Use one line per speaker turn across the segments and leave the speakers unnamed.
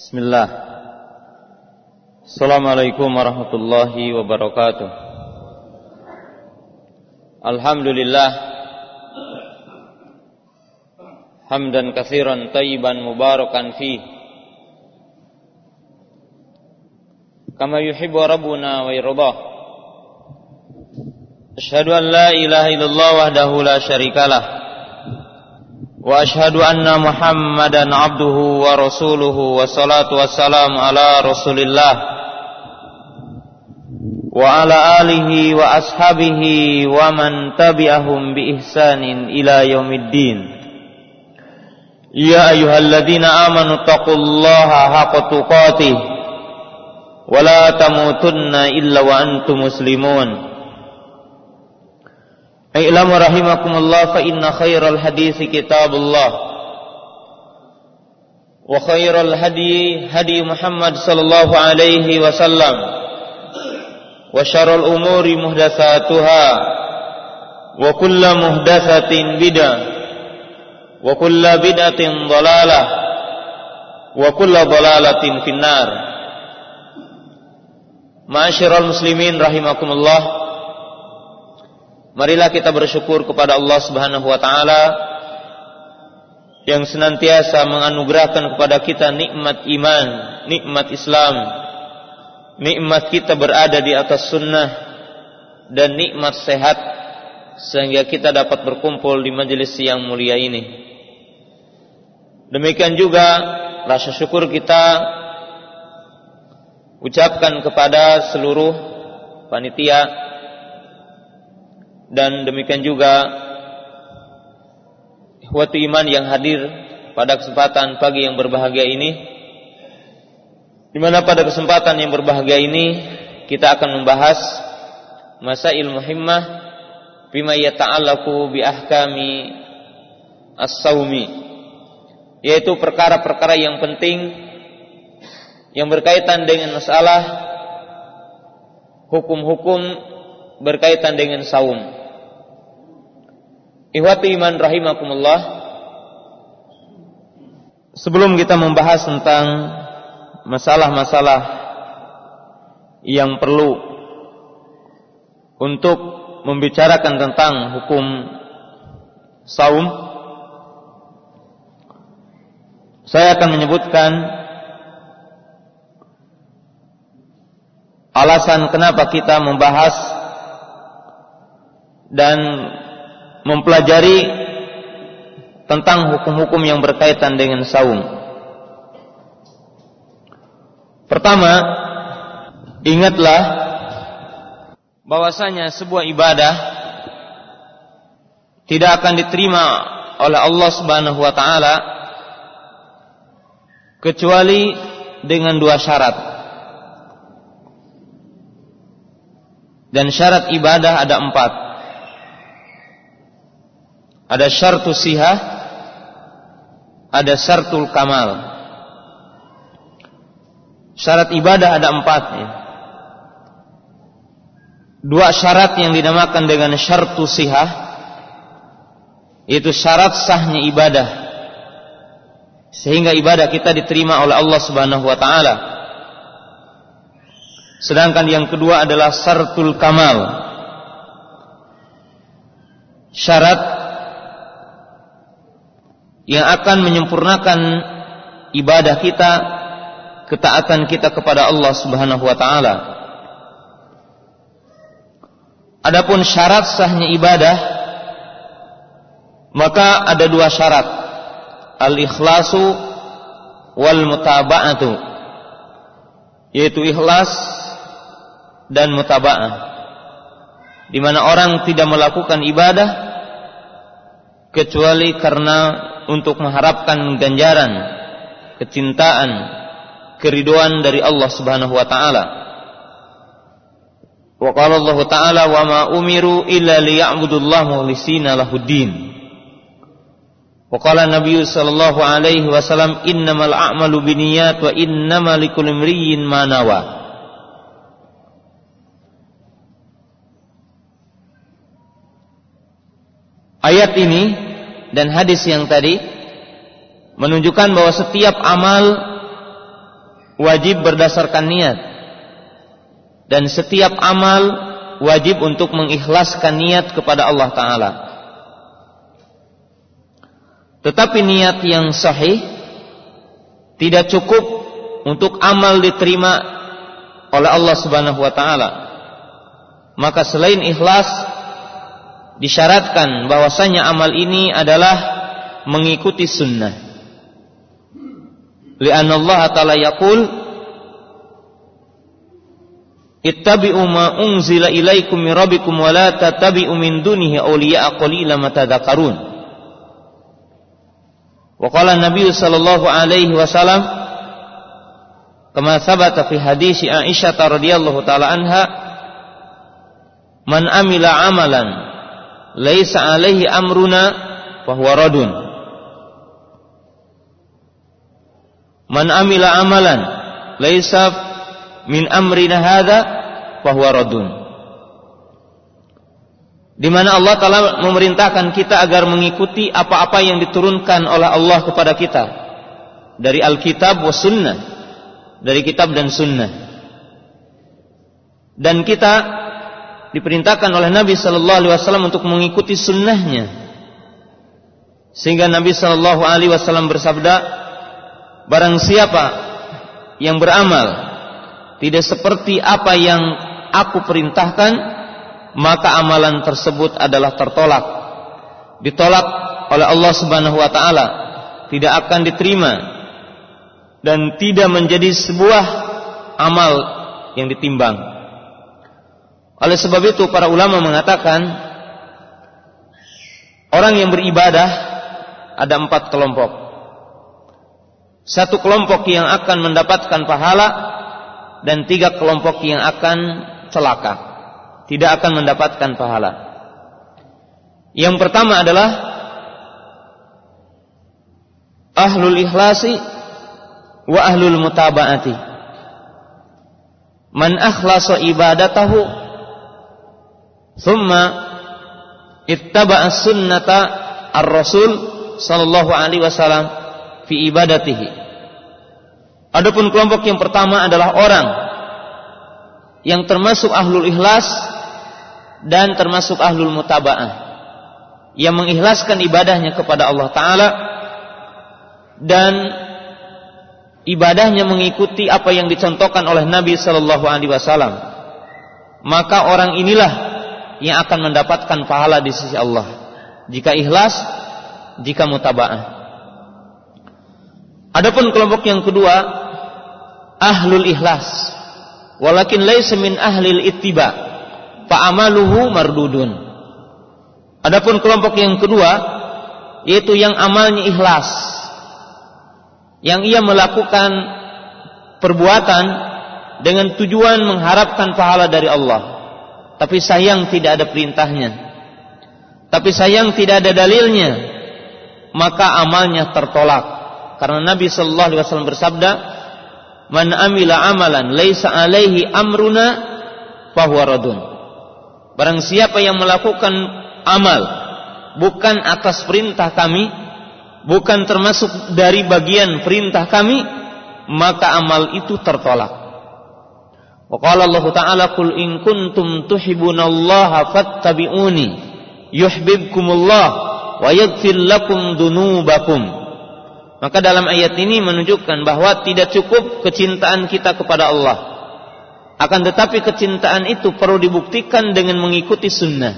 Bismillah. Assalamualaikum warahmatullahi wabarakatuh. Alhamdulillah. Hamdan kathiran tayyiban mubarakan fi Kama yuhibbu rabbuna wa yirdah Ashhadu an wahdahu la syarikalah وأشهد أن محمدا عبده ورسوله والصلاة والسلام على رسول الله وعلى آله وأصحابه ومن تبعهم بإحسان إلى يوم الدين. يا أيها الذين آمنوا اتقوا الله حق تقاته ولا تموتن إلا وأنتم مسلمون. I'lamu rahimakumullah fa inna khairal hadisi kitabullah wa khairal hadi hadi Muhammad sallallahu alaihi wasallam wa syarrul umuri muhdatsatuha wa kullu muhdatsatin bid'ah wa kullu bid'atin dhalalah wa kullu dhalalatin finnar Ma'asyiral muslimin rahimakumullah Marilah kita bersyukur kepada Allah Subhanahu wa taala yang senantiasa menganugerahkan kepada kita nikmat iman, nikmat Islam, nikmat kita berada di atas sunnah dan nikmat sehat sehingga kita dapat berkumpul di majelis yang mulia ini. Demikian juga rasa syukur kita ucapkan kepada seluruh panitia dan demikian juga ikhwatu iman yang hadir pada kesempatan pagi yang berbahagia ini di mana pada kesempatan yang berbahagia ini kita akan membahas masail muhimmah bima yata'allaqu bi ahkami as-saumi yaitu perkara-perkara yang penting yang berkaitan dengan masalah hukum-hukum berkaitan dengan saum. Ihwati iman rahimakumullah. Sebelum kita membahas tentang masalah-masalah yang perlu untuk membicarakan tentang hukum saum, saya akan menyebutkan alasan kenapa kita membahas dan mempelajari tentang hukum-hukum yang berkaitan dengan saum. Pertama, ingatlah bahwasanya sebuah ibadah tidak akan diterima oleh Allah Subhanahu wa taala kecuali dengan dua syarat. Dan syarat ibadah ada empat. Ada syartu sihah, ada syartul kamal. Syarat ibadah ada empat. Ya. Dua syarat yang dinamakan dengan syartu sihah, yaitu syarat sahnya ibadah. Sehingga ibadah kita diterima oleh Allah Subhanahu wa taala. Sedangkan yang kedua adalah syartul kamal. Syarat yang akan menyempurnakan ibadah kita, ketaatan kita kepada Allah Subhanahu wa taala. Adapun syarat sahnya ibadah maka ada dua syarat. Al-ikhlasu wal mutaba'atu. Yaitu ikhlas dan mutaba'ah. Di mana orang tidak melakukan ibadah kecuali karena untuk mengharapkan ganjaran, kecintaan, keriduan dari Allah Subhanahu wa taala. Wa qala Allah taala wa ma umiru illa liya'budullaha mukhlishina lahuddin. Wa qala Nabi sallallahu alaihi wasallam innamal a'malu binniyat wa innamal likulli imrin ma nawa. Ayat ini dan hadis yang tadi menunjukkan bahwa setiap amal wajib berdasarkan niat. Dan setiap amal wajib untuk mengikhlaskan niat kepada Allah Ta'ala. Tetapi niat yang sahih tidak cukup untuk amal diterima oleh Allah Subhanahu wa taala. Maka selain ikhlas disyaratkan bahwasanya amal ini adalah mengikuti sunnah. Lianna Allah Ta'ala yaqul Ittabi'u ma unzila ilaikum min rabbikum wa la tattabi'u min dunihi awliya'a qalila ma tadhakkarun. Wa qala Nabi sallallahu alaihi wasallam kama thabata fi hadis Aisyah radhiyallahu taala anha man amila amalan laisa alaihi amruna fahuwa radun. Man amila amalan laisa min amrina hadza fahuwa radun. Di mana Allah telah memerintahkan kita agar mengikuti apa-apa yang diturunkan oleh Allah kepada kita. Dari Alkitab wa Sunnah, dari kitab dan sunnah. Dan kita diperintahkan oleh Nabi Sallallahu Alaihi Wasallam untuk mengikuti sunnahnya. Sehingga Nabi Sallallahu Alaihi Wasallam bersabda, barang siapa yang beramal tidak seperti apa yang aku perintahkan, maka amalan tersebut adalah tertolak. Ditolak oleh Allah Subhanahu wa taala, tidak akan diterima dan tidak menjadi sebuah amal yang ditimbang. Oleh sebab itu para ulama mengatakan orang yang beribadah ada empat kelompok. Satu kelompok yang akan mendapatkan pahala dan tiga kelompok yang akan celaka. Tidak akan mendapatkan pahala. Yang pertama adalah ahlul ikhlasi wa ahlul mutaba'ati. Man akhlasa ibadatahu Thumma ittaba'a sunnata ar-rasul sallallahu alaihi wasallam fi ibadatihi. Adapun kelompok yang pertama adalah orang yang termasuk ahlul ikhlas dan termasuk ahlul mutaba'ah yang mengikhlaskan ibadahnya kepada Allah taala dan ibadahnya mengikuti apa yang dicontohkan oleh Nabi sallallahu alaihi wasallam maka orang inilah yang akan mendapatkan pahala di sisi Allah. Jika ikhlas, jika mutaba'ah. Adapun kelompok yang kedua, ahlul ikhlas. Walakin laisa min ahlil ittiba. Fa'amaluhu mardudun. Adapun kelompok yang kedua, yaitu yang amalnya ikhlas. Yang ia melakukan perbuatan dengan tujuan mengharapkan pahala dari Allah tapi sayang tidak ada perintahnya. Tapi sayang tidak ada dalilnya, maka amalnya tertolak. Karena Nabi Shallallahu Alaihi Wasallam bersabda, "Man amila amalan laisa alaihi amruna fahuwa radun." Barang siapa yang melakukan amal bukan atas perintah kami, bukan termasuk dari bagian perintah kami, maka amal itu tertolak. Wa qala Allah Ta'ala qul in kuntum tuhibbunallaha fattabi'uni yuhibbukumullah wa yaghfir lakum dunubakum. Maka dalam ayat ini menunjukkan bahwa tidak cukup kecintaan kita kepada Allah. Akan tetapi kecintaan itu perlu dibuktikan dengan mengikuti sunnah.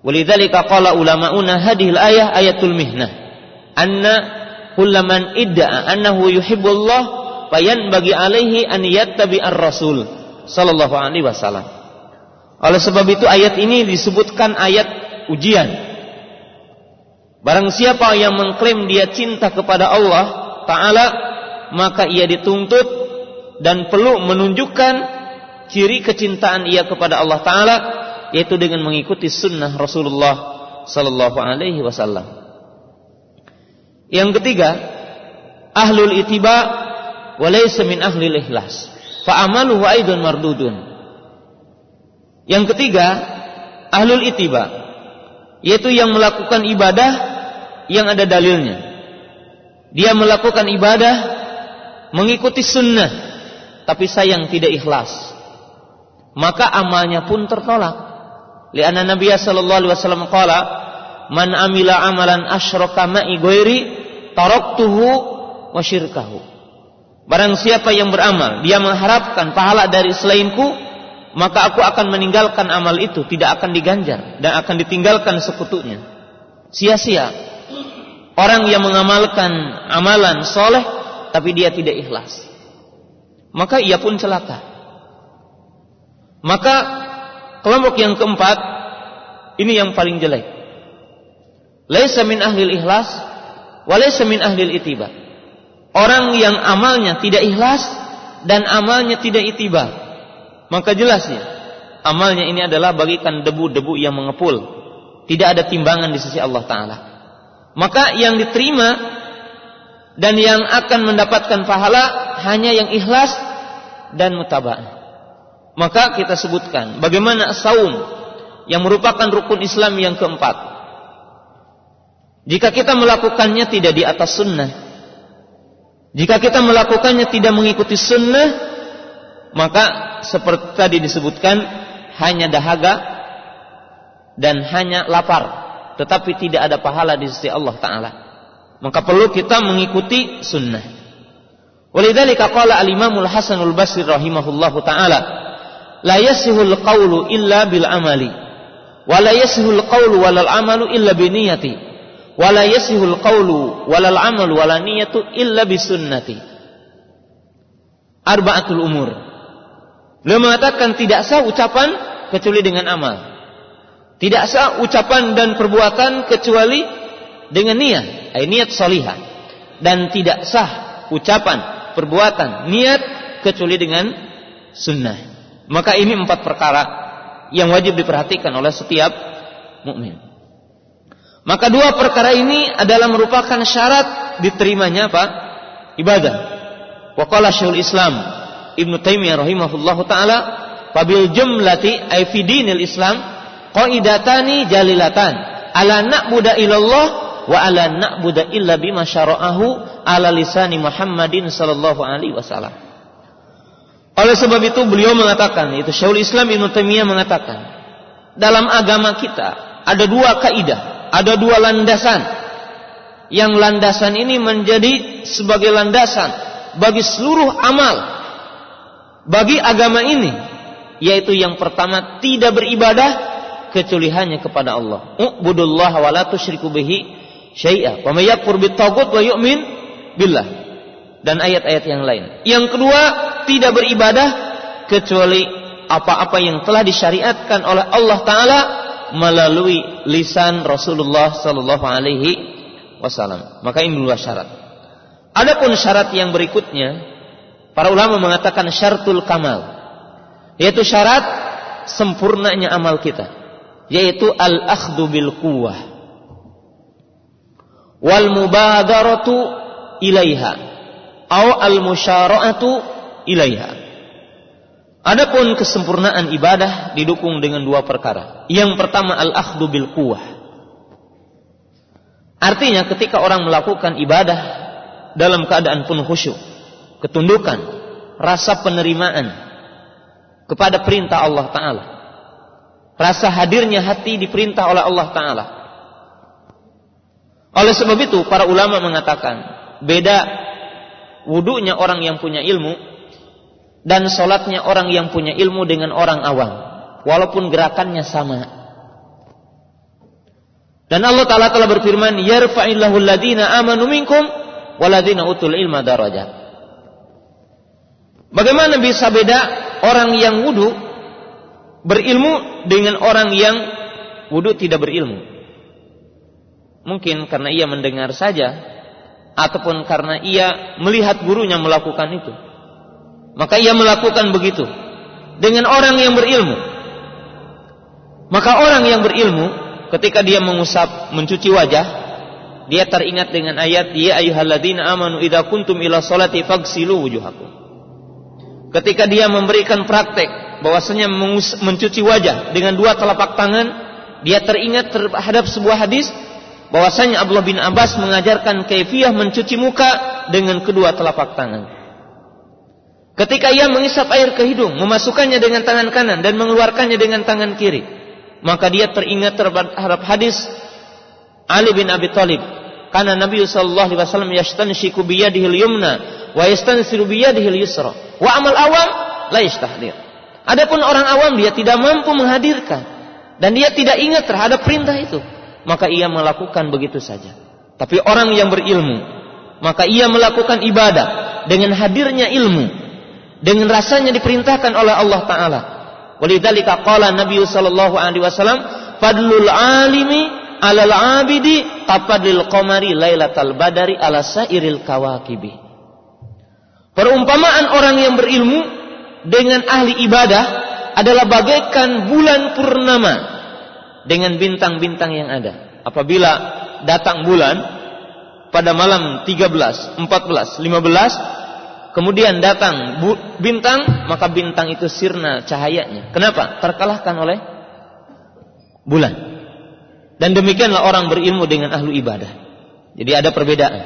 Walidzalika qala ulama'una hadhil ayah ayatul mihnah. Anna kullaman idda'a annahu yuhibbullah fayan bagi alaihi an yattabi ar-rasul sallallahu alaihi wasallam. Oleh sebab itu ayat ini disebutkan ayat ujian. Barang siapa yang mengklaim dia cinta kepada Allah taala maka ia dituntut dan perlu menunjukkan ciri kecintaan ia kepada Allah taala yaitu dengan mengikuti sunnah Rasulullah sallallahu alaihi wasallam. Yang ketiga, ahlul itiba walaysa min ahli ikhlas. Fa amaluhu aidun mardudun. Yang ketiga, ahlul itiba, yaitu yang melakukan ibadah yang ada dalilnya. Dia melakukan ibadah mengikuti sunnah tapi sayang tidak ikhlas, maka amalnya pun tertolak. Lianna Nabi sallallahu alaihi wasallam qala, "Man amila amalan asyraka ma'i ghairi, taraktuhu wa syirkahu." Barang siapa yang beramal, dia mengharapkan pahala dari selainku, maka aku akan meninggalkan amal itu, tidak akan diganjar dan akan ditinggalkan sekutunya. Sia-sia. Orang yang mengamalkan amalan soleh, tapi dia tidak ikhlas maka ia pun celaka. Maka kelompok yang keempat ini yang paling jelek. Laisa min ahli ikhlas wa laisa min ahli itiba. Orang yang amalnya tidak ikhlas dan amalnya tidak itiba. Maka jelasnya amalnya ini adalah bagikan debu-debu yang mengepul. Tidak ada timbangan di sisi Allah taala. Maka yang diterima dan yang akan mendapatkan pahala hanya yang ikhlas dan mutaba'ah. Maka kita sebutkan bagaimana saum yang merupakan rukun Islam yang keempat. Jika kita melakukannya tidak di atas sunnah, jika kita melakukannya tidak mengikuti sunnah, maka seperti tadi disebutkan hanya dahaga dan hanya lapar, tetapi tidak ada pahala di sisi Allah Taala. Maka perlu kita mengikuti sunnah. Walidzalika qala al-Imam al-Hasan al-Basri rahimahullahu taala, la yasihul qawlu illa bil amali, wa la yasihul qawlu walal amalu illa wa la yasihul qawlu walal amalu wala niyatu illa bi sunnati. Arba'atul umur. Beliau mengatakan tidak sah ucapan kecuali dengan amal. Tidak sah ucapan dan perbuatan kecuali dengan niat, ay niat salihah. Dan tidak sah ucapan, perbuatan, niat kecuali dengan sunnah. Maka ini empat perkara yang wajib diperhatikan oleh setiap mukmin. Maka dua perkara ini adalah merupakan syarat diterimanya apa? Ibadah. Wa qala Syekhul Islam Ibnu Taimiyah rahimahullahu taala, "Fabil jumlati ay fi dinil Islam qaidatani jalilatan ala na'budu ilallah wa ala na'budu illa bima syara'ahu ala lisani Muhammadin sallallahu alaihi wasallam. Oleh sebab itu beliau mengatakan, itu Syaul Islam Ibnu Taimiyah mengatakan, dalam agama kita ada dua kaidah, ada dua landasan. Yang landasan ini menjadi sebagai landasan bagi seluruh amal bagi agama ini, yaitu yang pertama tidak beribadah kecuali hanya kepada Allah. Ubudullah wa la tusyriku bihi syai'a. Wa may yakfur bitaghut wa yu'min billah. Dan ayat-ayat yang lain. Yang kedua, tidak beribadah kecuali apa-apa yang telah disyariatkan oleh Allah taala melalui lisan Rasulullah sallallahu alaihi wasallam. Maka ini dua syarat. Adapun syarat yang berikutnya, para ulama mengatakan syaratul kamal, yaitu syarat sempurnanya amal kita, yaitu al-akhdhu bil quwwah wal mubadaratu ilaiha au al musyara'atu ilaiha. Adapun kesempurnaan ibadah didukung dengan dua perkara. Yang pertama al-akhdhu bil quwwah. Artinya ketika orang melakukan ibadah dalam keadaan penuh khusyuk, ketundukan, rasa penerimaan kepada perintah Allah taala. Rasa hadirnya hati diperintah oleh Allah taala oleh sebab itu para ulama mengatakan beda wudhunya orang yang punya ilmu dan solatnya orang yang punya ilmu dengan orang awam. Walaupun gerakannya sama. Dan Allah Ta'ala telah berfirman, Yarfa'illahu alladhina amanu minkum waladhina utul ilma darajat. Bagaimana bisa beda orang yang wudhu berilmu dengan orang yang wudhu tidak berilmu? Mungkin karena ia mendengar saja ataupun karena ia melihat gurunya melakukan itu. Maka ia melakukan begitu dengan orang yang berilmu. Maka orang yang berilmu ketika dia mengusap mencuci wajah dia teringat dengan ayat ya ayyuhalladzina amanu idza kuntum ila sholati fagsilu wujuhakum. Ketika dia memberikan praktek bahwasanya mencuci wajah dengan dua telapak tangan, dia teringat terhadap sebuah hadis bahwasanya Abdullah bin Abbas mengajarkan kaifiah mencuci muka dengan kedua telapak tangan. Ketika ia mengisap air ke hidung, memasukkannya dengan tangan kanan dan mengeluarkannya dengan tangan kiri, maka dia teringat terhadap hadis Ali bin Abi Thalib. Karena Nabi sallallahu alaihi wasallam yastanshiku biyadihi al-yumna wa yastansiru biyadihi al-yusra. Wa amal awam la yastahdir. Adapun orang awam dia tidak mampu menghadirkan dan dia tidak ingat terhadap perintah itu, maka ia melakukan begitu saja. Tapi orang yang berilmu, maka ia melakukan ibadah dengan hadirnya ilmu, dengan rasanya diperintahkan oleh Allah taala. Walidzalika qala Nabi sallallahu alaihi wasallam, "Fadlul alimi 'alal 'abidi tapadlil qamari lailatal badari ala sairil kawakibi." Perumpamaan orang yang berilmu dengan ahli ibadah adalah bagaikan bulan purnama dengan bintang-bintang yang ada. Apabila datang bulan pada malam 13, 14, 15 kemudian datang bintang maka bintang itu sirna cahayanya. Kenapa? Terkalahkan oleh bulan. Dan demikianlah orang berilmu dengan ahlu ibadah. Jadi ada perbedaan.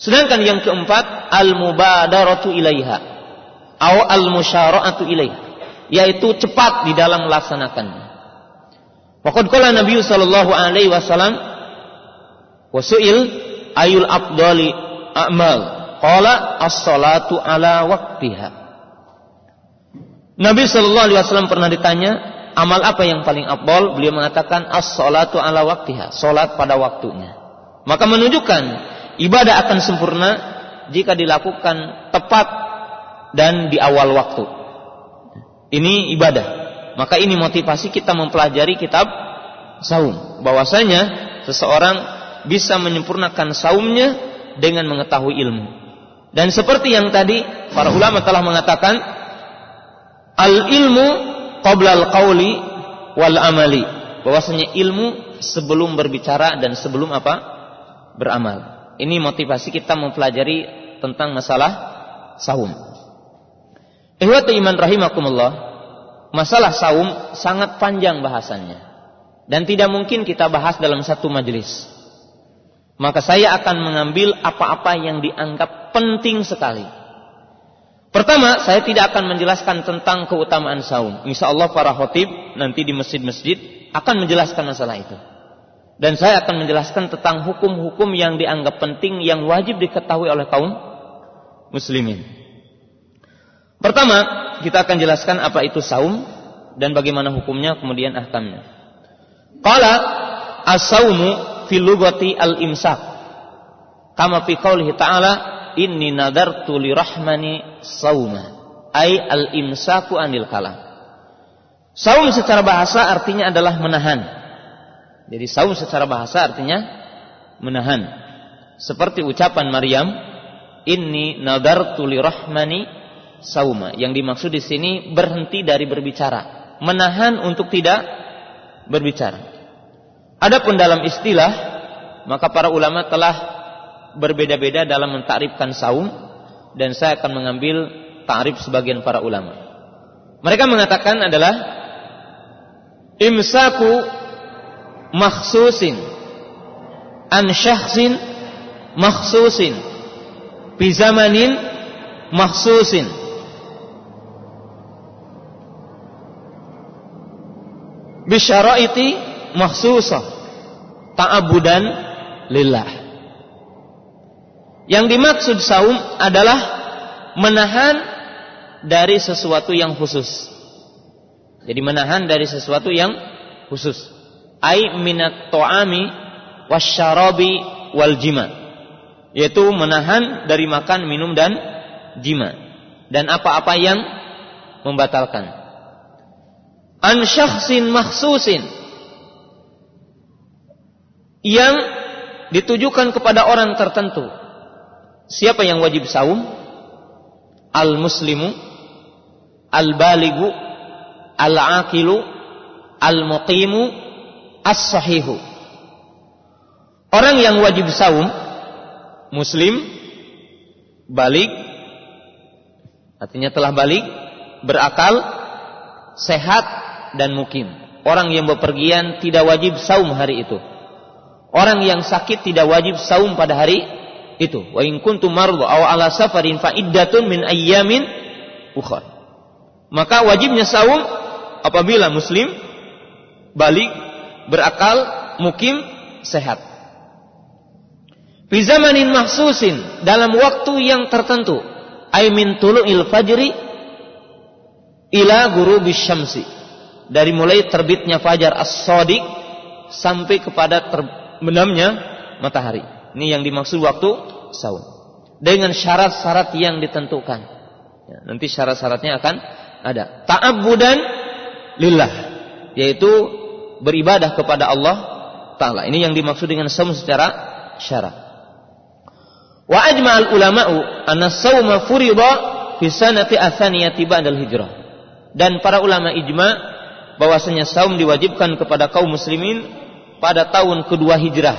Sedangkan yang keempat al-mubadaratu ilaiha atau al-musyara'atu ilaiha yaitu cepat di dalam melaksanakannya. Waqad qala Nabi sallallahu alaihi wasallam wasuil ayul afdali a'mal qala as-salatu ala waqtiha. Nabi sallallahu alaihi wasallam pernah ditanya, amal apa yang paling afdal? Beliau mengatakan as-salatu ala waqtiha, salat pada waktunya. Maka menunjukkan ibadah akan sempurna jika dilakukan tepat dan di awal waktu. Ini ibadah. Maka ini motivasi kita mempelajari kitab saum. Bahwasanya seseorang bisa menyempurnakan saumnya dengan mengetahui ilmu. Dan seperti yang tadi para ulama telah mengatakan al ilmu qabla al qauli wal amali. Bahwasanya ilmu sebelum berbicara dan sebelum apa? beramal. Ini motivasi kita mempelajari tentang masalah saum. Ihwati iman rahimakumullah masalah saum sangat panjang bahasannya dan tidak mungkin kita bahas dalam satu majelis. Maka saya akan mengambil apa-apa yang dianggap penting sekali. Pertama, saya tidak akan menjelaskan tentang keutamaan saum. Insya Allah para khotib nanti di masjid-masjid akan menjelaskan masalah itu. Dan saya akan menjelaskan tentang hukum-hukum yang dianggap penting yang wajib diketahui oleh kaum muslimin. Pertama, kita akan jelaskan apa itu saum dan bagaimana hukumnya kemudian ahkamnya. Qala as-saumu fil lugati al-imsak. Kama fi qoulihi ta'ala inni nadartu lirahmani sauma. Ai al-imsaku anil kalam. Saum secara bahasa artinya adalah menahan. Jadi saum secara bahasa artinya menahan. Seperti ucapan Maryam, inni nadartu lirahmani sauma. Yang dimaksud di sini berhenti dari berbicara, menahan untuk tidak berbicara. Adapun dalam istilah, maka para ulama telah berbeda-beda dalam mentakrifkan saum dan saya akan mengambil takrif sebagian para ulama. Mereka mengatakan adalah imsaku makhsusin an syakhsin makhsusin bi zamanin makhsusin bisyaraiti mahsusah ta'abudan lillah. Yang dimaksud saum adalah menahan dari sesuatu yang khusus. Jadi menahan dari sesuatu yang khusus. Ai minat to'ami wasyarabi wal jima. Yaitu menahan dari makan, minum dan jima. Dan apa-apa yang membatalkan an syakhsin makhsusin yang ditujukan kepada orang tertentu. Siapa yang wajib saum? Al-muslimu, al-baligu, al-aqilu, al-muqimu, as-sahihu. Orang yang wajib saum, muslim, balik, artinya telah balik, berakal, sehat, dan mukim. Orang yang bepergian tidak wajib saum hari itu. Orang yang sakit tidak wajib saum pada hari Itu. Wa in kuntum mardu aw ala safarin fa iddatun min ayyamin ukhra. Maka wajibnya saum apabila muslim balik berakal mukim sehat. Fi zamanin mahsusin dalam waktu yang tertentu. Ay min tulu'il fajri ila guru syamsi. Dari mulai terbitnya fajar as-sadiq sampai kepada terbenamnya matahari. Ini yang dimaksud waktu saum. Dengan syarat-syarat yang ditentukan. Ya, nanti syarat-syaratnya akan ada. Ta'abudan lillah. Yaitu beribadah kepada Allah Ta'ala. Ini yang dimaksud dengan saum secara syarat. Wa ajma'al ulama'u anna sauma furida fi sanati athaniyati ba'dal hijrah. Dan para ulama ijma bahwasanya saum diwajibkan kepada kaum muslimin pada tahun kedua hijrah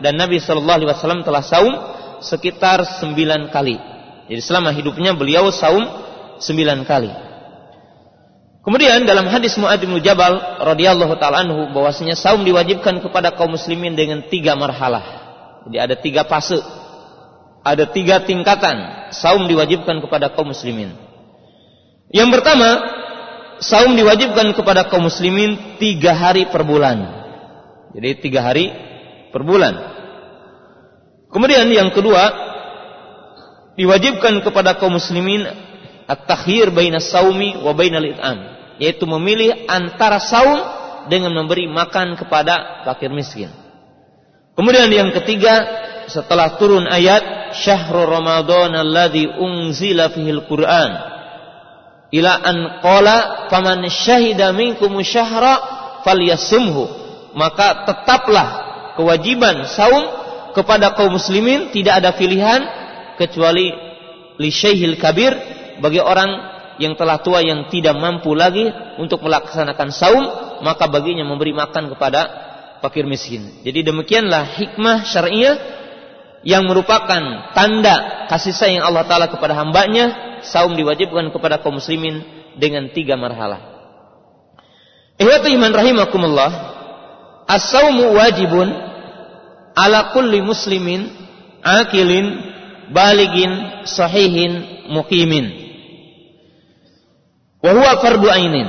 dan Nabi Shallallahu Alaihi Wasallam telah saum sekitar sembilan kali. Jadi selama hidupnya beliau saum sembilan kali. Kemudian dalam hadis Mu'ad bin Jabal radhiyallahu taala anhu bahwasanya saum diwajibkan kepada kaum muslimin dengan tiga marhalah. Jadi ada tiga fase. Ada tiga tingkatan saum diwajibkan kepada kaum muslimin. Yang pertama, saum diwajibkan kepada kaum muslimin tiga hari per bulan. Jadi tiga hari per bulan. Kemudian yang kedua, diwajibkan kepada kaum muslimin at-takhir baina saumi wa bainal it'am, yaitu memilih antara saum dengan memberi makan kepada fakir miskin. Kemudian yang ketiga, setelah turun ayat syahrul ramadan alladzi unzila fihil Qur'an ila an qala faman syahida minkum syahra falyasumhu maka tetaplah kewajiban saum kepada kaum muslimin. Tidak ada pilihan kecuali li syaihil kabir bagi orang yang telah tua yang tidak mampu lagi untuk melaksanakan saum maka baginya memberi makan kepada fakir miskin. Jadi demikianlah hikmah syariah yang merupakan tanda kasih sayang Allah Ta'ala kepada hambanya. Saum diwajibkan kepada kaum muslimin dengan tiga marhalah. Ihwatu iman rahimakumullah as-saumu wajibun ala kulli muslimin akilin baligin sahihin muqimin. Wa huwa fardu ainin.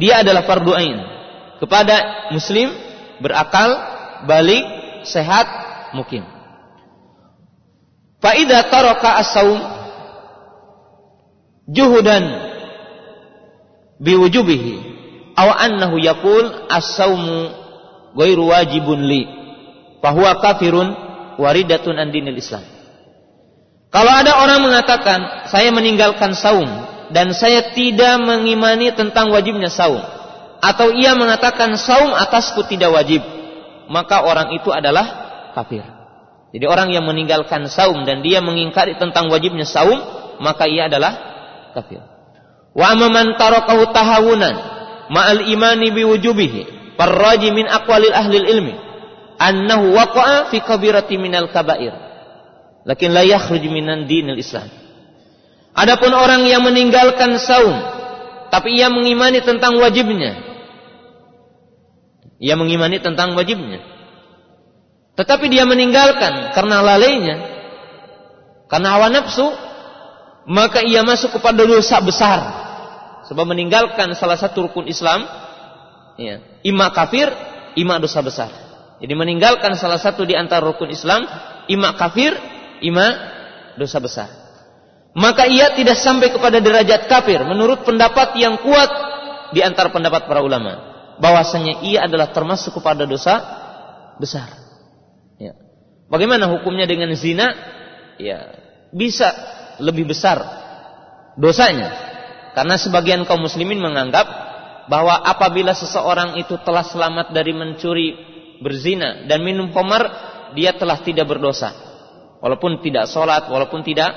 Dia adalah fardu ain. Kepada muslim berakal balik sehat mukim. Fa idza taraka as-saum juhudan biwujubihi aw annahu yaqul as-saumu ghairu wajibun li fahuwa kafirun waridatun an dinil Islam. Kalau ada orang mengatakan saya meninggalkan saum dan saya tidak mengimani tentang wajibnya saum atau ia mengatakan saum atasku tidak wajib, maka orang itu adalah kafir. Jadi orang yang meninggalkan saum dan dia mengingkari tentang wajibnya saum, maka ia adalah kafir. Wa amman tarakahu tahawunan ma'al imani biwujubihi Parraji min aqwalil ahli ilmi annahu waqa'a fi kabirati minal kabair. Lakin la yakhruj minan dinil Islam. Adapun orang yang meninggalkan saum tapi ia mengimani tentang wajibnya. Ia mengimani tentang wajibnya. Tetapi dia meninggalkan karena lalainya, karena hawa nafsu, maka ia masuk kepada dosa besar. Sebab meninggalkan salah satu rukun Islam ya, ima kafir, ima dosa besar. Jadi meninggalkan salah satu di antara rukun Islam, ima kafir, ima dosa besar. Maka ia tidak sampai kepada derajat kafir menurut pendapat yang kuat di antara pendapat para ulama bahwasanya ia adalah termasuk kepada dosa besar. Ya. Bagaimana hukumnya dengan zina? Ya, bisa lebih besar dosanya. Karena sebagian kaum muslimin menganggap bahwa apabila seseorang itu telah selamat dari mencuri, berzina dan minum khamar, dia telah tidak berdosa. Walaupun tidak sholat, walaupun tidak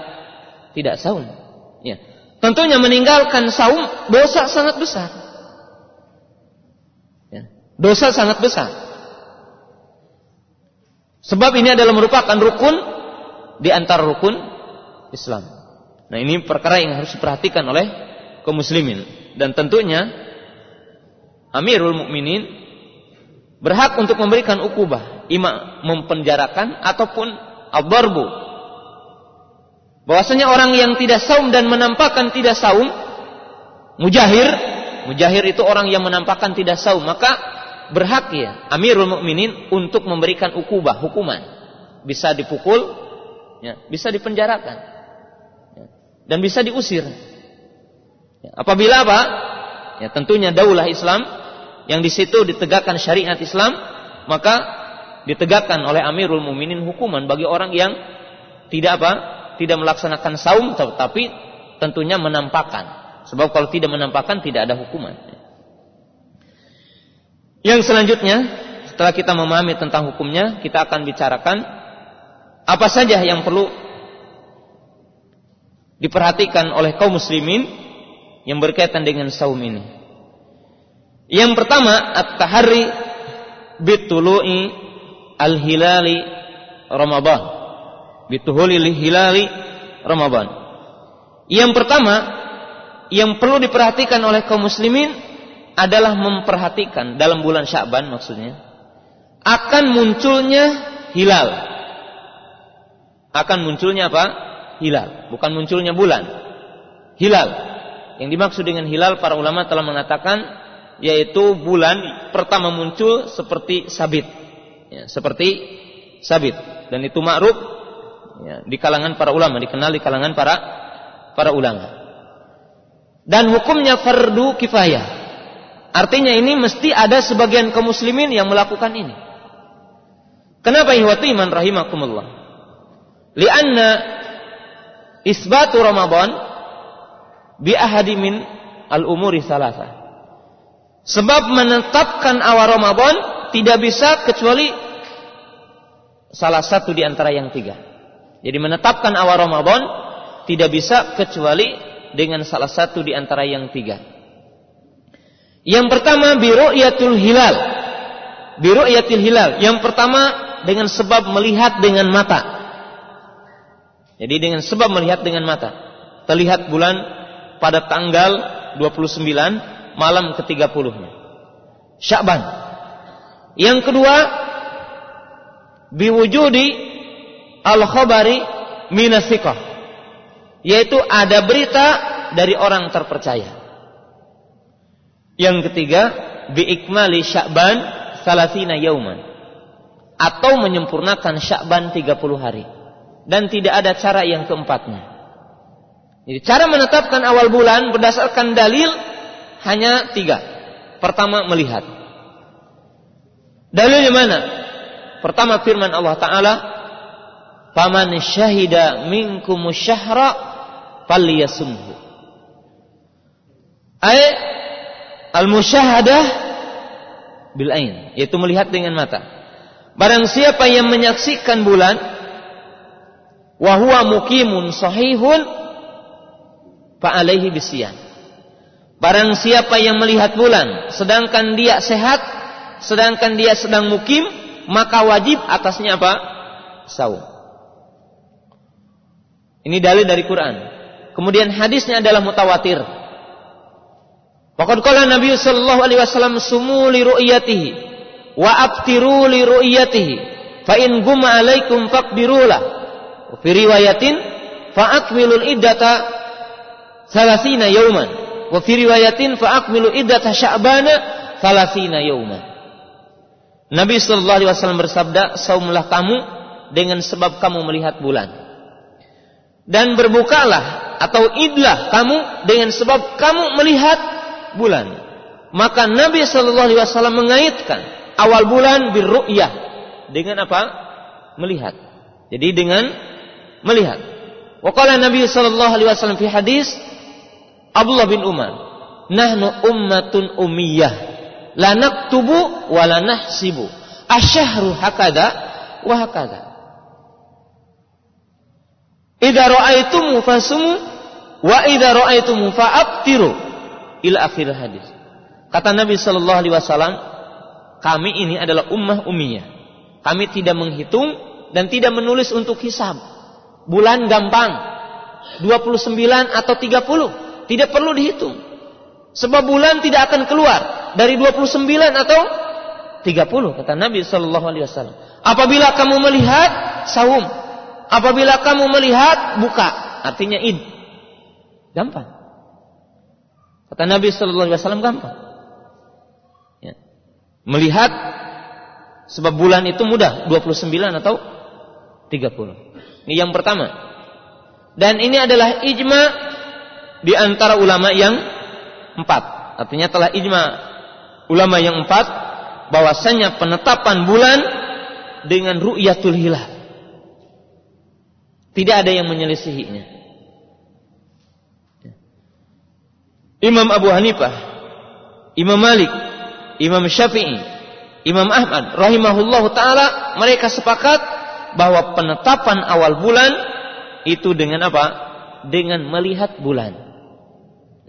tidak saum. Ya. Tentunya meninggalkan saum dosa sangat besar. Ya. Dosa sangat besar. Sebab ini adalah merupakan rukun di antara rukun Islam. Nah ini perkara yang harus diperhatikan oleh kaum muslimin. Dan tentunya Amirul Mukminin berhak untuk memberikan ukubah, ima mempenjarakan ataupun abarbu bahwasanya orang yang tidak saum dan menampakkan tidak saum mujahir mujahir itu orang yang menampakkan tidak saum maka berhak ya Amirul Mukminin untuk memberikan ukubah hukuman. Bisa dipukul ya, bisa dipenjarakan ya, dan bisa diusir. Ya, apabila apa? Ya tentunya daulah Islam yang di situ ditegakkan syariat Islam maka ditegakkan oleh Amirul Mukminin hukuman bagi orang yang tidak apa tidak melaksanakan saum tapi tentunya menampakkan. Sebab kalau tidak menampakkan tidak ada hukuman. Yang selanjutnya, setelah kita memahami tentang hukumnya, kita akan bicarakan apa saja yang perlu diperhatikan oleh kaum muslimin yang berkaitan dengan saum ini. Yang pertama, at-tahari bitulu'i al-hilali Ramadan bituhulil hilali Ramadan. Yang pertama yang perlu diperhatikan oleh kaum muslimin adalah memperhatikan dalam bulan Sya'ban maksudnya akan munculnya hilal. Akan munculnya apa? Hilal, bukan munculnya bulan. Hilal. Yang dimaksud dengan hilal para ulama telah mengatakan yaitu bulan pertama muncul seperti sabit. Ya, seperti sabit dan itu ma'ruf ya, di kalangan para ulama, dikenal di kalangan para para ulama. Dan hukumnya fardu kifayah. Artinya ini mesti ada sebagian kaum muslimin yang melakukan ini. Kenapa ihwati iman rahimakumullah? Lianna isbatu Ramadan bi ahadi min al-umuri salasa. Sebab menetapkan awal Ramadan tidak bisa kecuali salah satu di antara yang tiga. Jadi menetapkan awal Ramadan tidak bisa kecuali dengan salah satu di antara yang tiga. Yang pertama biru'yatul hilal. Biru'yatil hilal. Yang pertama dengan sebab melihat dengan mata. Jadi dengan sebab melihat dengan mata. Terlihat bulan pada tanggal 29 malam ke-30-nya. Sya'ban. Yang kedua biwujudi al-khabari minasikah yaitu ada berita dari orang terpercaya. Yang ketiga, biikmali Sya'ban salasina yauman atau menyempurnakan Sya'ban 30 hari. Dan tidak ada cara yang keempatnya. Jadi cara menetapkan awal bulan berdasarkan dalil hanya tiga. Pertama melihat. Dalilnya mana? Pertama firman Allah Ta'ala faman syahida minkum syahra falyasumhu ay al musyahadah bil ain yaitu melihat dengan mata barang siapa yang menyaksikan bulan wa huwa muqimun sahihun fa alaihi bisyan barang siapa yang melihat bulan sedangkan dia sehat sedangkan dia sedang mukim maka wajib atasnya apa saum ini dalil dari Quran. Kemudian hadisnya adalah mutawatir. Waqad qala Nabi sallallahu alaihi wasallam sumu li ru'yatihi wa abtiru li ru'yatihi fa in gumma alaikum faqdirulah. Fi riwayatin fa akmilul iddata salasina yauman wa fi riwayatin fa akmilu iddata sya'bana. Nabi sallallahu alaihi wasallam bersabda, "Saumlah kamu dengan sebab kamu melihat bulan." dan berbukalah atau idlah kamu dengan sebab kamu melihat bulan. Maka Nabi Shallallahu Alaihi Wasallam mengaitkan awal bulan birru'yah dengan apa? Melihat. Jadi dengan melihat. Wakala Nabi Shallallahu Alaihi Wasallam fi hadis Abdullah bin Umar, nahnu ummatun umiyah, la naktubu wa la nahsibu. Asyahru hakada wa hakada. Idza ra'aitumu fasumu wa idza ra'aitumu fa'abtiru ila akhir hadis. Kata Nabi sallallahu alaihi wasallam, kami ini adalah ummah ummiyah. Kami tidak menghitung dan tidak menulis untuk hisab. Bulan gampang. 29 atau 30 tidak perlu dihitung. Sebab bulan tidak akan keluar dari 29 atau 30 kata Nabi sallallahu alaihi wasallam. Apabila kamu melihat saum Apabila kamu melihat, buka. artinya id. Gampang. Kata Nabi Shallallahu Alaihi Wasallam gampang. Ya. Melihat sebab bulan itu mudah 29 atau 30. Ini yang pertama. Dan ini adalah ijma di antara ulama yang empat. Artinya telah ijma ulama yang empat bahwasanya penetapan bulan dengan ru'yatul hilal. Tidak ada yang menyelisihinya. Imam Abu Hanifah, Imam Malik, Imam Syafi'i, Imam Ahmad rahimahullah taala mereka sepakat bahwa penetapan awal bulan itu dengan apa? Dengan melihat bulan.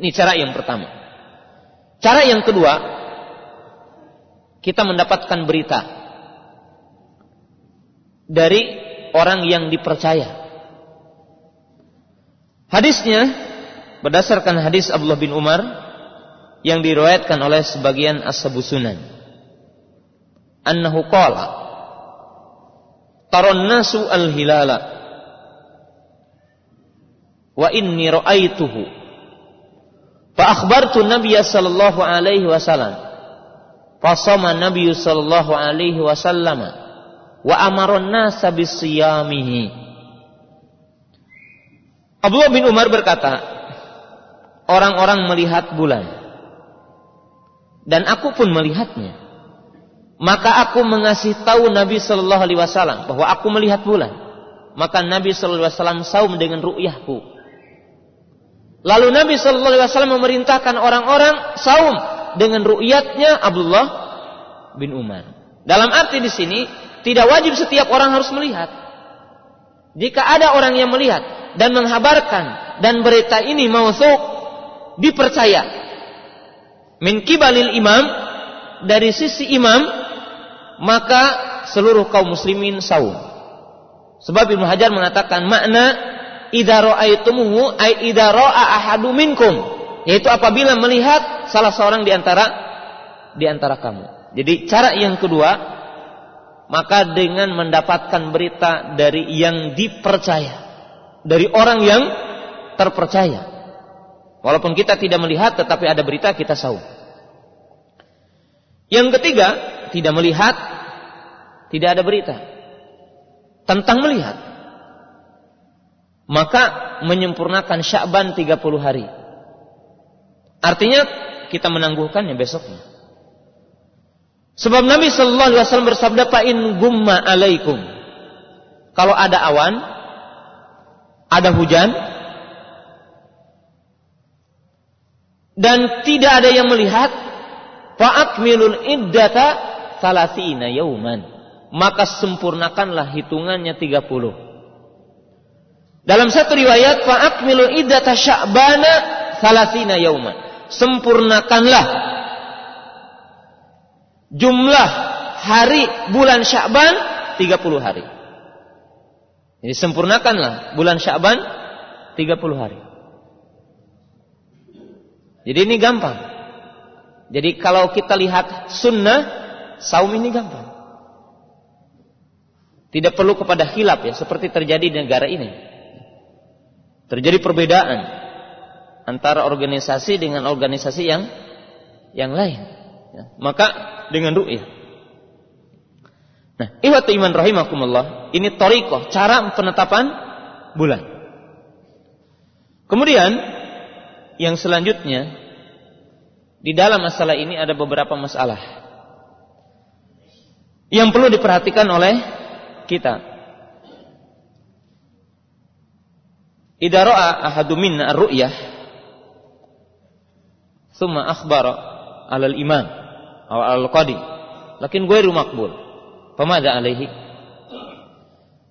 Ini cara yang pertama. Cara yang kedua, kita mendapatkan berita dari orang yang dipercaya. Hadisnya berdasarkan hadis Abdullah bin Umar yang diriwayatkan oleh sebagian ashabu sunan. Annahu qala Taron nasu al-hilala wa inni ra'aituhu fa akhbartu Nabiy sallallahu alaihi wasallam fa sama Nabiy sallallahu alaihi wasallam wa amara an-nasa bisiyamihi Abdullah bin Umar berkata, orang-orang melihat bulan. Dan aku pun melihatnya. Maka aku mengasih tahu Nabi Shallallahu Alaihi Wasallam bahwa aku melihat bulan. Maka Nabi Shallallahu Alaihi Wasallam saum dengan ru'yahku. Lalu Nabi Shallallahu Alaihi Wasallam memerintahkan orang-orang saum dengan ru'yatnya Abdullah bin Umar. Dalam arti di sini tidak wajib setiap orang harus melihat. Jika ada orang yang melihat dan menghabarkan dan berita ini mausuk dipercaya min kibalil imam dari sisi imam maka seluruh kaum muslimin saum sebab Ibnu Hajar mengatakan makna ra'aitumuhu ay idza yaitu apabila melihat salah seorang di antara di antara kamu jadi cara yang kedua maka dengan mendapatkan berita dari yang dipercaya dari orang yang terpercaya. Walaupun kita tidak melihat tetapi ada berita kita saum. Yang ketiga, tidak melihat, tidak ada berita. Tentang melihat. Maka menyempurnakan Sya'ban 30 hari. Artinya kita menangguhkannya besoknya. Sebab Nabi Shallallahu Alaihi Wasallam bersabda, "Fa in gumma alaikum." Kalau ada awan, ada hujan dan tidak ada yang melihat fa'akmilul iddata salasina yauman maka sempurnakanlah hitungannya 30 dalam satu riwayat fa'akmilul iddata sya'bana salasina yauman sempurnakanlah jumlah hari bulan Sya'ban 30 hari jadi sempurnakanlah bulan Sya'ban 30 hari. Jadi ini gampang. Jadi kalau kita lihat sunnah, saum ini gampang. Tidak perlu kepada hilap ya, seperti terjadi di negara ini. Terjadi perbedaan antara organisasi dengan organisasi yang yang lain. Ya, maka dengan ru'yah Nah, ihwatu iman rahimakumullah, ini toriko, cara penetapan bulan. Kemudian, yang selanjutnya, di dalam masalah ini ada beberapa masalah yang perlu diperhatikan oleh kita. Idza ra'a ahadu minna ar-ru'yah thumma akhbara 'ala al-imam atau al-qadi lakin ghairu maqbul Pemada alaihi.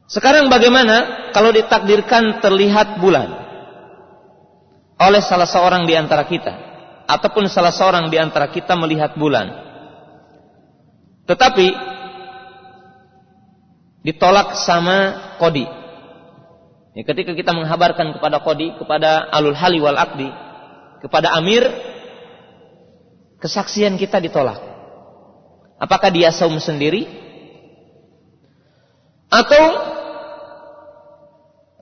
Sekarang bagaimana kalau ditakdirkan terlihat bulan oleh salah seorang di antara kita ataupun salah seorang di antara kita melihat bulan. Tetapi ditolak sama kodi. Ya, ketika kita menghabarkan kepada kodi, kepada alul hali wal akdi, kepada amir, kesaksian kita ditolak. Apakah dia saum sendiri atau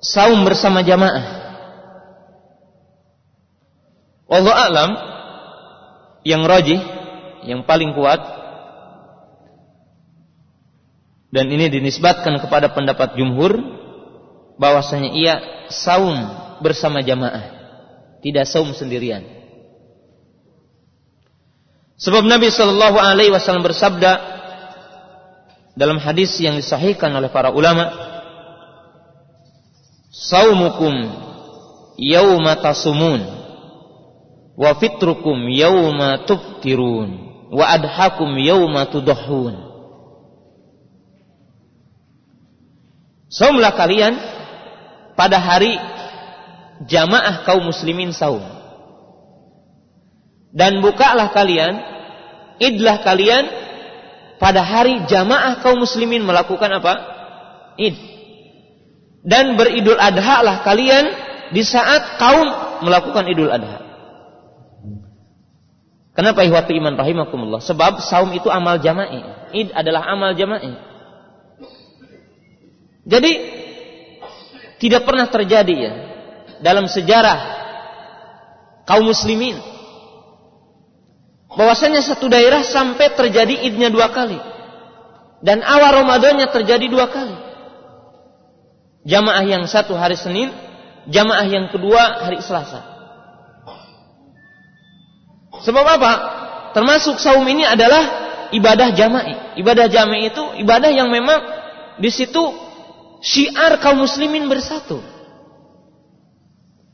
saum bersama jamaah. Allah alam yang rajih, yang paling kuat dan ini dinisbatkan kepada pendapat jumhur bahwasanya ia saum bersama jamaah, tidak saum sendirian. Sebab Nabi Shallallahu Alaihi Wasallam bersabda dalam hadis yang disahihkan oleh para ulama, saumukum yauma tasumun wa fitrukum yauma tuftirun wa adhakum yauma tudahun. Saumlah kalian pada hari jamaah kaum muslimin saum. Dan bukalah kalian, idlah kalian pada hari jamaah kaum muslimin melakukan apa? Id. Dan beridul adha lah kalian di saat kaum melakukan idul adha. Kenapa ihwatu iman rahimakumullah? Sebab saum itu amal jama'i. Id adalah amal jama'i. Jadi tidak pernah terjadi ya dalam sejarah kaum muslimin. Bahwasanya satu daerah sampai terjadi idnya dua kali. Dan awal Ramadannya terjadi dua kali. Jamaah yang satu hari Senin jamaah yang kedua hari Selasa. Sebab apa? Termasuk saum ini adalah ibadah jamaah ibadah jamaah itu ibadah yang memang di situ syiar kaum muslimin bersatu.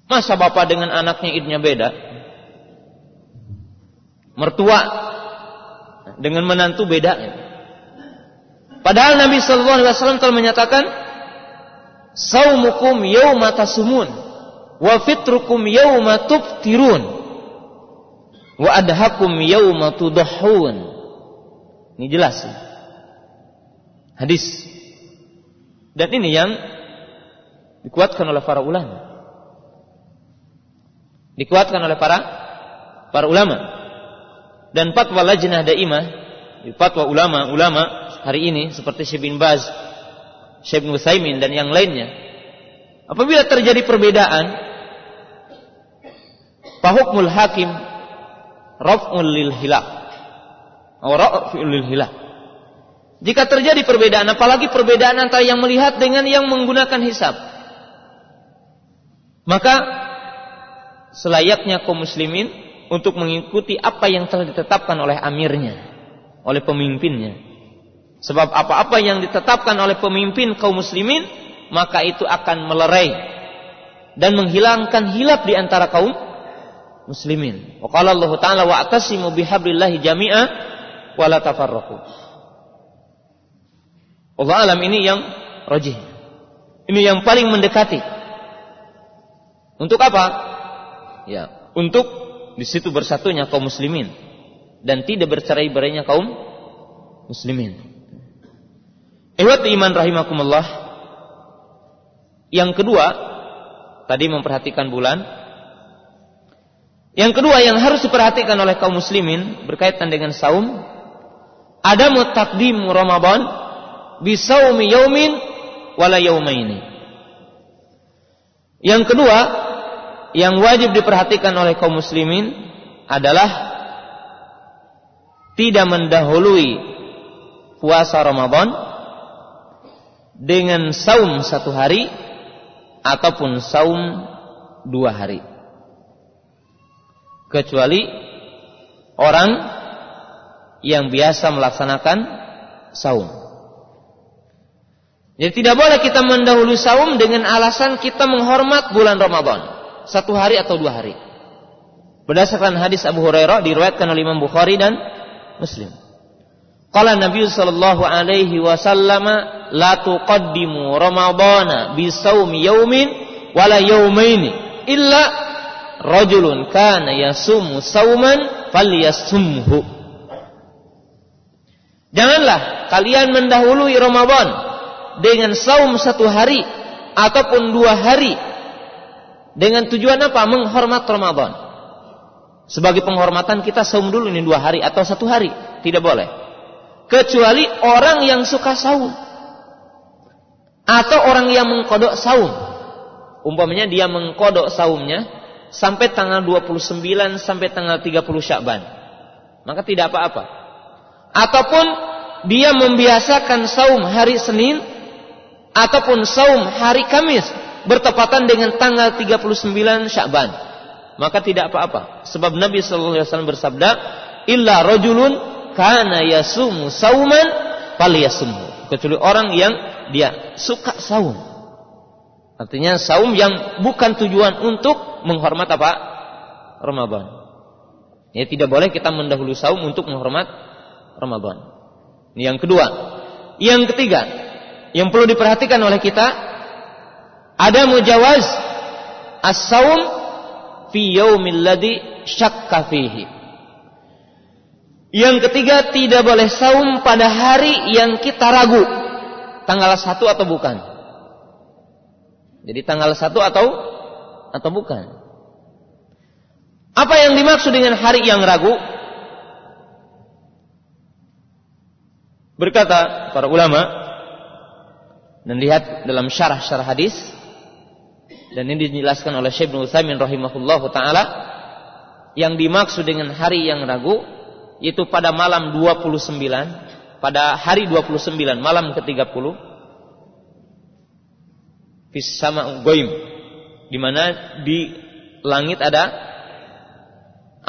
Masa bapak dengan anaknya idnya beda? Mertua dengan menantu beda. Padahal Nabi Shallallahu Alaihi Wasallam telah menyatakan, saumukum yauma tasumun, wa fitrukum yauma tuftirun, wa adhakum yauma tudahun. Ini jelas. Hadis dan ini yang dikuatkan oleh para ulama. Dikuatkan oleh para para ulama. Dan fatwa lajnah daimah, fatwa ulama-ulama hari ini seperti Syekh bin Baz, Syekh bin Utsaimin dan yang lainnya. Apabila terjadi perbedaan, fahukmul hakim raf'un lil hilaf. Atau raf'un lil hilaf jika terjadi perbedaan, apalagi perbedaan antara yang melihat dengan yang menggunakan hisab. Maka selayaknya kaum muslimin untuk mengikuti apa yang telah ditetapkan oleh amirnya, oleh pemimpinnya. Sebab apa-apa yang ditetapkan oleh pemimpin kaum muslimin, maka itu akan melerai dan menghilangkan hilap di antara kaum muslimin. Wa qala Allah Ta'ala wa'tasimu bihablillahi jami'a wa la tafarraqu. Allah alam ini yang rojih. Ini yang paling mendekati. Untuk apa? Ya, untuk di situ bersatunya kaum muslimin dan tidak bercerai-berainya kaum muslimin. Ehwat iman rahimakumullah. Yang kedua, tadi memperhatikan bulan. Yang kedua yang harus diperhatikan oleh kaum muslimin berkaitan dengan saum, ada mutakdim Ramadan bisaumi yaumin wala yaumaini. Yang kedua, yang wajib diperhatikan oleh kaum muslimin adalah tidak mendahului puasa Ramadan dengan saum satu hari ataupun saum dua hari. Kecuali orang yang biasa melaksanakan saum. Jadi tidak boleh kita mendahului saum dengan alasan kita menghormat bulan Ramadan. Satu hari atau dua hari. Berdasarkan hadis Abu Hurairah diriwayatkan oleh Imam Bukhari dan Muslim. Qala Nabi sallallahu alaihi wasallam la tuqaddimu Ramadana bi saumi yaumin wala yaumaini illa rajulun kana yasumu sauman falyasumhu. Janganlah kalian mendahului Ramadan dengan saum satu hari ataupun dua hari dengan tujuan apa? Menghormat Ramadan. Sebagai penghormatan kita saum dulu ini dua hari atau satu hari, tidak boleh. Kecuali orang yang suka saum atau orang yang mengkodok saum. Umpamanya dia mengkodok saumnya sampai tanggal 29 sampai tanggal 30 Syakban. Maka tidak apa-apa. Ataupun dia membiasakan saum hari Senin ataupun saum hari Kamis bertepatan dengan tanggal 39 Syakban. Maka tidak apa-apa. Sebab Nabi sallallahu alaihi wasallam bersabda, "Illa rajulun kana yasumu sauman falyasumhu." Kecuali orang yang dia suka saum. Artinya saum yang bukan tujuan untuk menghormat apa? Ramadan. Ya tidak boleh kita mendahului saum untuk menghormat Ramadan. Ini yang kedua. Yang ketiga, yang perlu diperhatikan oleh kita ada mujawaz as-saum fi yaumil ladzi syakka fihi. Yang ketiga tidak boleh saum pada hari yang kita ragu tanggal satu atau bukan. Jadi tanggal satu atau atau bukan. Apa yang dimaksud dengan hari yang ragu? Berkata para ulama dan lihat dalam syarah-syarah hadis. Dan ini dijelaskan oleh Syekh Ibnu Utsaimin rahimahullahu taala. Yang dimaksud dengan hari yang ragu yaitu pada malam 29 pada hari 29 malam ke-30 fis sama goim di mana di langit ada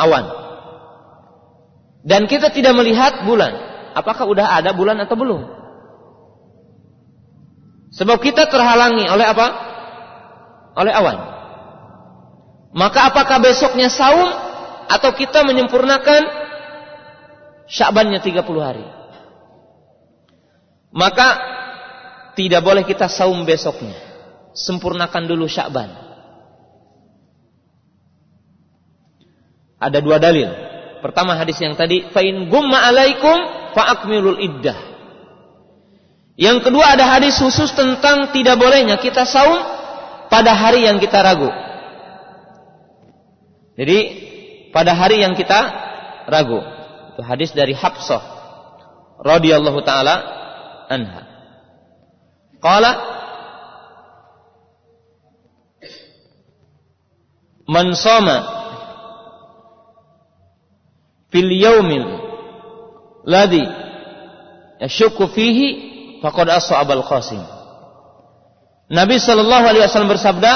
awan. Dan kita tidak melihat bulan. Apakah udah ada bulan atau belum sebab kita terhalangi oleh apa oleh awan. Maka apakah besoknya saum atau kita menyempurnakan Sya'bannya 30 hari? Maka tidak boleh kita saum besoknya. Sempurnakan dulu Sya'ban. Ada dua dalil. Pertama hadis yang tadi, fa in gumma alaikum fa akmilul iddah. Yang kedua ada hadis khusus tentang tidak bolehnya kita saum pada hari yang kita ragu. Jadi pada hari yang kita ragu. Itu hadis dari Hafsah radhiyallahu taala anha. Qala Man sama fil yaumil ladhi yashukku fihi faqad asaba al-qasim. Nabi Shallallahu Alaihi Wasallam bersabda,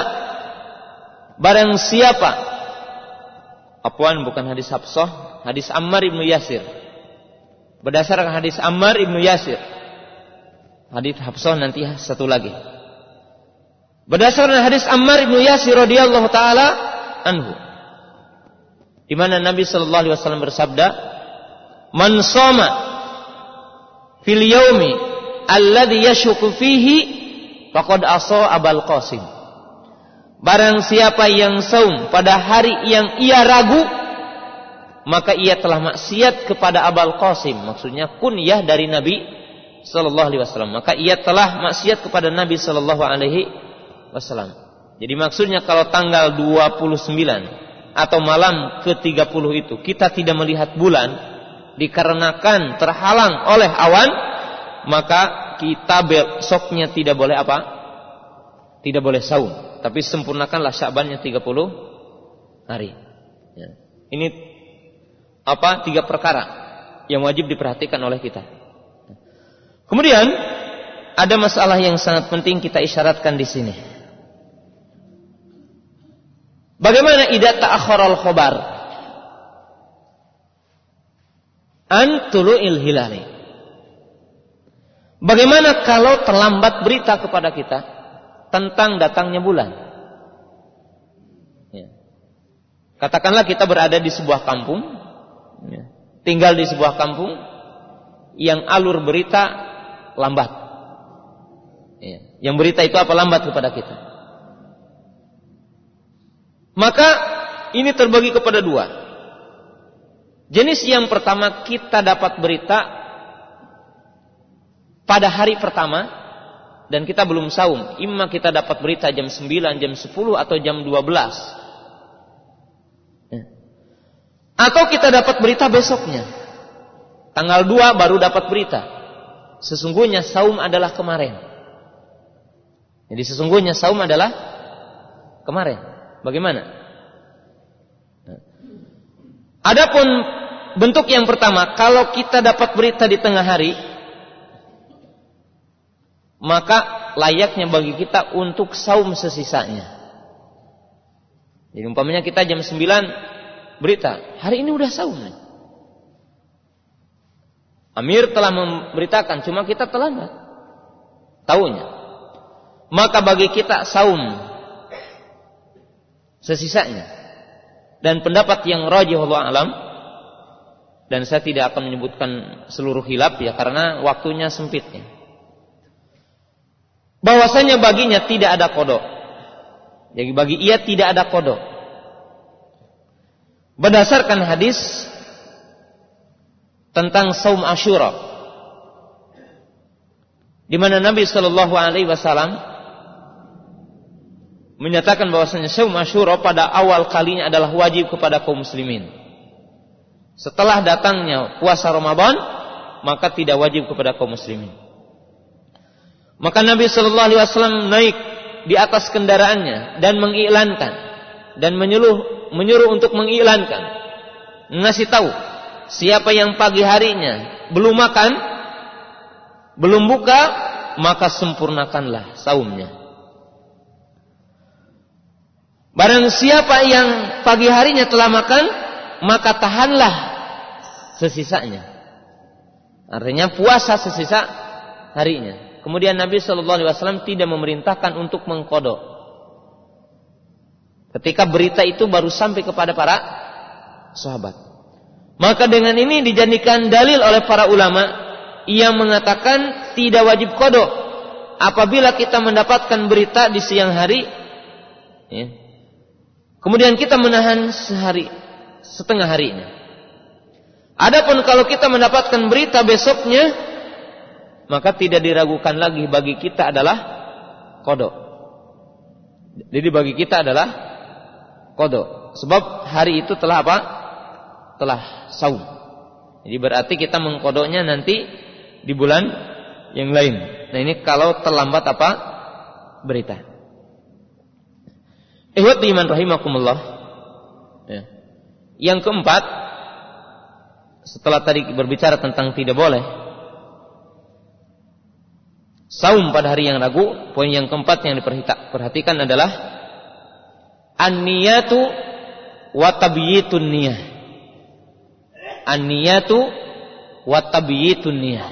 barang siapa, apuan bukan hadis Hafsah, hadis Ammar ibnu Yasir. Berdasarkan hadis Ammar ibnu Yasir, hadis Hafsah nanti satu lagi. Berdasarkan hadis Ammar ibnu Yasir radhiyallahu taala anhu, di mana Nabi Shallallahu Alaihi Wasallam bersabda, "Man soma fil yaumi alladhi fihi faqad asa Abul Qasim. Barang siapa yang saum pada hari yang ia ragu, maka ia telah maksiat kepada Abul Qasim. Maksudnya kunyah dari Nabi sallallahu alaihi wasallam. Maka ia telah maksiat kepada Nabi sallallahu alaihi wasallam. Jadi maksudnya kalau tanggal 29 atau malam ke-30 itu kita tidak melihat bulan dikarenakan terhalang oleh awan, maka kita besoknya tidak boleh apa? Tidak boleh saum. Tapi sempurnakanlah syabannya 30 hari. Ya. Ini apa? Tiga perkara yang wajib diperhatikan oleh kita. Kemudian ada masalah yang sangat penting kita isyaratkan di sini. Bagaimana idat ta'akhir al-khobar? An tulu'il hilali. Bagaimana kalau terlambat berita kepada kita tentang datangnya bulan? Ya. Katakanlah kita berada di sebuah kampung, ya. tinggal di sebuah kampung yang alur berita lambat. Ya. Yang berita itu apa lambat kepada kita? Maka ini terbagi kepada dua. Jenis yang pertama kita dapat berita pada hari pertama dan kita belum saum, imma kita dapat berita jam 9, jam 10 atau jam 12. Ya. Atau kita dapat berita besoknya. Tanggal 2 baru dapat berita. Sesungguhnya saum adalah kemarin. Jadi sesungguhnya saum adalah kemarin. Bagaimana? Adapun bentuk yang pertama, kalau kita dapat berita di tengah hari, maka layaknya bagi kita untuk saum sesisanya. Jadi umpamanya kita jam 9 berita, hari ini udah saum. Amir telah memberitakan, cuma kita terlambat. Tahunya. Maka bagi kita saum sesisanya. Dan pendapat yang rajih Allah alam dan saya tidak akan menyebutkan seluruh hilap ya karena waktunya sempitnya. Bahwasanya baginya tidak ada kodok. Jadi bagi ia tidak ada kodok. Berdasarkan hadis tentang saum Ashura di mana Nabi Shallallahu alaihi wasallam menyatakan bahwasanya saum Ashura pada awal kalinya adalah wajib kepada kaum muslimin. Setelah datangnya puasa Ramadan, maka tidak wajib kepada kaum muslimin. Maka Nabi Shallallahu alaihi wasallam naik di atas kendaraannya dan mengiklankan dan menyuruh menyuruh untuk mengiklankan ngasih tahu siapa yang pagi harinya belum makan, belum buka, maka sempurnakanlah saumnya. Barang siapa yang pagi harinya telah makan, maka tahanlah sesisanya. Artinya puasa sesisa harinya. Kemudian Nabi Shallallahu Alaihi Wasallam tidak memerintahkan untuk mengkodok. Ketika berita itu baru sampai kepada para sahabat. Maka dengan ini dijadikan dalil oleh para ulama yang mengatakan tidak wajib kodok apabila kita mendapatkan berita di siang hari. Ya. Kemudian kita menahan sehari, setengah harinya. Adapun kalau kita mendapatkan berita besoknya, maka tidak diragukan lagi bagi kita adalah kodok. Jadi bagi kita adalah kodok. Sebab hari itu telah apa? telah saum. Jadi berarti kita mengkodoknya nanti di bulan yang lain. Nah ini kalau terlambat apa berita. Ihwat iman rahimakumullah. Ya. Yang keempat, setelah tadi berbicara tentang tidak boleh saum pada hari yang ragu, poin yang keempat yang diperhatikan adalah an-niyatu wa tabyitun niyah an-niyatu wa tabyitun niyah.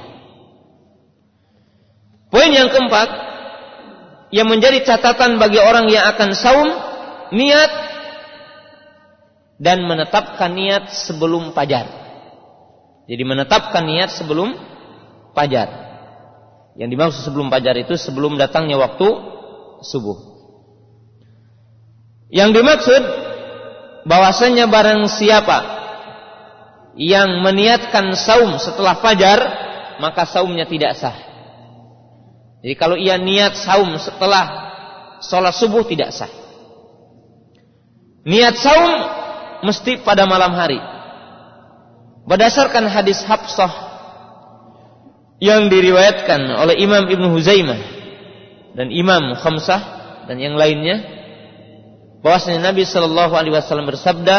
Poin yang keempat yang menjadi catatan bagi orang yang akan saum niat dan menetapkan niat sebelum fajar. Jadi menetapkan niat sebelum fajar. Yang dimaksud sebelum fajar itu sebelum datangnya waktu subuh. Yang dimaksud bahwasanya barang siapa yang meniatkan saum setelah fajar, maka saumnya tidak sah. Jadi kalau ia niat saum setelah sholat subuh tidak sah. Niat saum mesti pada malam hari. Berdasarkan hadis Hafsah yang diriwayatkan oleh Imam Ibn Huzaimah dan Imam Khamsah dan yang lainnya bahwasanya Nabi Shallallahu alaihi wasallam bersabda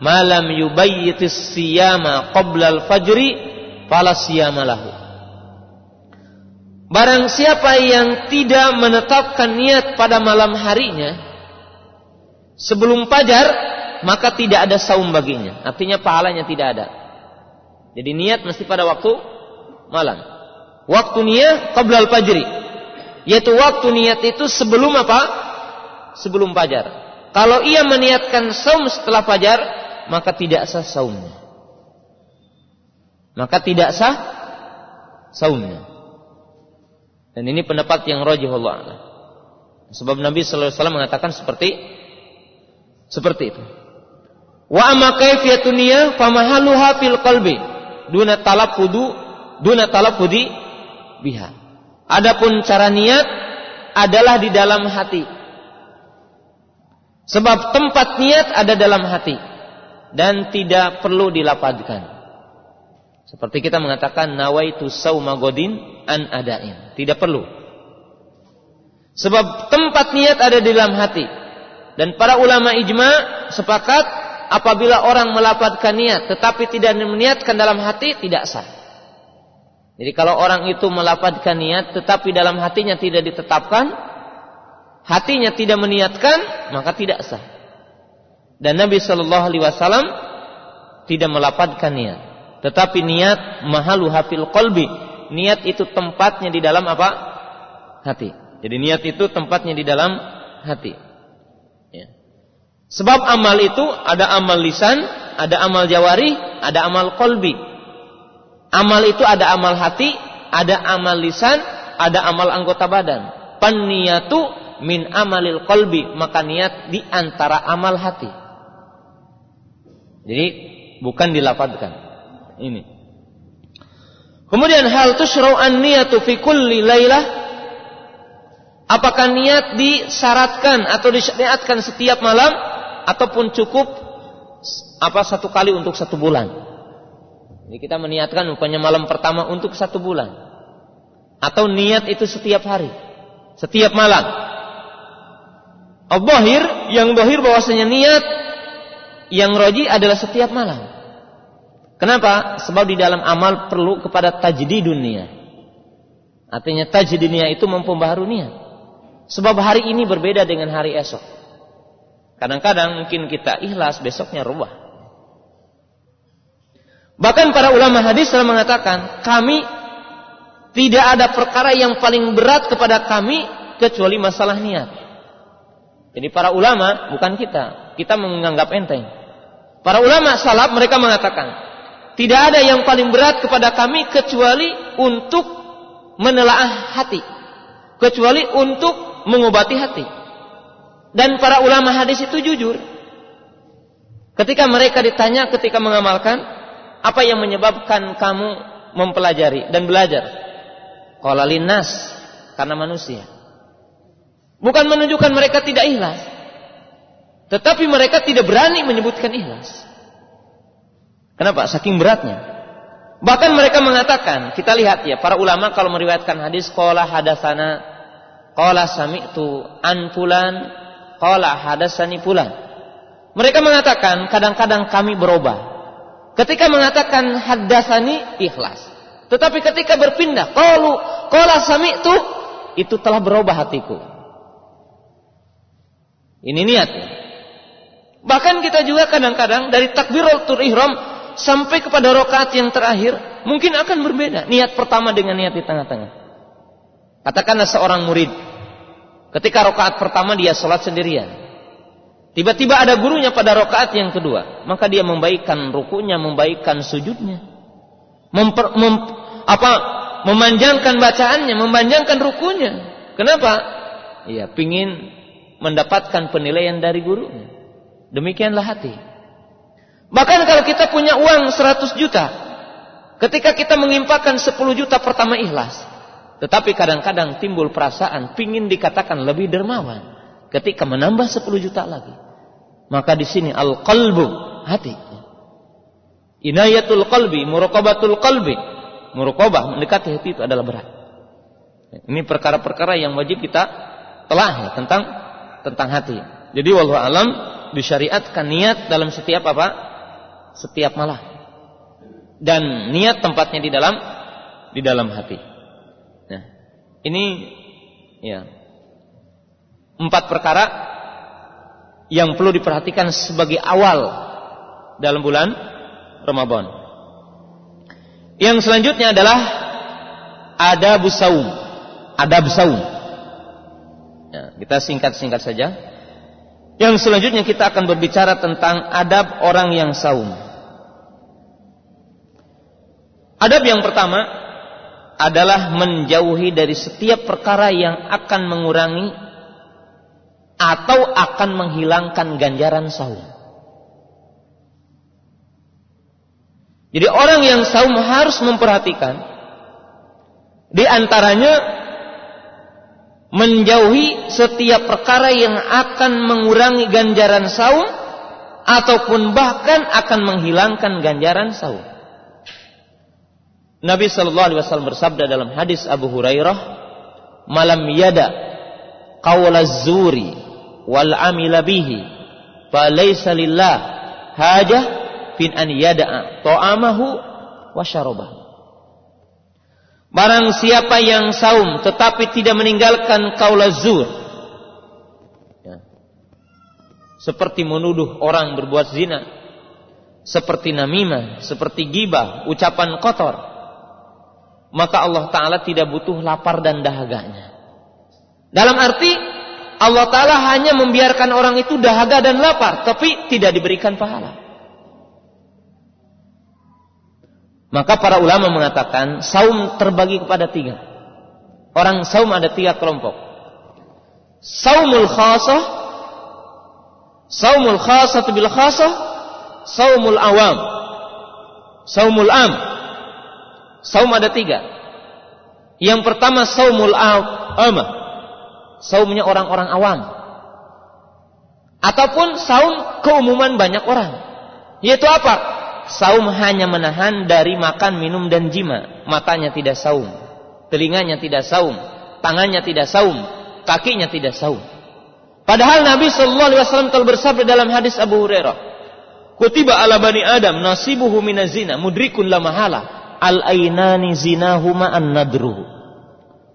malam yubayyitis siyama qabla al-fajri fala siyama lahu. Barang siapa yang tidak menetapkan niat pada malam harinya sebelum fajar, maka tidak ada saum baginya. Artinya pahalanya tidak ada. Jadi niat mesti pada waktu malam. Waktu niat qabla al-fajri. Yaitu waktu niat itu sebelum apa? Sebelum fajar. Kalau ia meniatkan saum setelah fajar, maka tidak sah saumnya. Maka tidak sah saumnya. Dan ini pendapat yang rajih Allah. Sebab Nabi sallallahu alaihi wasallam mengatakan seperti seperti itu. Wa amma kayfiyatun niyah famahaluha fil qalbi duna talaffudu duna talaffudi biha. Adapun cara niat adalah di dalam hati. Sebab tempat niat ada dalam hati dan tidak perlu dilapatkan. Seperti kita mengatakan nawaitu sauma godin an adain. Tidak perlu. Sebab tempat niat ada di dalam hati. Dan para ulama ijma sepakat
apabila orang melapatkan niat tetapi tidak meniatkan dalam hati tidak sah. Jadi kalau orang itu melapatkan niat tetapi dalam hatinya tidak ditetapkan, hatinya tidak meniatkan, maka tidak sah. Dan Nabi Shallallahu Alaihi Wasallam tidak melapatkan niat, tetapi niat mahalu hafil kolbi. Niat itu tempatnya di dalam apa? Hati. Jadi niat itu tempatnya di dalam hati. Ya. Sebab amal itu ada amal lisan, ada amal jawari, ada amal kolbi. Amal itu ada amal hati, ada amal lisan, ada amal anggota badan. Peniatu min amalil kolbi, maka niat di antara amal hati. Jadi bukan dilafadkan. Ini. Kemudian hal tusyrau an niyatu fi kulli lailah Apakah niat disyaratkan atau disyariatkan setiap malam ataupun cukup apa satu kali untuk satu bulan? Jadi kita meniatkan umpamanya malam pertama untuk satu bulan. Atau niat itu setiap hari, setiap malam. Al-Bahir, yang bahir bahwasanya niat yang roji adalah setiap malam. Kenapa? Sebab di dalam amal perlu kepada tajdidun dunia. Artinya tajdid dunia itu memperbaharui niat. Sebab hari ini berbeda dengan hari esok. Kadang-kadang mungkin kita ikhlas, besoknya rubah. Bahkan para ulama hadis telah mengatakan, kami tidak ada perkara yang paling berat kepada kami kecuali masalah niat. Jadi para ulama bukan kita, kita menganggap enteng. Para ulama salaf mereka mengatakan, tidak ada yang paling berat kepada kami kecuali untuk menelaah hati. Kecuali untuk mengobati hati. Dan para ulama hadis itu jujur. Ketika mereka ditanya ketika mengamalkan, apa yang menyebabkan kamu mempelajari dan belajar? Qala linnas, karena manusia. Bukan menunjukkan mereka tidak ikhlas. Tetapi mereka tidak berani menyebutkan ikhlas. Kenapa? Saking beratnya. Bahkan mereka mengatakan, kita lihat ya, para ulama kalau meriwayatkan hadis, qala hadasana Qala sami'tu an fulan, hadasani fulan. Mereka mengatakan kadang-kadang kami berubah. Ketika mengatakan hadasani ikhlas. Tetapi ketika berpindah, qalu qala sami'tu itu telah berubah hatiku. Ini niat. Bahkan kita juga kadang-kadal dari takbiratul ihram sampai kepada rakaat yang terakhir mungkin akan berbeda niat pertama dengan niat di tengah-tengah. Katakanlah seorang murid Ketika rokaat pertama dia sholat sendirian. Tiba-tiba ada gurunya pada rokaat yang kedua. Maka dia membaikkan rukunya, membaikkan sujudnya. Memper, mem, apa, memanjangkan bacaannya, memanjangkan rukunya. Kenapa? Ya, pingin mendapatkan penilaian dari gurunya. Demikianlah hati. Bahkan kalau kita punya uang 100 juta. Ketika kita mengimpakan 10 juta pertama ikhlas. Tetapi kadang-kadang timbul perasaan pingin dikatakan lebih dermawan ketika menambah 10 juta lagi. Maka di sini al-qalbu, hati. Inayatul qalbi, muraqabatul qalbi. Muraqabah mendekati hati itu adalah berat. Ini perkara-perkara yang wajib kita telah ya, tentang tentang hati. Jadi wallahu alam disyariatkan niat dalam setiap apa? Setiap malam. Dan niat tempatnya di dalam di dalam hati. Ini ya empat perkara yang perlu diperhatikan sebagai awal dalam bulan Ramadan. Yang selanjutnya adalah ada busaum, ada busaum. Ya, kita singkat-singkat saja. Yang selanjutnya kita akan berbicara tentang adab orang yang saum. Adab yang pertama adalah menjauhi dari setiap perkara yang akan mengurangi atau akan menghilangkan ganjaran saum. Jadi orang yang saum harus memperhatikan di antaranya menjauhi setiap perkara yang akan mengurangi ganjaran saum ataupun bahkan akan menghilangkan ganjaran saum. Nabi Shallallahu Alaihi Wasallam bersabda dalam hadis Abu Hurairah, malam yada qawla zuri wal amila bihi, falaysa lillah hajah bin an yada'a ta'amahu wa syarabahu. Barang siapa yang saum tetapi tidak meninggalkan kaula zur. Ya. Seperti menuduh orang berbuat zina. Seperti namimah, seperti gibah, ucapan kotor. Maka Allah Ta'ala tidak butuh lapar dan dahaganya. Dalam arti Allah Ta'ala hanya membiarkan orang itu dahaga dan lapar, tapi tidak diberikan pahala. Maka para ulama mengatakan saum terbagi kepada tiga. Orang saum ada tiga kelompok. Saumul khasah, saumul khasah bil khasah, saumul awam, saumul am. Saum ada tiga. Yang pertama saumul amah saumnya orang-orang awam. Ataupun saum keumuman banyak orang. Yaitu apa? Saum hanya menahan dari makan, minum dan jima. Matanya tidak saum. Telinganya tidak saum. Tangannya tidak saum. Kakinya tidak saum. Padahal Nabi Shallallahu Alaihi Wasallam telah bersabda dalam hadis Abu Hurairah, Kutiba ala bani Adam nasibuhu minazina mudrikun la mahala al ainani zinahuma an nadruhu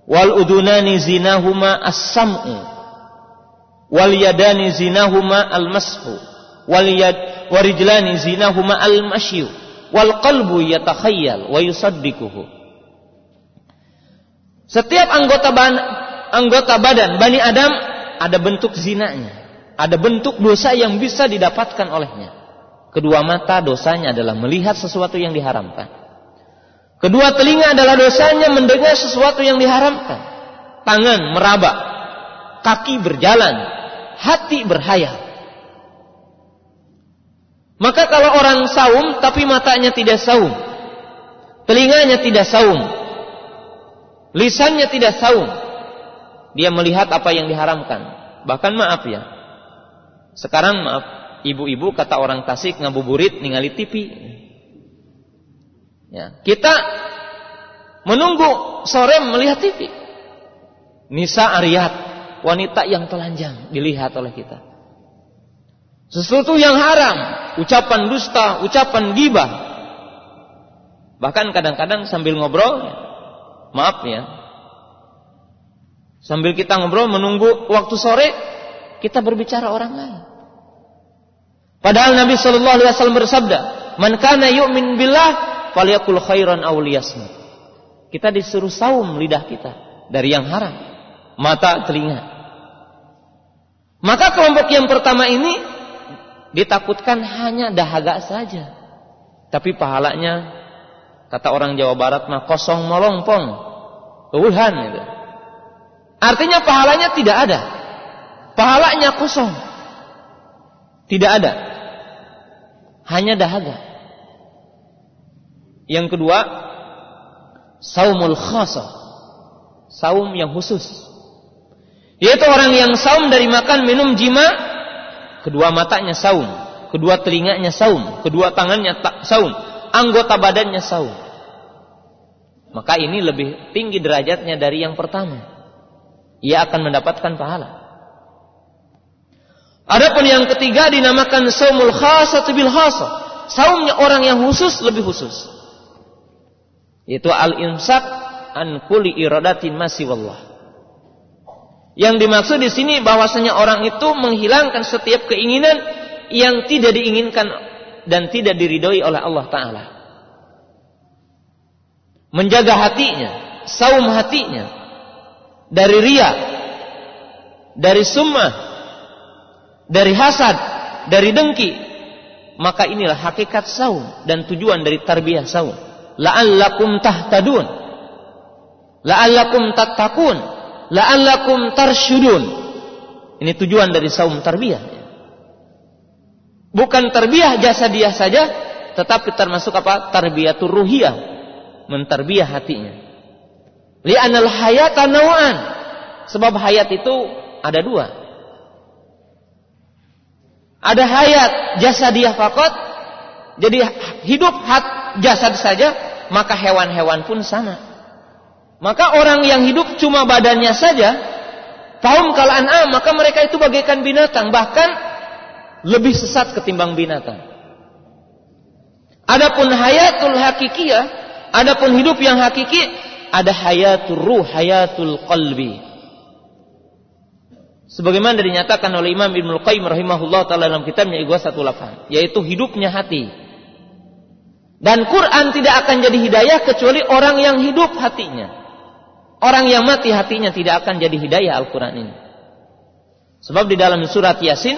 wal udunani zinahuma as-sam'u. Wal yadani zinahuma al-mashu wal yad warijlani zinahuma al-mashyu wal qalbu yatakhayyal wa yusaddiquhu setiap anggota badan, anggota badan Bani Adam ada bentuk zinanya. Ada bentuk dosa yang bisa didapatkan olehnya. Kedua mata dosanya adalah melihat sesuatu yang diharamkan Kedua telinga adalah dosanya mendengar sesuatu yang diharamkan. Tangan meraba, kaki berjalan, hati berhayal. Maka kalau orang saum tapi matanya tidak saum, telinganya tidak saum, lisannya tidak saum, dia melihat apa yang diharamkan. Bahkan maaf ya, sekarang maaf, ibu-ibu kata orang Tasik ngabuburit ningali TV. Ya, kita menunggu sore melihat TV. Nisa Ariyat, wanita yang telanjang dilihat oleh kita. Sesuatu yang haram, ucapan dusta, ucapan gibah. Bahkan kadang-kadang sambil ngobrol, maaf ya, sambil kita ngobrol menunggu waktu sore, kita berbicara orang lain. Padahal Nabi Shallallahu Alaihi Wasallam bersabda, "Man kana yu'min billah falyakul khairan aw. Kita disuruh saum lidah kita dari yang haram, mata, telinga. Maka kelompok yang pertama ini ditakutkan hanya dahaga saja. Tapi pahalanya kata orang Jawa Barat mah kosong molongpong. Keuhan itu. Artinya pahalanya tidak ada. Pahalanya kosong. Tidak ada. Hanya dahaga. Yang kedua, saumul khasa. Saum yang khusus. Yaitu orang yang saum dari makan, minum, jima. Kedua matanya saum. Kedua telinganya saum. Kedua tangannya saum. Anggota badannya saum. Maka ini lebih tinggi derajatnya dari yang pertama. Ia akan mendapatkan pahala. Adapun yang ketiga dinamakan saumul khasat bil khasa. Saumnya orang yang khusus lebih khusus. Itu al-imsak an kulli iradatin masih wallah. Yang dimaksud di sini bahwasanya orang itu menghilangkan setiap keinginan yang tidak diinginkan dan tidak diridhoi oleh Allah taala. Menjaga hatinya, saum hatinya dari ria, dari summa, dari hasad, dari dengki. Maka inilah hakikat saum dan tujuan dari tarbiyah saum la'allakum tahtadun. La'allakum tattaqun. La'allakum tarsyudun. Ini tujuan dari saum tarbiyah. Bukan tarbiyah jasa dia saja tetapi termasuk apa? Tarbiyatur ruhiyah. Mentarbiyah hatinya. Li'anal hayata naw'an. Sebab hayat itu ada dua. Ada hayat jasa dia fakot jadi hidup hat jasad saja, maka hewan-hewan pun sama. Maka orang yang hidup cuma badannya saja, kaum kalaan ah, maka mereka itu bagaikan binatang, bahkan lebih sesat ketimbang binatang. Adapun hayatul hakikiyah, adapun hidup yang hakiki, ada hayatul ruh, hayatul qalbi. Sebagaimana dinyatakan oleh Imam Ibnu Qayyim rahimahullah taala dalam kitabnya Ighasatul Lafan, yaitu hidupnya hati. Dan Quran tidak akan jadi hidayah kecuali orang yang hidup hatinya. Orang yang mati hatinya tidak akan jadi hidayah Al-Quran ini. Sebab di dalam surat Yasin,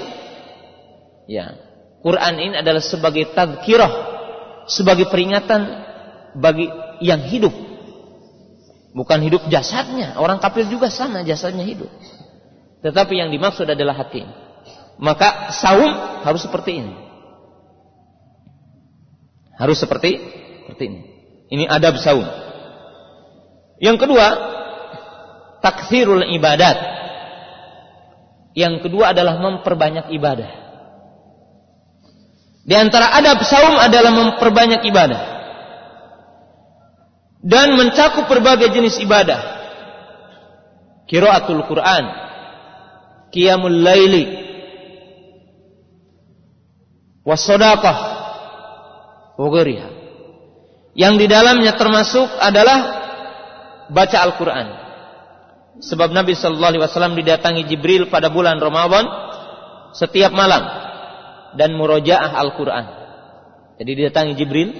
ya, Quran ini adalah sebagai tadkirah, sebagai peringatan bagi yang hidup. Bukan hidup jasadnya. Orang kafir juga sama jasadnya hidup. Tetapi yang dimaksud adalah hati. Maka saum harus seperti ini. Harus seperti seperti ini. Ini adab saum. Yang kedua, takfirul ibadat. Yang kedua adalah memperbanyak ibadah. Di antara adab saum adalah memperbanyak ibadah. Dan mencakup berbagai jenis ibadah. Kiraatul Quran. Qiyamul Laili. Wasodaqah. Wageriha. Yang di dalamnya termasuk adalah baca Al-Quran. Sebab Nabi Shallallahu Alaihi Wasallam didatangi Jibril pada bulan Ramadan setiap malam dan murojaah Al-Quran. Jadi didatangi Jibril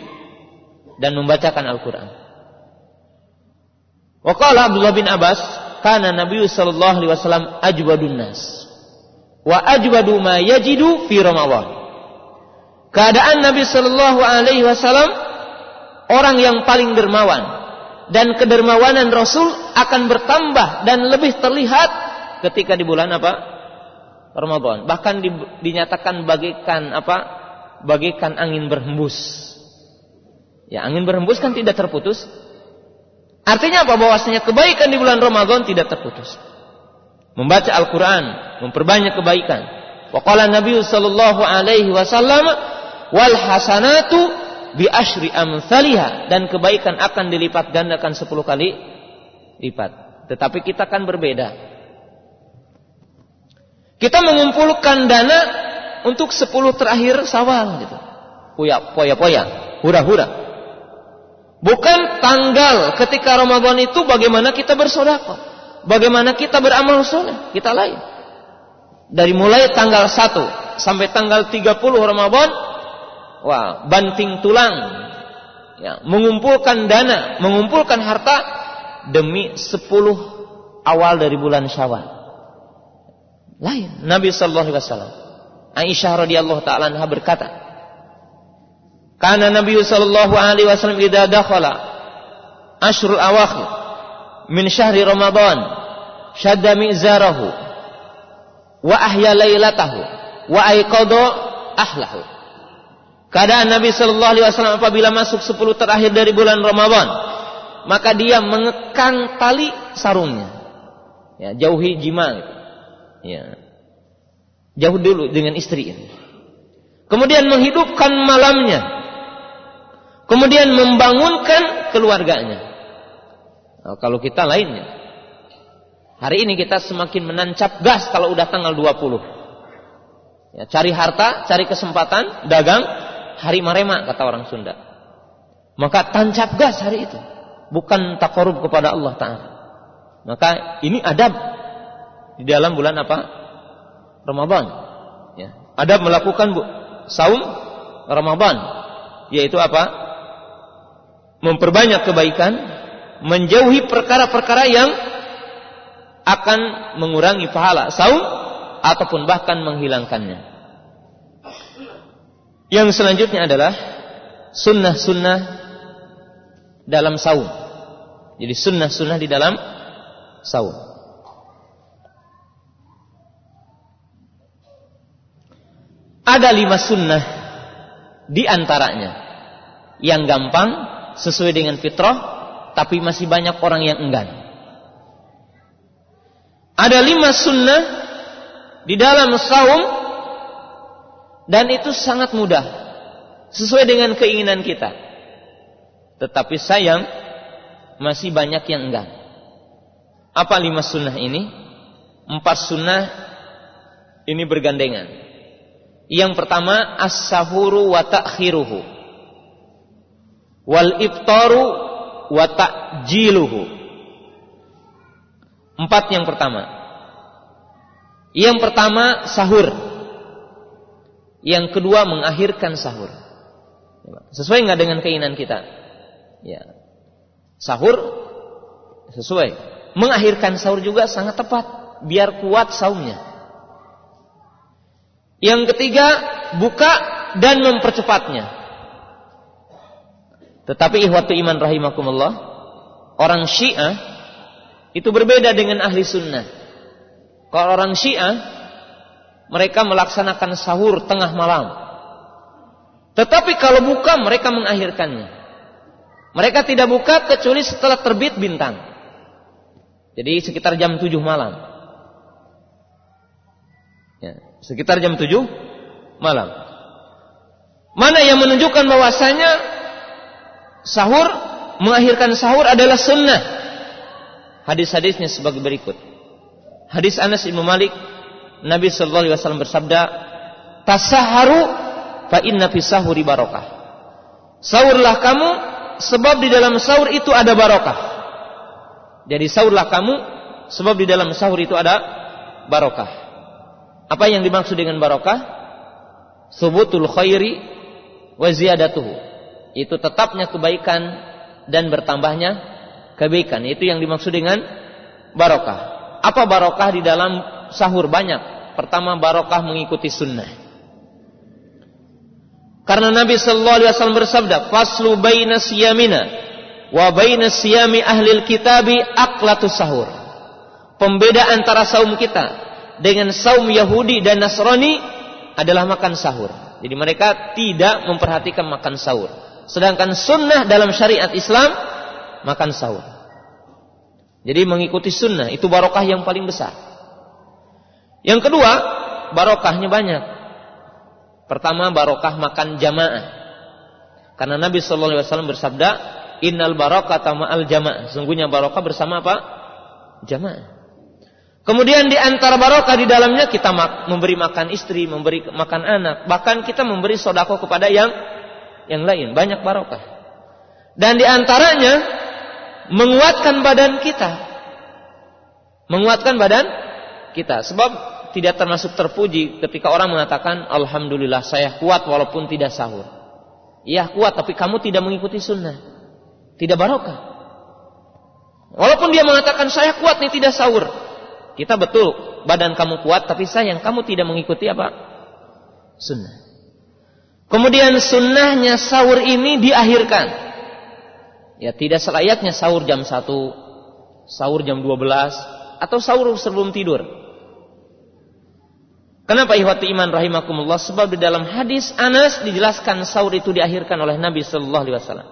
dan membacakan Al-Quran. Wakala Abdullah bin Abbas, karena Nabi Shallallahu Alaihi Wasallam ajwadun nas, wa ajwadu ma yajidu fi Ramadan. Keadaan Nabi Shallallahu Alaihi Wasallam orang yang paling dermawan, dan kedermawanan Rasul akan bertambah dan lebih terlihat ketika di bulan apa? Ramadan. Bahkan di, dinyatakan bagikan apa? Bagikan angin berhembus. Ya, angin berhembus kan tidak terputus. Artinya apa? Bahwasanya kebaikan di bulan Ramadan tidak terputus. Membaca Al-Qur'an, memperbanyak kebaikan. Wa qala Nabi sallallahu alaihi wasallam wal hasanatu bi ashri amsalha dan kebaikan akan dilipat gandakan 10 kali lipat. Tetapi kita kan berbeda. Kita mengumpulkan dana untuk 10 terakhir Sawal gitu. Puya, poya-poya, hura-hura. Bukan tanggal ketika Ramadan itu bagaimana kita bersedekah. Bagaimana kita beramal soleh, kita lain. Dari mulai tanggal 1 sampai tanggal 30 Ramadan wah, banting tulang, ya, mengumpulkan dana, mengumpulkan harta demi sepuluh awal dari bulan Syawal. Lain. Nabi Sallallahu Alaihi Wasallam. Aisyah radhiyallahu taala anha berkata, "Karena Nabi Sallallahu Alaihi Wasallam idza dakhala ashrul awakhir min syahri Ramadan syadda mi'zarahu wa ahya lailatahu wa aiqadha ahlahu." Keadaan Nabi Shallallahu Alaihi Wasallam apabila masuk sepuluh terakhir dari bulan Ramadan, maka dia mengekang tali sarungnya. Ya, jauhi jima. Gitu. Ya. Jauh dulu dengan istri ini. Kemudian menghidupkan malamnya. Kemudian membangunkan keluarganya. Nah, kalau kita lainnya. Hari ini kita semakin menancap gas kalau udah tanggal 20. Ya, cari harta, cari kesempatan, dagang, hari marema kata orang Sunda. Maka tancap gas hari itu. Bukan takorub kepada Allah Ta'ala. Maka ini adab di dalam bulan apa? Ramadan. Ya. Adab melakukan bu, saum Ramadan. Yaitu apa? Memperbanyak kebaikan. Menjauhi perkara-perkara yang akan mengurangi pahala saum ataupun bahkan menghilangkannya. Yang selanjutnya adalah sunnah-sunnah dalam saum. Jadi sunnah-sunnah di dalam saum. Ada lima sunnah di antaranya yang gampang sesuai dengan fitrah, tapi masih banyak orang yang enggan. Ada lima sunnah di dalam saum dan itu sangat mudah. Sesuai dengan keinginan kita. Tetapi sayang, masih banyak yang enggak. Apa lima sunnah ini? Empat sunnah ini bergandengan. Yang pertama, as-sahuru wa ta'khiruhu. wal iftaru wa ta'jiluhu. Empat yang pertama. Yang pertama sahur. Yang kedua mengakhirkan sahur. Sesuai nggak dengan keinginan kita? Ya. Sahur sesuai. Mengakhirkan sahur juga sangat tepat biar kuat saumnya. Yang ketiga, buka dan mempercepatnya. Tetapi ihwatu iman rahimakumullah, orang Syiah itu berbeda dengan ahli sunnah. Kalau orang Syiah, mereka melaksanakan sahur tengah malam. Tetapi kalau buka, mereka mengakhirkannya. Mereka tidak buka kecuali setelah terbit bintang. Jadi sekitar jam 7 malam. Ya, sekitar jam 7 malam. Mana yang menunjukkan bahwasanya sahur mengakhirkan sahur adalah sunnah. Hadis-hadisnya sebagai berikut. Hadis Anas bin Malik, Nabi sallallahu alaihi wasallam bersabda, "Tasaharu fa inna fi sahuri barakah." Sahurlah kamu sebab di dalam sahur itu ada barokah. Jadi sahurlah kamu sebab di dalam sahur itu ada barokah. Apa yang dimaksud dengan barokah? Subutul khairi wa ziyadatuhu. Itu tetapnya kebaikan dan bertambahnya kebaikan. Itu yang dimaksud dengan barokah. Apa barokah di dalam sahur banyak? Pertama barokah mengikuti sunnah. Karena Nabi sallallahu alaihi wasallam bersabda, "Faslu baina siyamina wa baina siyami ahli kitabi aqlatus sahur." Pembeda antara saum kita dengan saum Yahudi dan Nasrani adalah makan sahur. Jadi mereka tidak memperhatikan makan sahur. Sedangkan sunnah dalam syariat Islam makan sahur. Jadi mengikuti sunnah itu barokah yang paling besar. Yang kedua, barokahnya banyak. Pertama barokah makan jamaah. Karena Nabi Shallallahu Alaihi Wasallam bersabda, Innal barokah ma'al jamaah. Sungguhnya barokah bersama apa? Jamaah. Kemudian di antara barokah di dalamnya kita memberi makan istri, memberi makan anak, bahkan kita memberi sodako kepada yang yang lain. Banyak barokah. Dan di antaranya menguatkan badan kita. Menguatkan badan kita. Sebab tidak termasuk terpuji ketika orang mengatakan Alhamdulillah saya kuat walaupun tidak sahur. Iya kuat tapi kamu tidak mengikuti sunnah. Tidak barokah. Walaupun dia mengatakan saya kuat nih tidak sahur. Kita betul badan kamu kuat tapi sayang kamu tidak mengikuti apa? Sunnah. Kemudian sunnahnya sahur ini diakhirkan. Ya tidak selayaknya sahur jam 1, sahur jam 12 atau sahur sebelum tidur. Kenapa ihwati iman rahimakumullah? Sebab di dalam hadis Anas dijelaskan sahur itu diakhirkan oleh Nabi sallallahu alaihi wasallam.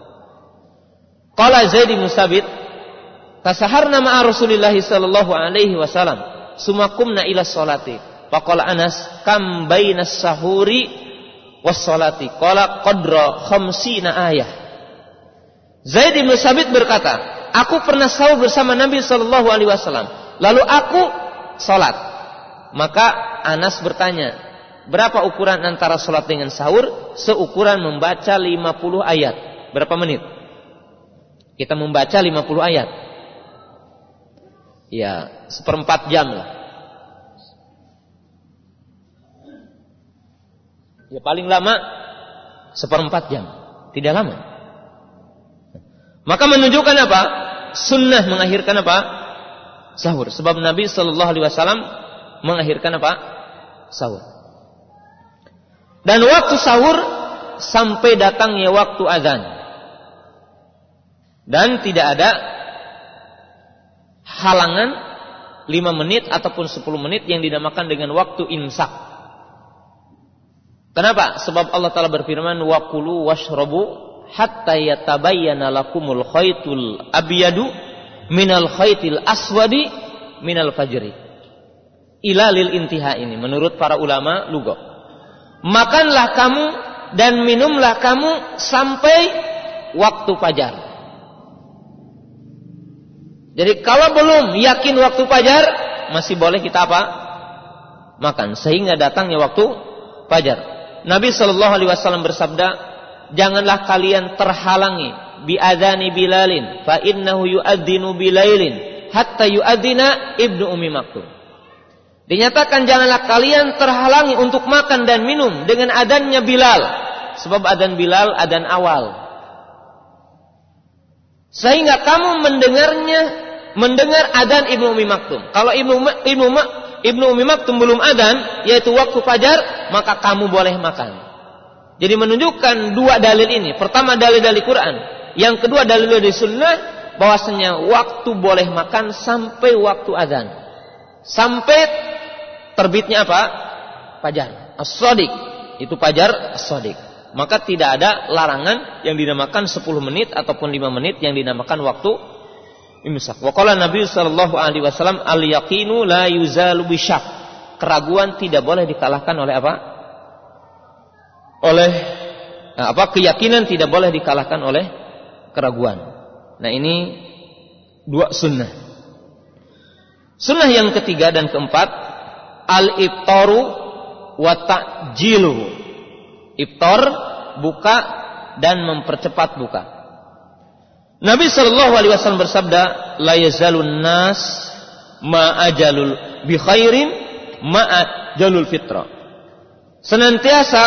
Qala Zaid bin Sabit, "Tasaharna ma'a Rasulillah sallallahu alaihi wasallam, sumakumna ila salati." Faqala Anas, "Kam bainas sahuri was salati?" Qala qadra khamsina ayah. Zaid bin Sabit berkata, "Aku pernah sahur bersama Nabi sallallahu alaihi wasallam. Lalu aku salat maka Anas bertanya, berapa ukuran antara sholat dengan sahur? Seukuran membaca 50 ayat. Berapa menit? Kita membaca 50 ayat. Ya, seperempat jam lah. Ya paling lama seperempat jam. Tidak lama. Maka menunjukkan apa? Sunnah mengakhirkan apa? Sahur. Sebab Nabi Shallallahu Alaihi Wasallam mengakhirkan apa? Sahur. Dan waktu sahur sampai datangnya waktu azan. Dan tidak ada halangan 5 menit ataupun 10 menit yang dinamakan dengan waktu imsak. Kenapa? Sebab Allah Ta'ala berfirman, Wakulu washrabu hatta yatabayyana lakumul khaytul abiyadu minal khaytil aswadi minal fajri ilalil intiha ini menurut para ulama lugo. Makanlah kamu dan minumlah kamu sampai waktu fajar. Jadi kalau belum yakin waktu fajar masih boleh kita apa? Makan sehingga datangnya waktu fajar. Nabi Shallallahu Alaihi Wasallam bersabda, janganlah kalian terhalangi bi adzani bilalin fa innahu yu'adzinu bilailin hatta yu'adzina ibnu ummi maktum Dinyatakan janganlah kalian terhalangi untuk makan dan minum dengan adannya Bilal. Sebab adan Bilal adan awal. Sehingga kamu mendengarnya mendengar adan Ibnu Umi Maktum. Kalau Ibnu Ibnu Ibnu Umi Maktum belum adan, yaitu waktu fajar, maka kamu boleh makan. Jadi menunjukkan dua dalil ini. Pertama dalil dari Quran, yang kedua dalil dari sunnah bahwasanya waktu boleh makan sampai waktu azan. Sampai terbitnya apa? Fajar. As-Sadiq. Itu fajar as-Sadiq. Maka tidak ada larangan yang dinamakan 10 menit ataupun 5 menit yang dinamakan waktu imsak. Wa qala Nabi sallallahu alaihi wasallam al-yaqinu la yuzalu bisyak. Keraguan tidak boleh dikalahkan oleh apa? Oleh nah, apa? Keyakinan tidak boleh dikalahkan oleh keraguan. Nah, ini dua sunnah. Sunnah yang ketiga dan keempat al-iftaru wa ta'jilu. Iftar buka dan mempercepat buka. Nabi Shallallahu alaihi wasallam bersabda, "La yazalun nas ma ajalul bi khairin ma ajalul fitra." Senantiasa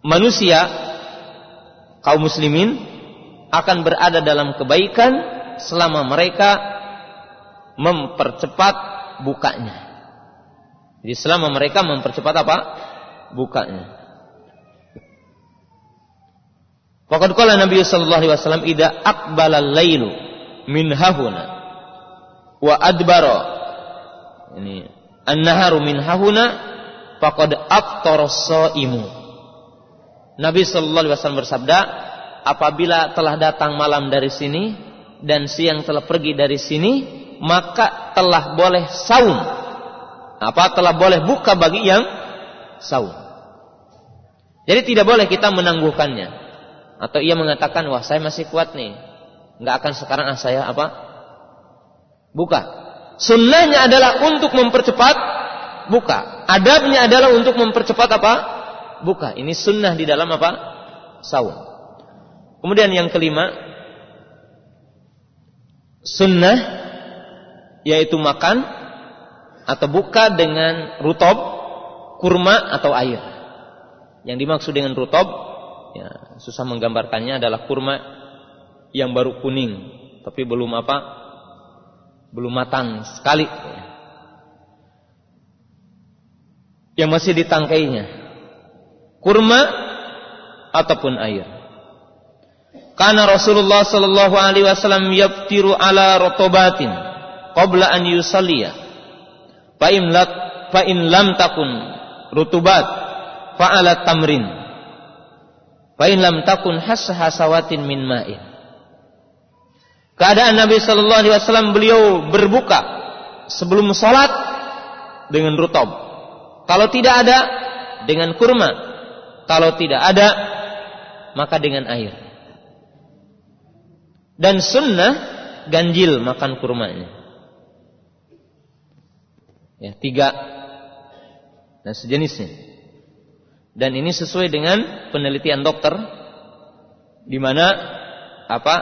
manusia kaum muslimin akan berada dalam kebaikan selama mereka mempercepat bukanya. Jadi selama mereka mempercepat apa? Bukanya. Faqad qala Nabi sallallahu alaihi wasallam idza aqbala al-lailu min hahuna wa adbara ini an-naharu min hahuna faqad aftara shaimu Nabi sallallahu alaihi wasallam bersabda apabila telah datang malam dari sini dan siang telah pergi dari sini maka telah boleh saum. Apa telah boleh buka bagi yang saum. Jadi tidak boleh kita menangguhkannya. Atau ia mengatakan, wah saya masih kuat nih. Nggak akan sekarang ah, saya apa? Buka. Sunnahnya adalah untuk mempercepat buka. Adabnya adalah untuk mempercepat apa? Buka. Ini sunnah di dalam apa? Saum. Kemudian yang kelima, sunnah yaitu makan atau buka dengan rutob, kurma atau air. Yang dimaksud dengan rutob, ya, susah menggambarkannya adalah kurma yang baru kuning, tapi belum apa, belum matang sekali. Yang masih ditangkainya, kurma ataupun air. Karena Rasulullah Sallallahu Alaihi Wasallam yaftiru ala rotobatin qabla an yusalliya. Fa in lat fa in lam takun rutubat fa ala tamrin. Fa in lam takun hasawatin min ma'in. Keadaan Nabi sallallahu alaihi wasallam beliau berbuka sebelum salat dengan rutab kalau tidak ada dengan kurma. Kalau tidak ada maka dengan air. Dan sunnah ganjil makan kurmanya Ya, tiga dan sejenisnya. Dan ini sesuai dengan penelitian dokter di mana apa?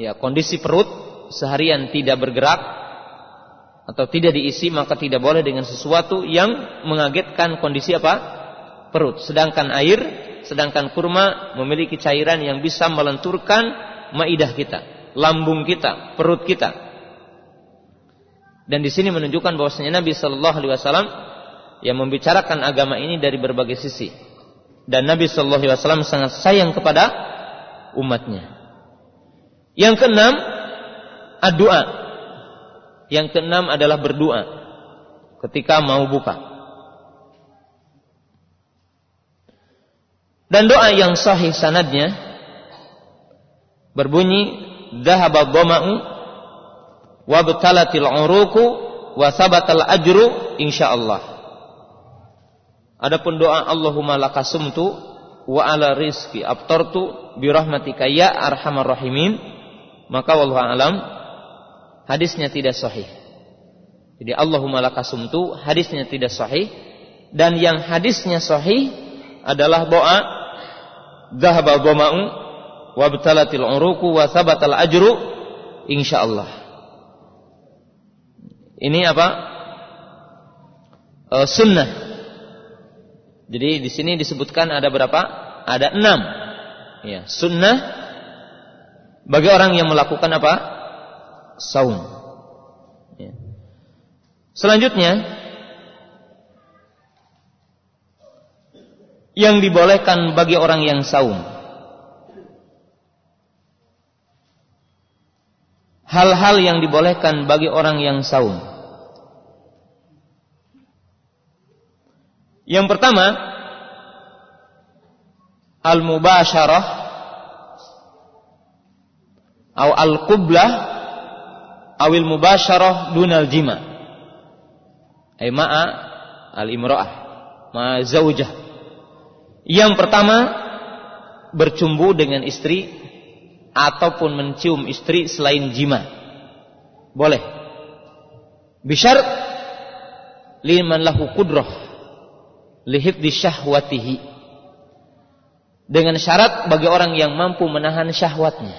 Ya, kondisi perut seharian tidak bergerak atau tidak diisi maka tidak boleh dengan sesuatu yang mengagetkan kondisi apa? perut. Sedangkan air, sedangkan kurma memiliki cairan yang bisa melenturkan maidah kita, lambung kita, perut kita. Dan di sini menunjukkan bahwasanya Nabi Shallallahu Alaihi Wasallam yang membicarakan agama ini dari berbagai sisi. Dan Nabi Shallallahu Alaihi Wasallam sangat sayang kepada umatnya. Yang keenam, doa. Yang keenam adalah berdoa ketika mau buka. Dan doa yang sahih sanadnya berbunyi dhahaba dhama'u wabtalatil uruku wa sabatal ajru insyaallah. Adapun doa Allahumma lakasumtu wa ala rizki abtartu bi rahmatika ya arhamar rahimin maka wallahu alam hadisnya tidak sahih. Jadi Allahumma lakasumtu hadisnya tidak sahih dan yang hadisnya sahih adalah doa dhahaba dhama'u wa btalatil uruku wa thabatal ajru insyaallah. Ini apa? E, sunnah. Jadi di sini disebutkan ada berapa? Ada enam. Ya, sunnah bagi orang yang melakukan apa? Saum. Ya. Selanjutnya yang dibolehkan bagi orang yang saum. Hal-hal yang dibolehkan bagi orang yang saum. Yang pertama, al-mubasyarah atau al-qublah awil mubasyarah dunal jima. Ay ma'a al-imra'ah, ma'a zaujah yang pertama bercumbu dengan istri ataupun mencium istri selain jima. Boleh. Bishar liman lahu qudrah lihifdi syahwatihi. Dengan syarat bagi orang yang mampu menahan syahwatnya.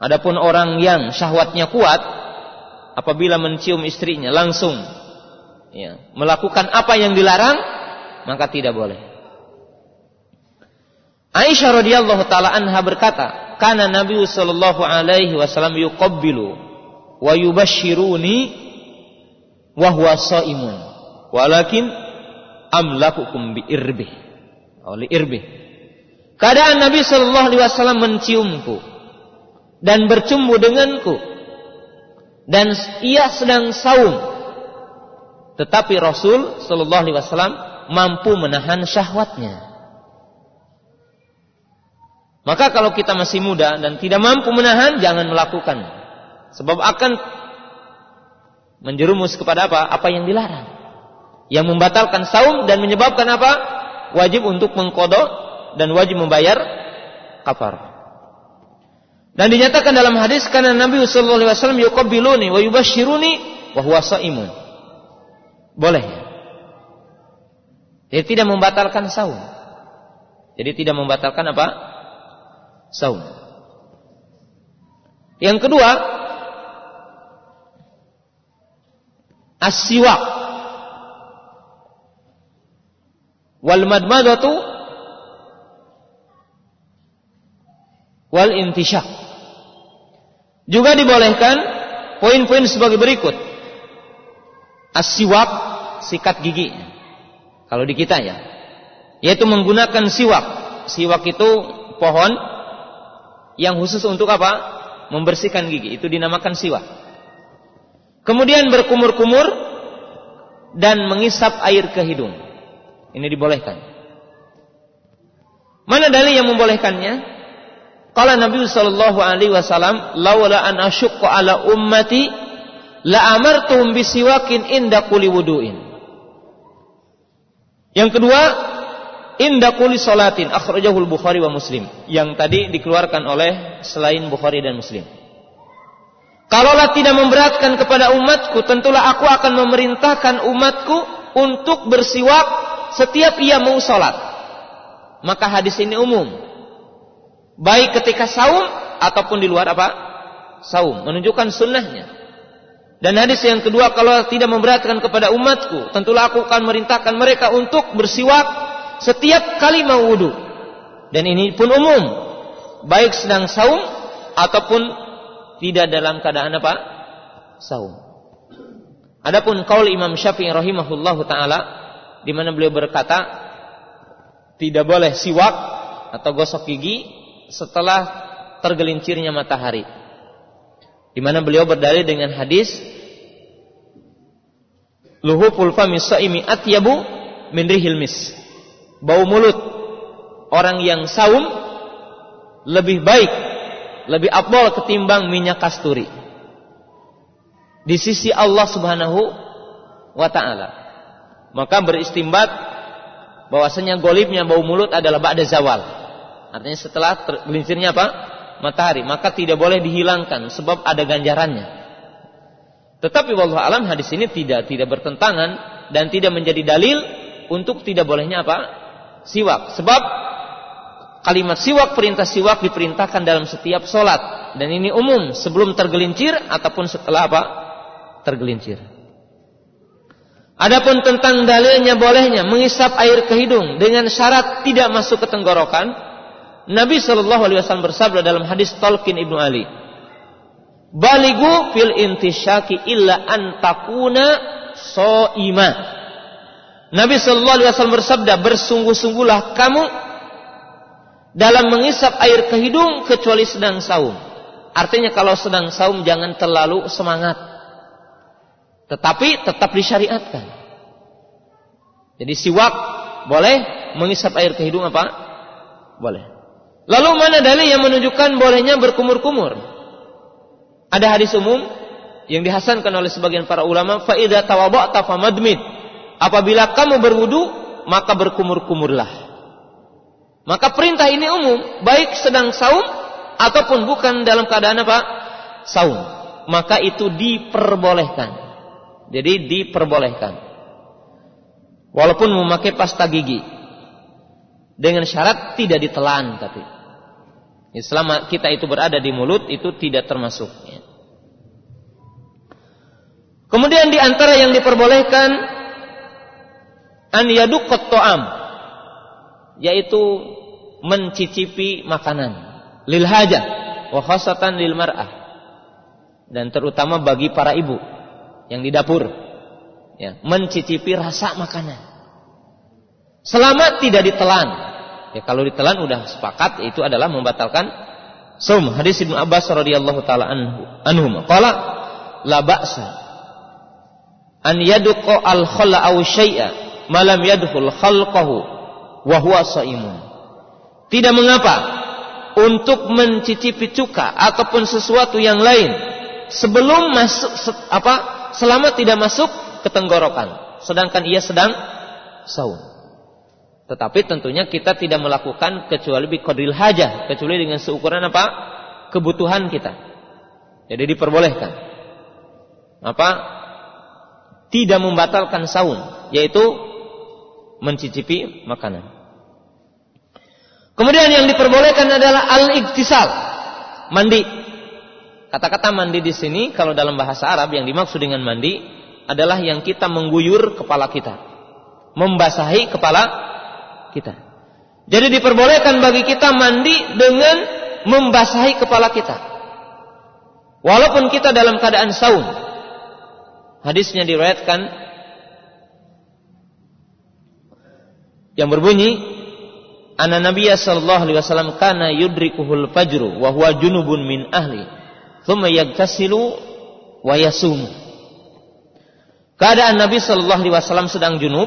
Adapun orang yang syahwatnya kuat apabila mencium istrinya langsung ya, melakukan apa yang dilarang maka tidak boleh. Aisyah radhiyallahu taala anha berkata, "Kana Nabi sallallahu alaihi wasallam yuqabbilu wa yubashshiruni wa huwa shaimun, walakin amlakukum bi irbih." Oleh irbih. Keadaan Nabi sallallahu alaihi wasallam menciumku dan bercumbu denganku dan ia sedang saum. Tetapi Rasul sallallahu alaihi wasallam mampu menahan syahwatnya. Maka kalau kita masih muda dan tidak mampu menahan, jangan melakukan. Sebab akan menjerumus kepada apa? Apa yang dilarang. Yang membatalkan saum dan menyebabkan apa? Wajib untuk mengkodok dan wajib membayar kafar. Dan dinyatakan dalam hadis karena Nabi sallallahu alaihi wasallam yuqabbiluni wa yubashshiruni wa huwa. Boleh. Jadi tidak membatalkan saum. Jadi tidak membatalkan apa? Saum. Yang kedua, as-siwak wal madmadatu wal intisyak. Juga dibolehkan poin-poin sebagai berikut. As-siwak sikat gigi. Kalau di kita ya. Yaitu menggunakan siwak. Siwak itu pohon yang khusus untuk apa? Membersihkan gigi. Itu dinamakan siwak. Kemudian berkumur-kumur dan mengisap air ke hidung. Ini dibolehkan. Mana dalil yang membolehkannya? Kalau Nabi sallallahu alaihi wasallam, "Laula an asyqa ala ummati la amartuhum bisiwakin inda kulli wudu'in." Yang kedua, inda kulli salatin akhrajahul Bukhari wa Muslim yang tadi dikeluarkan oleh selain Bukhari dan Muslim. Kalaulah tidak memberatkan kepada umatku, tentulah aku akan memerintahkan umatku untuk bersiwak setiap ia mau salat. Maka hadis ini umum. Baik ketika saum ataupun di luar apa? Saum. Menunjukkan sunnahnya. Dan hadis yang kedua, kalau tidak memberatkan kepada umatku, tentulah aku akan merintahkan mereka untuk bersiwak setiap kali mau wudhu. Dan ini pun umum. Baik sedang saum ataupun tidak dalam keadaan apa? Saum. Adapun kaul Imam Syafi'i rahimahullahu taala di mana beliau berkata tidak boleh siwak atau gosok gigi setelah tergelincirnya matahari. Di mana beliau berdalil dengan hadis luhuful fami saimi atyabu min rihil mis bau mulut orang yang saum lebih baik, lebih abdol ketimbang minyak kasturi. Di sisi Allah Subhanahu wa taala. Maka beristimbat bahwasanya golibnya bau mulut adalah ba'da zawal. Artinya setelah tergelincirnya apa? Matahari. Maka tidak boleh dihilangkan sebab ada ganjarannya. Tetapi wallahu alam hadis ini tidak tidak bertentangan dan tidak menjadi dalil untuk tidak bolehnya apa? Siwak. Sebab kalimat siwak, perintah siwak diperintahkan dalam setiap sholat. Dan ini umum sebelum tergelincir ataupun setelah apa? Tergelincir. Adapun tentang dalilnya bolehnya mengisap air ke hidung dengan syarat tidak masuk ke tenggorokan, Nabi Shallallahu Alaihi Wasallam bersabda dalam hadis Tolkien ibnu Ali, Baligu fil intisyaki illa antakuna so'ima. Nabi Shallallahu Alaihi Wasallam bersabda, bersungguh-sungguhlah kamu dalam mengisap air ke hidung kecuali sedang saum. Artinya kalau sedang saum jangan terlalu semangat. Tetapi tetap disyariatkan. Jadi siwak boleh mengisap air ke hidung apa? Boleh. Lalu mana dalil yang menunjukkan bolehnya berkumur-kumur? Ada hadis umum yang dihasankan oleh sebagian para ulama, fa famadmid. Apabila kamu berwudu, maka berkumur-kumurlah. Maka perintah ini umum, baik sedang saum ataupun bukan dalam keadaan apa? Saum. Maka itu diperbolehkan. Jadi diperbolehkan. Walaupun memakai pasta gigi. Dengan syarat tidak ditelan tapi. Selama kita itu berada di mulut itu tidak termasuk. Kemudian di antara yang diperbolehkan an yadukot to'am yaitu mencicipi makanan lil hajat wa khasatan lil mar'ah dan terutama bagi para ibu yang di dapur ya, mencicipi rasa makanan. Selama tidak ditelan. Ya kalau ditelan udah sepakat itu adalah membatalkan saum. Hadis Ibnu Abbas radhiyallahu taala anhu anhum qala la ba'sa an yadqa al khalla aw syai'a malam yadkhul khalqahu wa huwa shaimun. Tidak mengapa untuk mencicipi cuka ataupun sesuatu yang lain sebelum masuk apa selama tidak masuk ke tenggorokan. Sedangkan ia sedang saum. Tetapi tentunya kita tidak melakukan kecuali biqadril hajah, kecuali dengan seukuran apa? kebutuhan kita. Jadi diperbolehkan. Apa? Tidak membatalkan saum, yaitu mencicipi makanan. Kemudian yang diperbolehkan adalah al-iktisal, mandi. Kata-kata mandi di sini kalau dalam bahasa Arab yang dimaksud dengan mandi adalah yang kita mengguyur kepala kita. Membasahi kepala kita. Jadi diperbolehkan bagi kita mandi dengan membasahi kepala kita. Walaupun kita dalam keadaan saum. Hadisnya diriwayatkan yang berbunyi Anna Nabiya sallallahu alaihi wasallam kana yudrikuhul fajru wa huwa junubun min ahli thumma yagtasilu wa yasum. Keadaan Nabi Shallallahu Alaihi Wasallam sedang junub,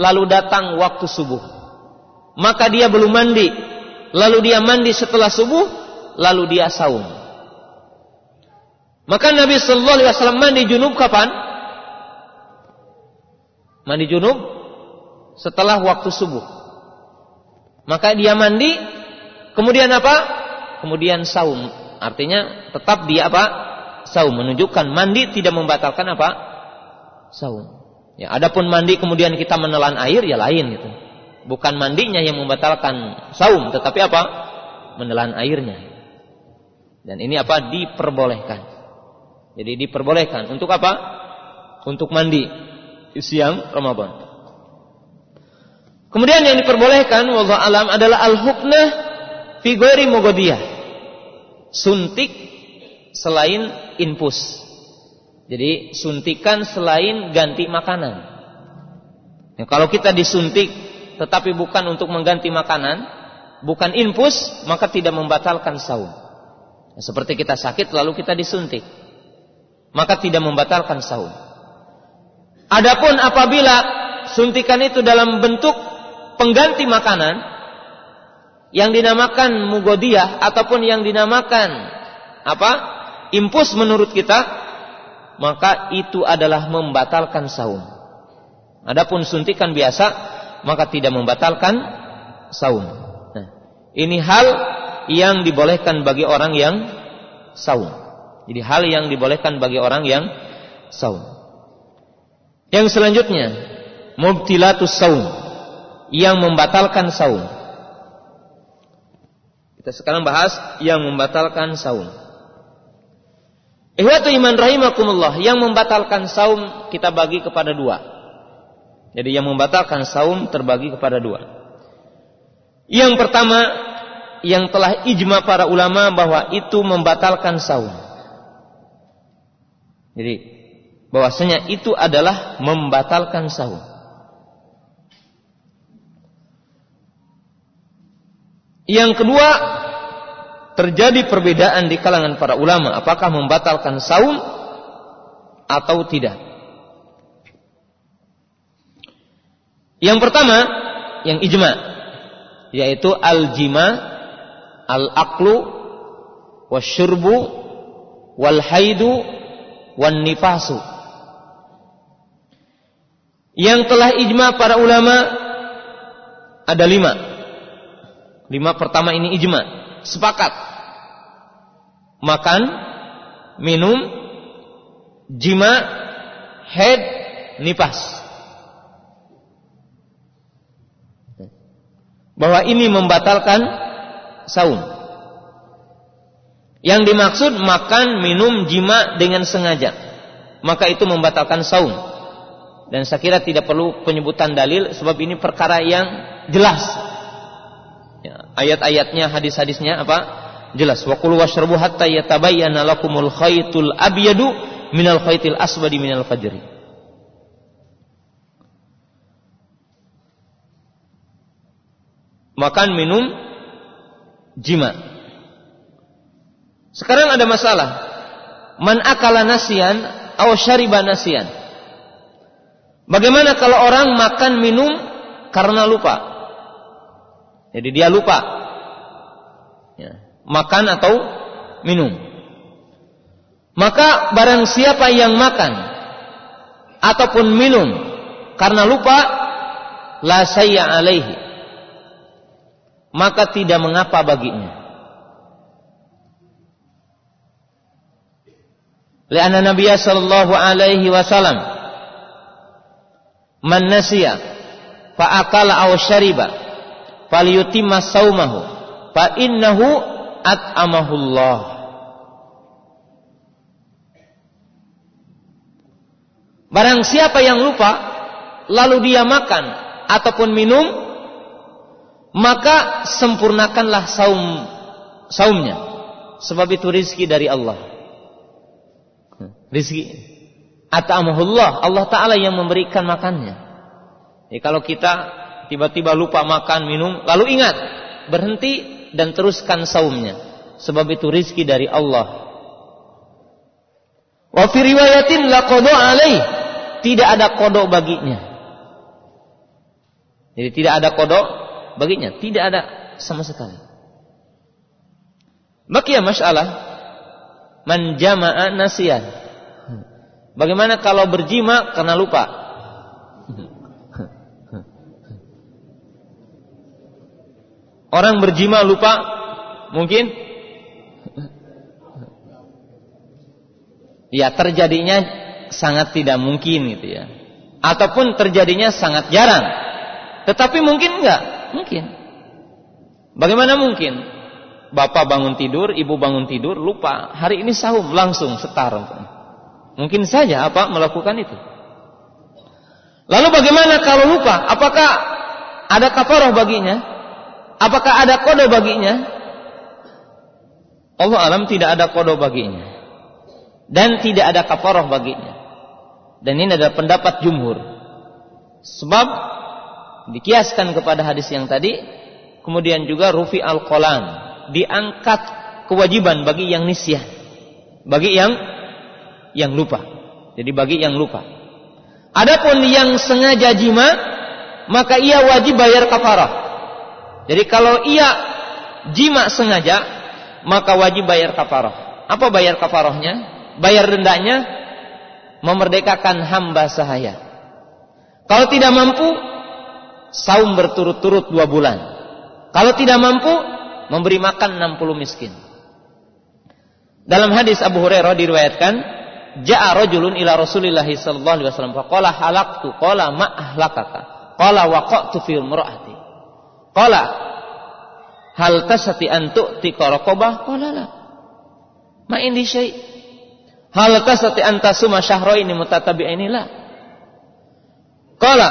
lalu datang waktu subuh. Maka dia belum mandi, lalu dia mandi setelah subuh, lalu dia saum. Maka Nabi Shallallahu Alaihi Wasallam mandi junub kapan? Mandi junub setelah waktu subuh. Maka dia mandi, kemudian apa? Kemudian saum. Artinya tetap dia apa? Saum menunjukkan mandi tidak membatalkan apa? Saum. Ya, adapun mandi kemudian kita menelan air ya lain gitu. Bukan mandinya yang membatalkan saum, tetapi apa? Menelan airnya. Dan ini apa? Diperbolehkan. Jadi diperbolehkan untuk apa? Untuk mandi siang Ramadan. Kemudian yang diperbolehkan wallahu alam adalah al-huknah fi ghairi suntik selain infus. Jadi suntikan selain ganti makanan. Ya, kalau kita disuntik tetapi bukan untuk mengganti makanan, bukan infus, maka tidak membatalkan saum. Ya, seperti kita sakit lalu kita disuntik, maka tidak membatalkan saum. Adapun apabila suntikan itu dalam bentuk pengganti makanan, yang dinamakan mugodiyah ataupun yang dinamakan apa impus menurut kita maka itu adalah membatalkan saum. Adapun suntikan biasa maka tidak membatalkan saum. Nah, ini hal yang dibolehkan bagi orang yang saum. Jadi hal yang dibolehkan bagi orang yang saum. Yang selanjutnya mubtilatus saum yang membatalkan saum. Kita sekarang bahas yang membatalkan saum. Ihwatu iman rahimakumullah, yang membatalkan saum kita bagi kepada dua. Jadi yang membatalkan saum terbagi kepada dua. Yang pertama, yang telah ijma para ulama bahwa itu membatalkan saum. Jadi bahwasanya itu adalah membatalkan saum. Yang kedua, terjadi perbedaan di kalangan para ulama apakah membatalkan saum atau tidak. Yang pertama, yang ijma yaitu al-jima, al-aqlu, wasyurbu, wal haidu, wan nifasu. Yang telah ijma para ulama ada lima. Lima pertama ini ijma, sepakat makan, minum, jima, head, nipas. Bahwa ini membatalkan saum. Yang dimaksud makan, minum, jima dengan sengaja. Maka itu membatalkan saum. Dan saya kira tidak perlu penyebutan dalil sebab ini perkara yang jelas. Ya, ayat-ayatnya, hadis-hadisnya apa? jelas. Wa kulu washrabu hatta yatabayyana lakumul khaytul abyadu minal khaytil aswadi minal fajri. Makan minum jima. Sekarang ada masalah. Man akala nasian aw syariba nasian. Bagaimana kalau orang makan minum karena lupa jadi dia lupa ya makan atau minum. Maka barang siapa yang makan ataupun minum karena lupa la sayya alaihi maka tidak mengapa baginya. Lianna Nabi sallallahu alaihi wasallam man nasiya fa akala aw syariba falyutimma saumahu fa innahu at'amahullah. Barang siapa yang lupa lalu dia makan ataupun minum maka sempurnakanlah saum saumnya sebab itu rizki dari Allah. Rizki at'amahullah Allah taala yang memberikan makannya. Jadi kalau kita tiba-tiba lupa makan minum lalu ingat berhenti dan teruskan saumnya. Sebab itu rizki dari Allah. Wa fi riwayatin la alaih. Tidak ada kodok baginya. Jadi tidak ada kodok baginya. Tidak ada sama sekali. Maka ya masalah. Man jama'a nasiyan. Bagaimana kalau berjima karena lupa? Orang berjima lupa mungkin ya terjadinya sangat tidak mungkin gitu ya. Ataupun terjadinya sangat jarang. Tetapi mungkin enggak? Mungkin. Bagaimana mungkin? Bapak bangun tidur, ibu bangun tidur, lupa. Hari ini sahum, langsung setar. Mungkin saja apa melakukan itu. Lalu bagaimana kalau lupa? Apakah ada kafarah baginya? Apakah ada kode baginya? Allah alam tidak ada kode baginya. Dan tidak ada kafarah baginya. Dan ini adalah pendapat jumhur. Sebab dikiaskan kepada hadis yang tadi, kemudian juga rufi al-qalam, diangkat kewajiban bagi yang nisyan, bagi yang yang lupa. Jadi bagi yang lupa. Adapun yang sengaja jima, maka ia wajib bayar kafarah. Jadi kalau ia jima sengaja, maka wajib bayar kafarah. Apa bayar kafarahnya? Bayar dendanya memerdekakan hamba sahaya. Kalau tidak mampu, saum berturut-turut dua bulan. Kalau tidak mampu, memberi makan 60 miskin. Dalam hadis Abu Hurairah diriwayatkan, ja'a rajulun ila Rasulillah sallallahu alaihi wasallam faqala halaqtu qala ma ahlakaka Qala waqa'tu fi imra'ati. Qala hal tasati an tu'ti qaraqabah? Qala la. Ma indi syai'. Hal tasati an tasuma syahraini mutatabi'aini la. Qala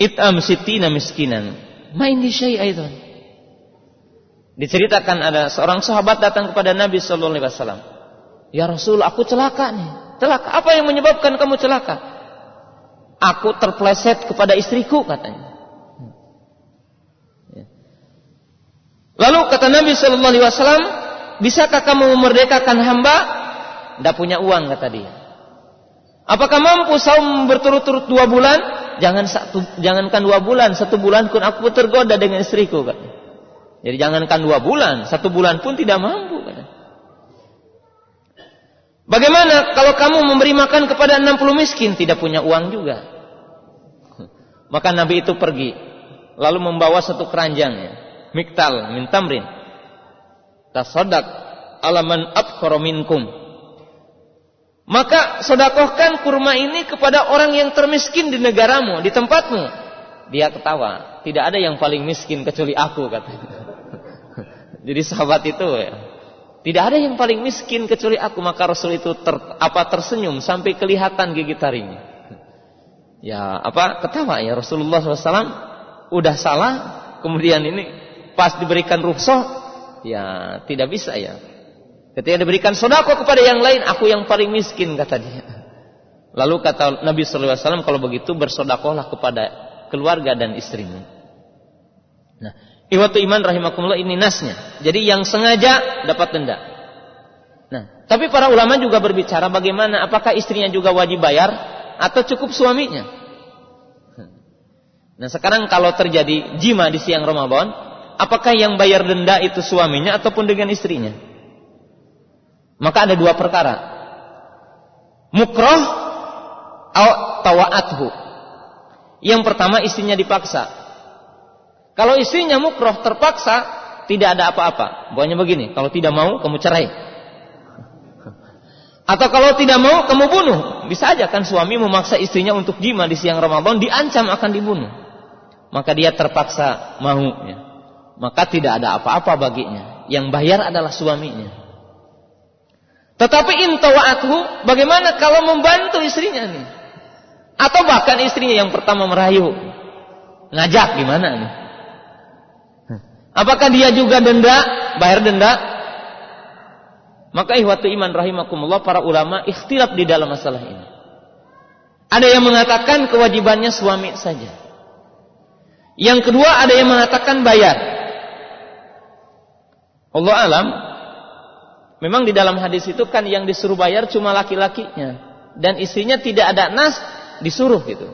it'am sittina miskinan. Ma indi syai' aidan. Diceritakan ada seorang sahabat datang kepada Nabi sallallahu alaihi wasallam. Ya Rasul, aku celaka nih. Celaka. Apa yang menyebabkan kamu celaka? Aku terpleset kepada istriku katanya. Ya. Lalu kata Nabi Shallallahu Alaihi Wasallam, bisakah kamu memerdekakan hamba? Tidak punya uang kata dia. Apakah mampu saum berturut-turut dua bulan? Jangan satu, jangankan dua bulan, satu bulan pun aku tergoda dengan istriku. Katanya. Jadi jangankan dua bulan, satu bulan pun tidak mampu. Katanya. Bagaimana kalau kamu memberi makan kepada 60 miskin tidak punya uang juga? Maka Nabi itu pergi lalu membawa satu keranjang ya, miktal min tamrin. Tasaddaq alaman abkhara minkum. Maka sodakohkan kurma ini kepada orang yang termiskin di negaramu, di tempatmu. Dia ketawa. Tidak ada yang paling miskin kecuali aku katanya. Jadi sahabat itu ya, tidak ada yang paling miskin kecuali aku. Maka Rasul itu ter, apa tersenyum sampai kelihatan gigi taringnya. Ya apa ketawa ya Rasulullah SAW udah salah. Kemudian ini pas diberikan rukhsah ya tidak bisa ya. Ketika diberikan sodako kepada yang lain, aku yang paling miskin kata dia. Lalu kata Nabi SAW kalau begitu bersodakohlah kepada keluarga dan istrimu. Nah, Iwatu iman rahimakumullah ini nasnya. Jadi yang sengaja dapat denda. Nah, tapi para ulama juga berbicara bagaimana apakah istrinya juga wajib bayar atau cukup suaminya. Nah, sekarang kalau terjadi jima di siang Ramadan, apakah yang bayar denda itu suaminya ataupun dengan istrinya? Maka ada dua perkara. Mukroh atau tawaathu. Yang pertama istrinya dipaksa. Kalau istrinya mukroh terpaksa, tidak ada apa-apa. Pokoknya begini, kalau tidak mau kamu cerai. Atau kalau tidak mau kamu bunuh. Bisa aja kan suami memaksa istrinya untuk jima di siang Ramadan diancam akan dibunuh. Maka dia terpaksa mau ya. Maka tidak ada apa-apa baginya. Yang bayar adalah suaminya. Tetapi intawaathu bagaimana kalau membantu istrinya nih? Atau bahkan istrinya yang pertama merayu. Ngajak gimana nih? Apakah dia juga denda, bayar denda? Maka ihwatu iman rahimakumullah para ulama ikhtilaf di dalam masalah ini. Ada yang mengatakan kewajibannya suami saja. Yang kedua ada yang mengatakan bayar. Allah alam, memang di dalam hadis itu kan yang disuruh bayar cuma laki-lakinya dan istrinya tidak ada nas disuruh gitu.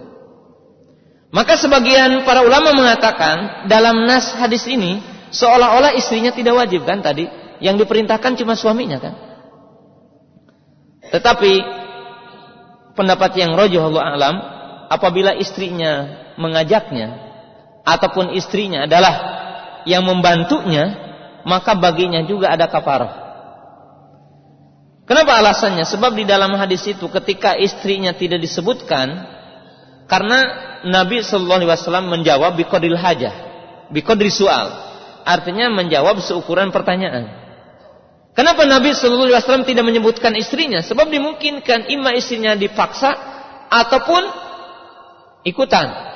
Maka sebagian para ulama mengatakan dalam nas hadis ini Seolah-olah istrinya tidak wajib kan tadi. Yang diperintahkan cuma suaminya kan. Tetapi pendapat yang rojoh Allah alam apabila istrinya mengajaknya ataupun istrinya adalah yang membantunya maka baginya juga ada kafarah. Kenapa alasannya? Sebab di dalam hadis itu ketika istrinya tidak disebutkan karena Nabi Shallallahu Alaihi Wasallam menjawab bikodil hajah, bikodil soal artinya menjawab seukuran pertanyaan. Kenapa Nabi Shallallahu Alaihi Wasallam tidak menyebutkan istrinya? Sebab dimungkinkan ima istrinya dipaksa ataupun ikutan.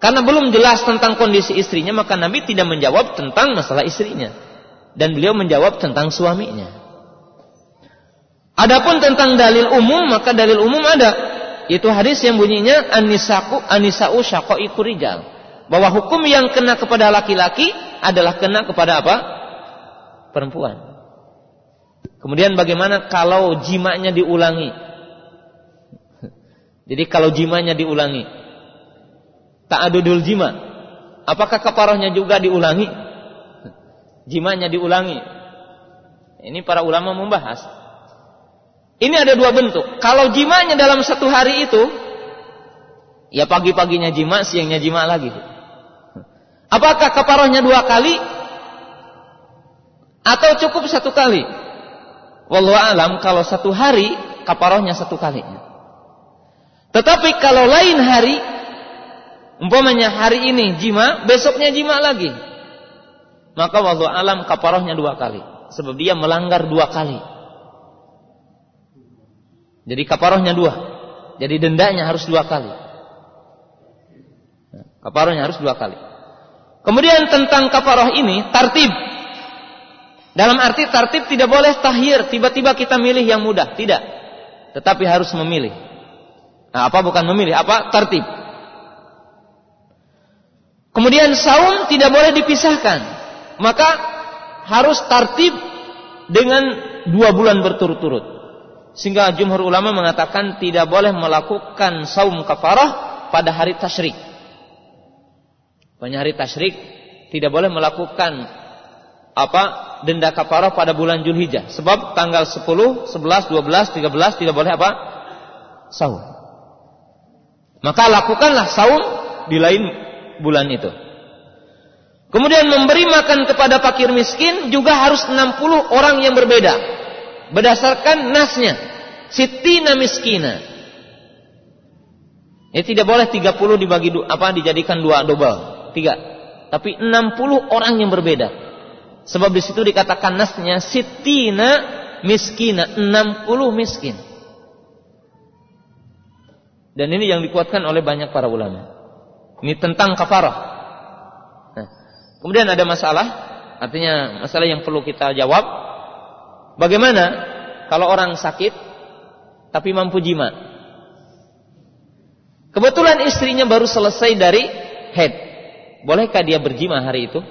Karena belum jelas tentang kondisi istrinya, maka Nabi tidak menjawab tentang masalah istrinya. Dan beliau menjawab tentang suaminya. Adapun tentang dalil umum, maka dalil umum ada. Itu hadis yang bunyinya Anisa'u anisa'u syaqaiqu rijal bahwa hukum yang kena kepada laki-laki adalah kena kepada apa? Perempuan. Kemudian bagaimana kalau jimanya diulangi? Jadi kalau jimanya diulangi, ta'adudul jima, apakah kafarahnya juga diulangi? Jimanya diulangi. Ini para ulama membahas. Ini ada dua bentuk. Kalau jimanya dalam satu hari itu, ya pagi-paginya jima, siangnya jima lagi. Apakah kaparohnya dua kali atau cukup satu kali? Wallahu alam kalau satu hari kaparohnya satu kali. Tetapi kalau lain hari Umpamanya hari ini jima, besoknya jima lagi. Maka waktu alam kaparohnya dua kali. Sebab dia melanggar dua kali. Jadi kaparohnya dua. Jadi dendanya harus dua kali. Kaparohnya harus dua kali. Kemudian tentang kaparoh ini, tartib. Dalam arti tartib tidak boleh tahir. Tiba-tiba kita milih yang mudah. Tidak. Tetapi harus memilih. Nah, apa bukan memilih? Apa? Tartib. Kemudian saum tidak boleh dipisahkan. Maka harus tartib dengan dua bulan berturut-turut. Sehingga jumhur ulama mengatakan tidak boleh melakukan saum kafarah pada hari tasyrik. Pada hari tasyrik tidak boleh melakukan apa denda kafarah pada bulan Julhijjah. Sebab tanggal 10, 11, 12, 13 tidak boleh apa? Saum. Maka lakukanlah saum di lain bulan itu. Kemudian memberi makan kepada fakir miskin juga harus 60 orang yang berbeda. Berdasarkan nasnya. Sitina miskina. Ya tidak boleh 30 dibagi apa dijadikan dua double. Tiga. Tapi 60 orang yang berbeda. Sebab di situ dikatakan nasnya sitina miskina. 60 miskin. Dan ini yang dikuatkan oleh banyak para ulama. Ini tentang kafarah. Nah, kemudian ada masalah, artinya masalah yang perlu kita jawab. Bagaimana kalau orang sakit tapi mampu jima? Kebetulan istrinya baru selesai dari head. Bolehkah dia berjima hari itu?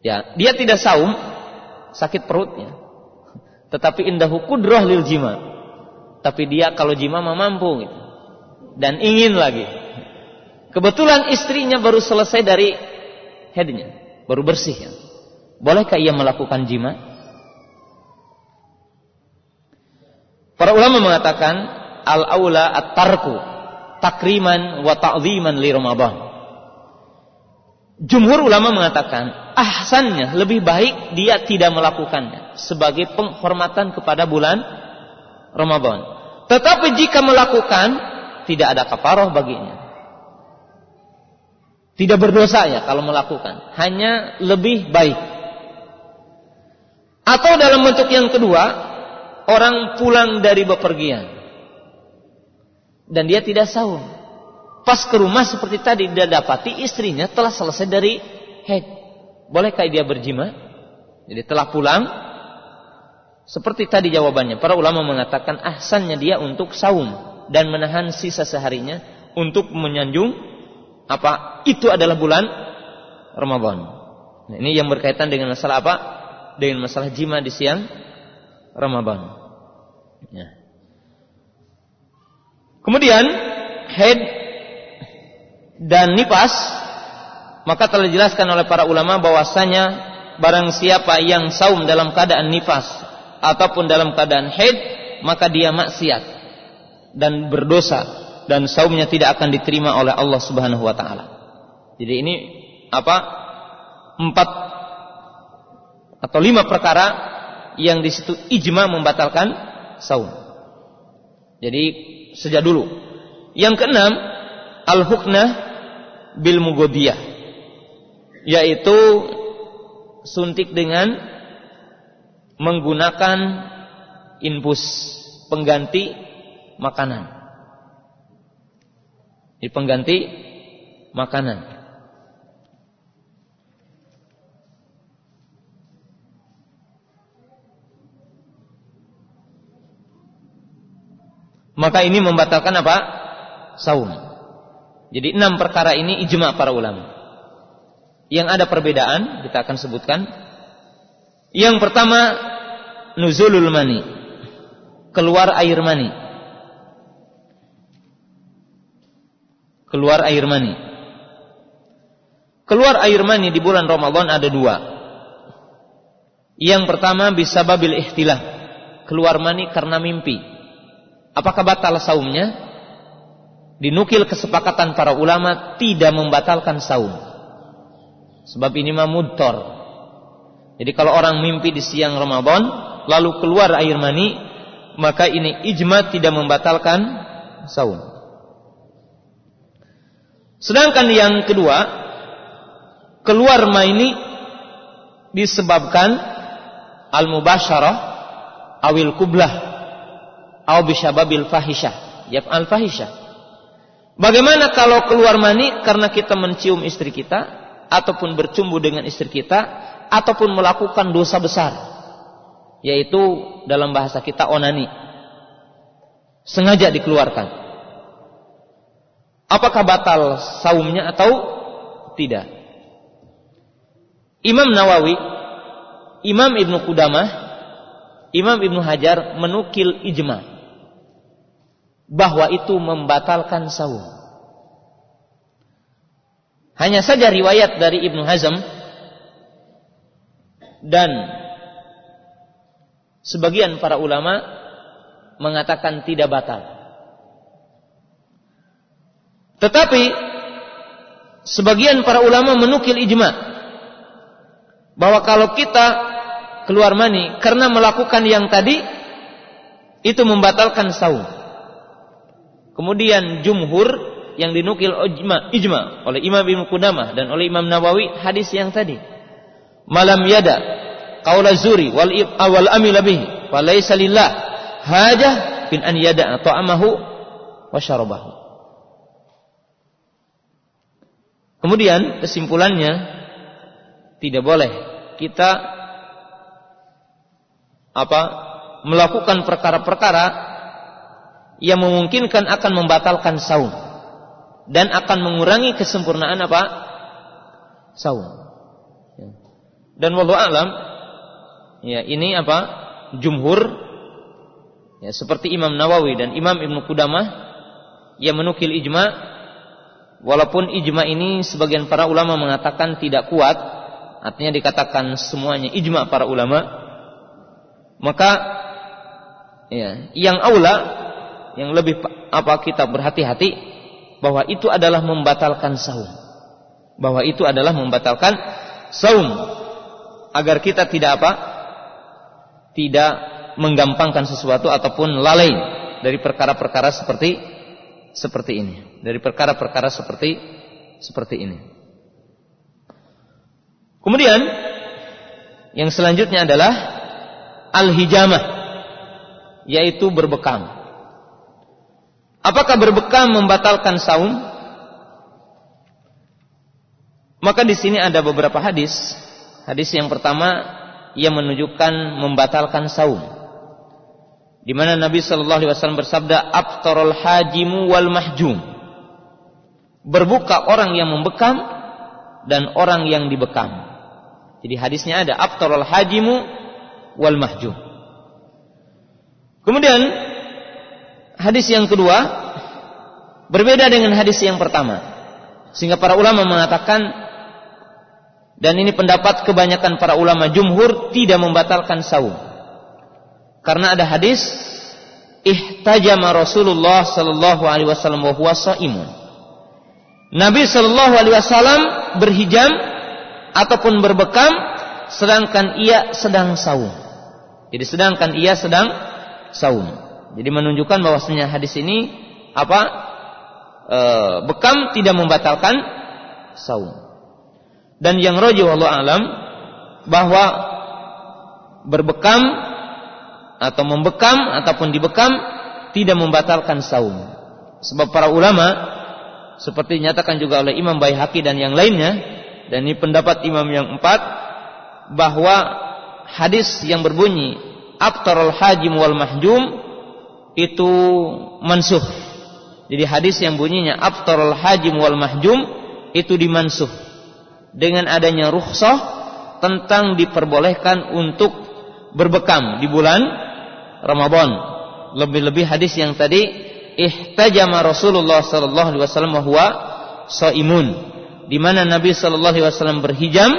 Ya, dia tidak saum, sakit perutnya. Tetapi indah kudroh lil jima. Tapi dia kalau jima mampu gitu. Dan ingin lagi. Kebetulan istrinya baru selesai dari headnya, baru bersih. Ya. Bolehkah ia melakukan jima? Para ulama mengatakan al-aula at-tarku takriman wa ta'ziman li Ramadan. Jumhur ulama mengatakan ahsannya lebih baik dia tidak melakukannya sebagai penghormatan kepada bulan Ramadan. Tetapi jika melakukan tidak ada kafaroh baginya. Tidak berdosa ya kalau melakukan. Hanya lebih baik. Atau dalam bentuk yang kedua, orang pulang dari bepergian. Dan dia tidak sahur. Pas ke rumah seperti tadi dia dapati istrinya telah selesai dari head. Bolehkah dia berjima? Jadi telah pulang. Seperti tadi jawabannya. Para ulama mengatakan ahsannya dia untuk saum. Dan menahan sisa seharinya untuk menyanjung apa itu adalah bulan Ramadan. Nah, ini yang berkaitan dengan masalah apa? Dengan masalah jima di siang Ramadan. Ya. Kemudian head dan nifas maka telah dijelaskan oleh para ulama bahwasanya barang siapa yang saum dalam keadaan nifas ataupun dalam keadaan head maka dia maksiat dan berdosa dan saumnya tidak akan diterima oleh Allah Subhanahu wa taala. Jadi ini apa? Empat atau lima perkara yang di situ ijma membatalkan saum. Jadi sejak dulu. Yang keenam, al-huknah bil mugodiyah. Yaitu suntik dengan menggunakan infus pengganti makanan. Ini pengganti makanan. Maka ini membatalkan apa? Saum. Jadi enam perkara ini ijma para ulama. Yang ada perbedaan kita akan sebutkan. Yang pertama nuzulul mani. Keluar air mani. Keluar air mani. Keluar air mani di bulan Ramadan ada dua. Yang pertama bisa babil ihtilah. Keluar mani karena mimpi. Apakah batal saumnya? Dinukil kesepakatan para ulama tidak membatalkan saum. Sebab ini mah Jadi kalau orang mimpi di siang Ramadan lalu keluar air mani, maka ini ijma tidak membatalkan saum. Sedangkan yang kedua, keluar ini disebabkan al-mubasyarah awil kublah aw bisyababil fahisyah, al fahisyah. Bagaimana kalau keluar mani karena kita mencium istri kita ataupun bercumbu dengan istri kita ataupun melakukan dosa besar yaitu dalam bahasa kita onani sengaja dikeluarkan apakah batal saumnya atau tidak Imam Nawawi Imam Ibnu Qudamah Imam Ibnu Hajar menukil ijma bahwa itu membatalkan saum. Hanya saja riwayat dari Ibnu Hazm dan sebagian para ulama mengatakan tidak batal. Tetapi sebagian para ulama menukil ijma bahwa kalau kita keluar mani karena melakukan yang tadi itu membatalkan saum. Kemudian jumhur yang dinukil ijma, ijma oleh Imam Ibnu Qudamah dan oleh Imam Nawawi hadis yang tadi. Malam yada qaula zuri wal awal amil bihi falaysa lillah hajah bin an yada ta'amahu wa syarabahu. Kemudian kesimpulannya tidak boleh kita apa melakukan perkara-perkara yang memungkinkan akan membatalkan saum dan akan mengurangi kesempurnaan apa? saum. Ya. Dan wallahu alam ya ini apa? jumhur ya seperti Imam Nawawi dan Imam Ibnu Qudamah yang menukil ijma walaupun ijma ini sebagian para ulama mengatakan tidak kuat artinya dikatakan semuanya ijma para ulama maka ya yang aula yang lebih apa kita berhati-hati bahwa itu adalah membatalkan saum. Bahwa itu adalah membatalkan saum agar kita tidak apa? Tidak menggampangkan sesuatu ataupun lalai dari perkara-perkara seperti seperti ini. Dari perkara-perkara seperti seperti ini. Kemudian yang selanjutnya adalah al-hijamah yaitu berbekam. Apakah berbekam membatalkan saum? Maka di sini ada beberapa hadis. Hadis yang pertama yang menunjukkan membatalkan saum. Di mana Nabi Shallallahu Alaihi Wasallam bersabda, "Abtarul hajimu wal mahjum." Berbuka orang yang membekam dan orang yang dibekam. Jadi hadisnya ada abtarul hajimu wal mahjum. Kemudian hadis yang kedua berbeda dengan hadis yang pertama. Sehingga para ulama mengatakan dan ini pendapat kebanyakan para ulama jumhur tidak membatalkan saum. Karena ada hadis ihtajama Rasulullah sallallahu alaihi wasallam wa huwa shaimun. Nabi sallallahu alaihi wasallam berhijam ataupun berbekam sedangkan ia sedang saum. Jadi sedangkan ia sedang saum. Jadi menunjukkan bahwasanya hadis ini apa e, bekam tidak membatalkan saum. Dan yang roji alam bahwa berbekam atau membekam ataupun dibekam tidak membatalkan saum. Sebab para ulama seperti dinyatakan juga oleh Imam Baihaqi dan yang lainnya dan ini pendapat imam yang empat bahwa hadis yang berbunyi abtarul hajim wal mahjum itu mansuh. Jadi hadis yang bunyinya aftarul hajim wal mahjum itu dimansuh dengan adanya rukhsah tentang diperbolehkan untuk berbekam di bulan Ramadan. Lebih-lebih hadis yang tadi ihtajama Rasulullah sallallahu alaihi wasallam huwa shaimun di mana Nabi sallallahu alaihi wasallam berhijam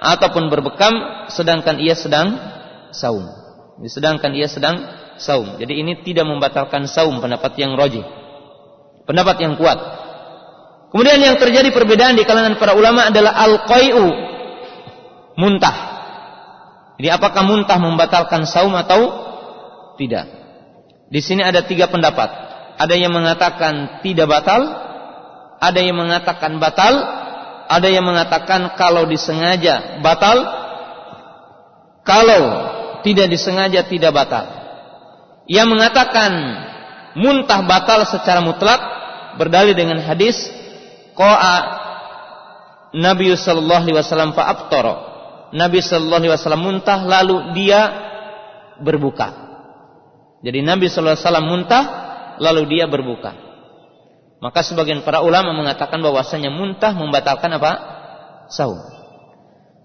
ataupun berbekam sedangkan ia sedang saum. Sedangkan ia sedang saum. Jadi ini tidak membatalkan saum pendapat yang roji. Pendapat yang kuat. Kemudian yang terjadi perbedaan di kalangan para ulama adalah al-qai'u muntah. Jadi apakah muntah membatalkan saum atau tidak? Di sini ada tiga pendapat. Ada yang mengatakan tidak batal, ada yang mengatakan batal, ada yang mengatakan kalau disengaja batal, kalau tidak disengaja tidak batal. Yang mengatakan muntah batal secara mutlak berdalil dengan hadis qa'a Nabi sallallahu alaihi wasallam fa Nabi sallallahu alaihi wasallam muntah lalu dia berbuka. Jadi Nabi sallallahu alaihi wasallam muntah lalu dia berbuka. Maka sebagian para ulama mengatakan bahwasanya muntah membatalkan apa? Saum.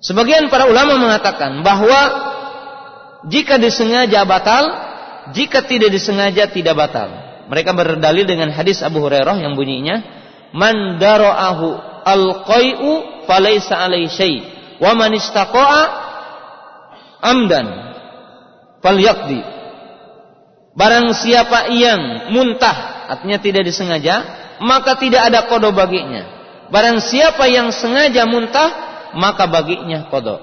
Sebagian para ulama mengatakan bahwa jika disengaja batal, jika tidak disengaja tidak batal. Mereka berdalil dengan hadis Abu Hurairah yang bunyinya, "Man dara'ahu al-qai'u falaysa alaihi syai' wa man istaqa'a amdan falyaqdi." Barang siapa yang muntah, artinya tidak disengaja, maka tidak ada kodo baginya. Barang siapa yang sengaja muntah, maka baginya kodo.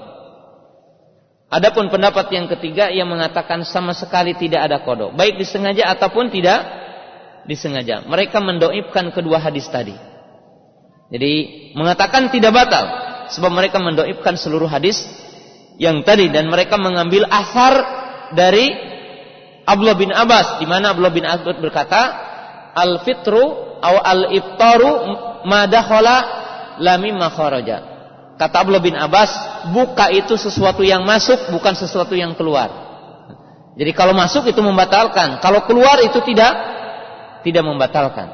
Adapun pendapat yang ketiga yang mengatakan sama sekali tidak ada kodok, baik disengaja ataupun tidak disengaja. Mereka mendoibkan kedua hadis tadi. Jadi mengatakan tidak batal, sebab mereka mendoibkan seluruh hadis yang tadi dan mereka mengambil asar dari Abdullah bin Abbas, di mana Abdullah bin Abbas berkata, al fitru atau al iftaru madakhala lami makharaja. Kata Abdullah bin Abbas, buka itu sesuatu yang masuk, bukan sesuatu yang keluar. Jadi kalau masuk itu membatalkan, kalau keluar itu tidak tidak membatalkan.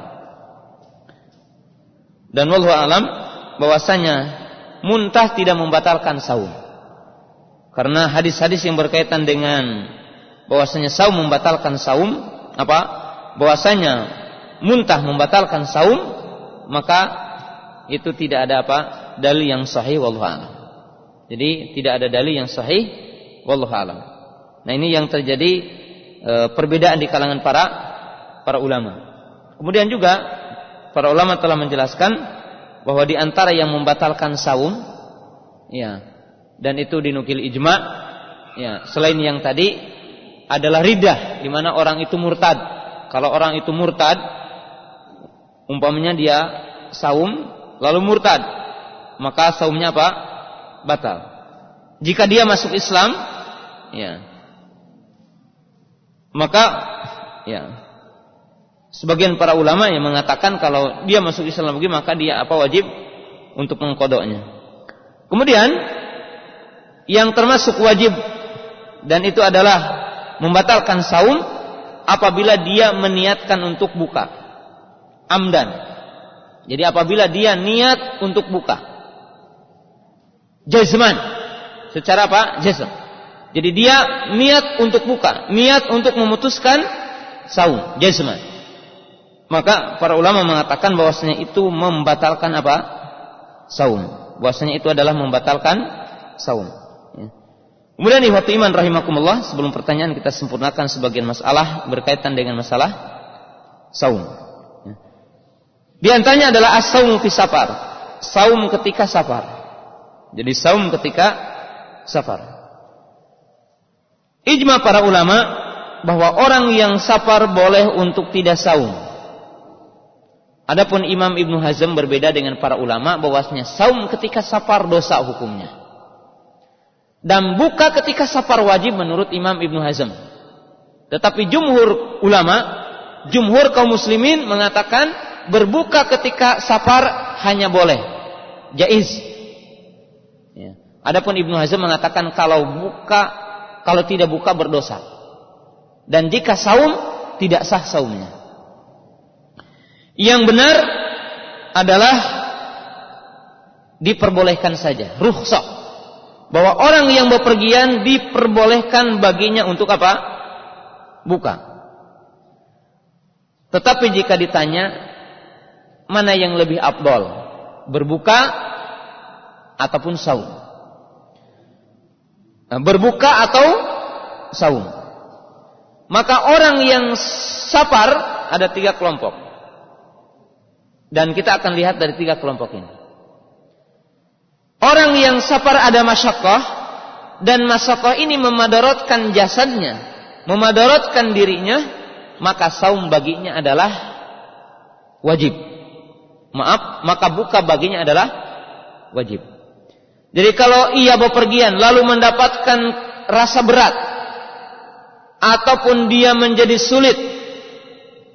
Dan wallahu alam bahwasanya muntah tidak membatalkan saum. Karena hadis-hadis yang berkaitan dengan bahwasanya saum membatalkan saum, apa? Bahwasanya muntah membatalkan saum, maka itu tidak ada apa? dalil yang sahih wallahu alam. Jadi tidak ada dalil yang sahih wallahu alam. Nah, ini yang terjadi e, perbedaan di kalangan para para ulama. Kemudian juga para ulama telah menjelaskan bahwa di antara yang membatalkan saum ya dan itu dinukil ijma ya selain yang tadi adalah ridah di mana orang itu murtad. Kalau orang itu murtad umpamanya dia saum lalu murtad maka saumnya apa? Batal. Jika dia masuk Islam, ya. Maka ya. Sebagian para ulama yang mengatakan kalau dia masuk Islam lagi maka dia apa wajib untuk mengkodoknya. Kemudian yang termasuk wajib dan itu adalah membatalkan saum apabila dia meniatkan untuk buka. Amdan. Jadi apabila dia niat untuk buka jazman. Secara apa? Jazm. Jadi dia niat untuk buka, niat untuk memutuskan saum, jazman. Maka para ulama mengatakan bahwasanya itu membatalkan apa? Saum. Bahwasanya itu adalah membatalkan saum. Kemudian ihwatu iman rahimakumullah, sebelum pertanyaan kita sempurnakan sebagian masalah berkaitan dengan masalah saum. Di antaranya adalah as-saum fi safar. Saum ketika safar. Jadi saum ketika safar. Ijma para ulama bahwa orang yang safar boleh untuk tidak saum. Adapun Imam Ibnu Hazm berbeda dengan para ulama bahwasanya saum ketika safar dosa hukumnya. Dan buka ketika safar wajib menurut Imam Ibnu Hazm. Tetapi jumhur ulama, jumhur kaum muslimin mengatakan berbuka ketika safar hanya boleh. Jaiz Adapun Ibnu Hazm mengatakan kalau buka kalau tidak buka berdosa. Dan jika saum tidak sah saumnya. Yang benar adalah diperbolehkan saja, rukhsah. Bahwa orang yang bepergian diperbolehkan baginya untuk apa? Buka. Tetapi jika ditanya mana yang lebih abdol, berbuka ataupun saum? Nah, berbuka atau saum. Maka orang yang sapar ada tiga kelompok. Dan kita akan lihat dari tiga kelompok ini. Orang yang sapar ada masyakoh dan masyakoh ini memadarotkan jasadnya, memadarotkan dirinya, maka saum baginya adalah wajib. maaf, maka buka baginya adalah wajib. Jadi kalau ia bepergian lalu mendapatkan rasa berat ataupun dia menjadi sulit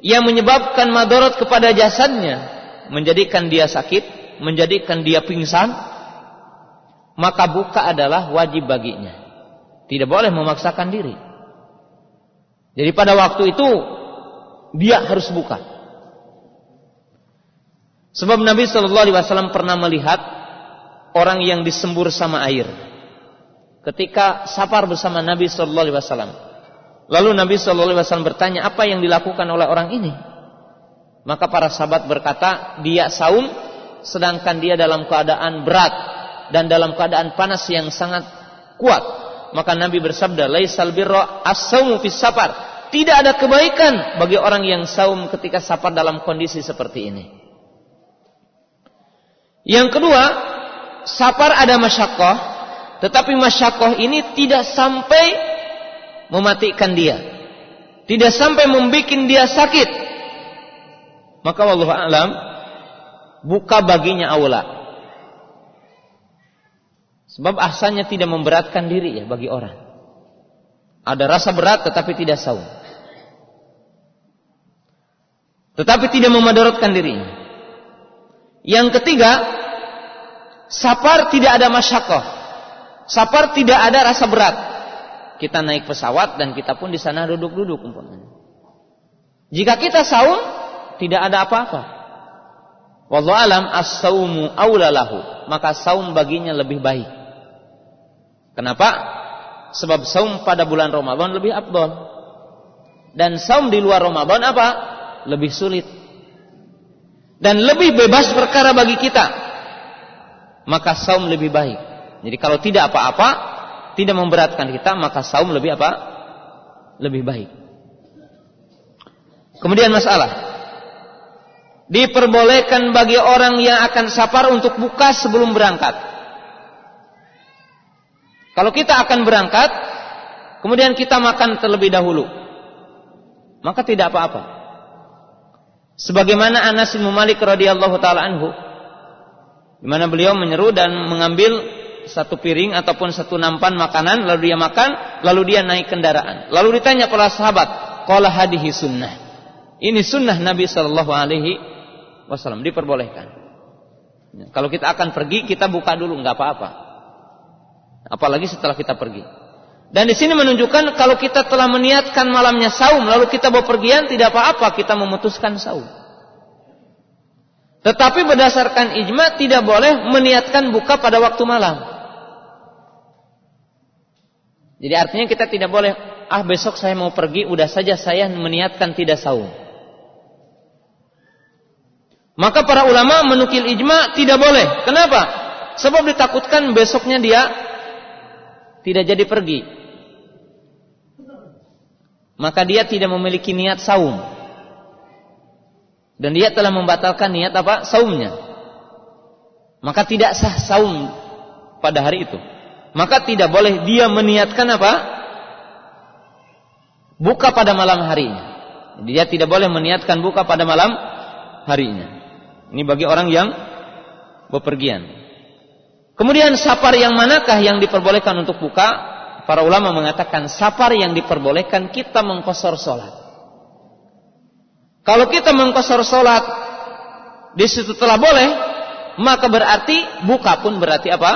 yang menyebabkan madorot kepada jasadnya, menjadikan dia sakit, menjadikan dia pingsan, maka buka adalah wajib baginya. Tidak boleh memaksakan diri. Jadi pada waktu itu dia harus buka. Sebab Nabi Shallallahu Alaihi Wasallam pernah melihat orang yang disembur sama air. Ketika safar bersama Nabi Shallallahu Alaihi Wasallam, lalu Nabi Shallallahu Alaihi Wasallam bertanya apa yang dilakukan oleh orang ini. Maka para sahabat berkata, dia saum, sedangkan dia dalam keadaan berat dan dalam keadaan panas yang sangat kuat. Maka Nabi bersabda, "Laisal birra as-saumu fis safar." Tidak ada kebaikan bagi orang yang saum ketika safar dalam kondisi seperti ini. Yang kedua, safar ada masyakoh, tetapi masyakoh ini tidak sampai mematikan dia. Tidak sampai membuat dia sakit. Maka Allah alam, buka baginya aula. Sebab asalnya tidak memberatkan diri ya bagi orang. Ada rasa berat tetapi tidak saum tetapi tidak memadaratkan dirinya. Yang ketiga, safar tidak ada masyakoh. Safar tidak ada rasa berat. Kita naik pesawat dan kita pun di sana duduk-duduk Jika kita saum, tidak ada apa-apa. Wallahu alam as-saumu aulalahu. Maka saum baginya lebih baik. Kenapa? Sebab saum pada bulan Ramadan lebih abdol. Dan saum di luar Ramadan apa? lebih sulit. Dan lebih bebas perkara bagi kita. Maka saum lebih baik. Jadi kalau tidak apa-apa tidak memberatkan kita maka saum lebih apa? Lebih baik. Kemudian masalah. Diperbolehkan bagi orang yang akan safar untuk buka sebelum berangkat kalau kita akan berangkat kemudian kita makan terlebih dahulu maka tidak apa-apa Sebagaimana Anas bin Malik radhiyallahu taala anhu di mana beliau menyeru dan mengambil satu piring ataupun satu nampan makanan lalu dia makan lalu dia naik kendaraan. Lalu ditanya para sahabat, "Qala hadihi sunnah." Ini sunnah Nabi sallallahu alaihi wasallam diperbolehkan. Kalau kita akan pergi kita buka dulu nggak apa-apa. Apalagi setelah kita pergi. Dan di sini menunjukkan kalau kita telah meniatkan malamnya saum lalu kita bepergian tidak apa-apa kita memutuskan saum. Tetapi berdasarkan ijma tidak boleh meniatkan buka pada waktu malam. Jadi artinya kita tidak boleh ah besok saya mau pergi udah saja saya meniatkan tidak saum. Maka para ulama menukil ijma tidak boleh. Kenapa? Sebab ditakutkan besoknya dia tidak jadi pergi maka dia tidak memiliki niat saum. Dan dia telah membatalkan niat apa? Saumnya. Maka tidak sah saum pada hari itu. Maka tidak boleh dia meniatkan apa? Buka pada malam harinya. Dia tidak boleh meniatkan buka pada malam harinya. Ini bagi orang yang bepergian. Kemudian safar yang manakah yang diperbolehkan untuk buka? para ulama mengatakan safar yang diperbolehkan kita mengkosor sholat. Kalau kita mengkosor sholat di situ telah boleh, maka berarti buka pun berarti apa?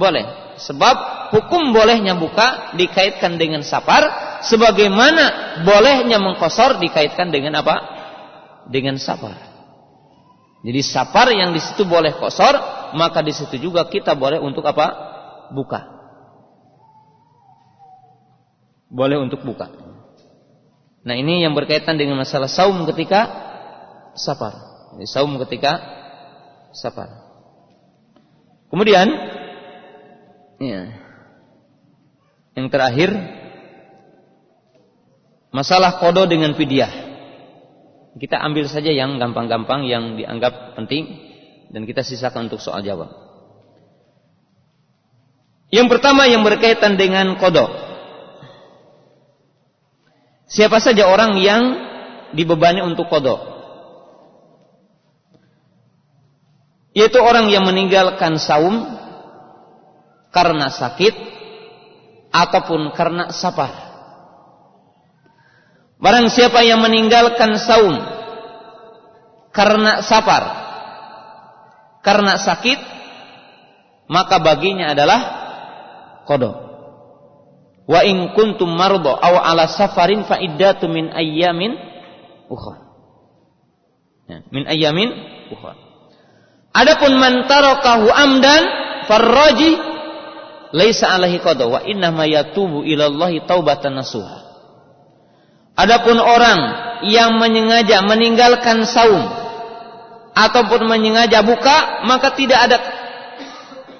Boleh. Sebab hukum bolehnya buka dikaitkan dengan safar, sebagaimana bolehnya mengkosor dikaitkan dengan apa? Dengan safar. Jadi safar yang di situ boleh kosor, maka di situ juga kita boleh untuk apa? Buka boleh untuk buka. Nah ini yang berkaitan dengan masalah saum ketika safar. Saum ketika safar. Kemudian, ya, yang terakhir masalah kodo dengan fidyah. Kita ambil saja yang gampang-gampang yang dianggap penting dan kita sisakan untuk soal jawab. Yang pertama yang berkaitan dengan kodok. Siapa saja orang yang dibebani untuk kodok. yaitu orang yang meninggalkan saum karena sakit ataupun karena safar. Barang siapa yang meninggalkan saum karena safar, karena sakit, maka baginya adalah kodok. Wa in kuntum mardo aw ala safarin fa iddatu min ayyamin ukhra. Ya, min ayyamin ukhra. Adapun man tarakahu amdan farraji laisa alaihi qada wa inna ma yatubu ila Allah taubatan nasuha. Adapun orang yang menyengaja meninggalkan saum ataupun menyengaja buka maka tidak ada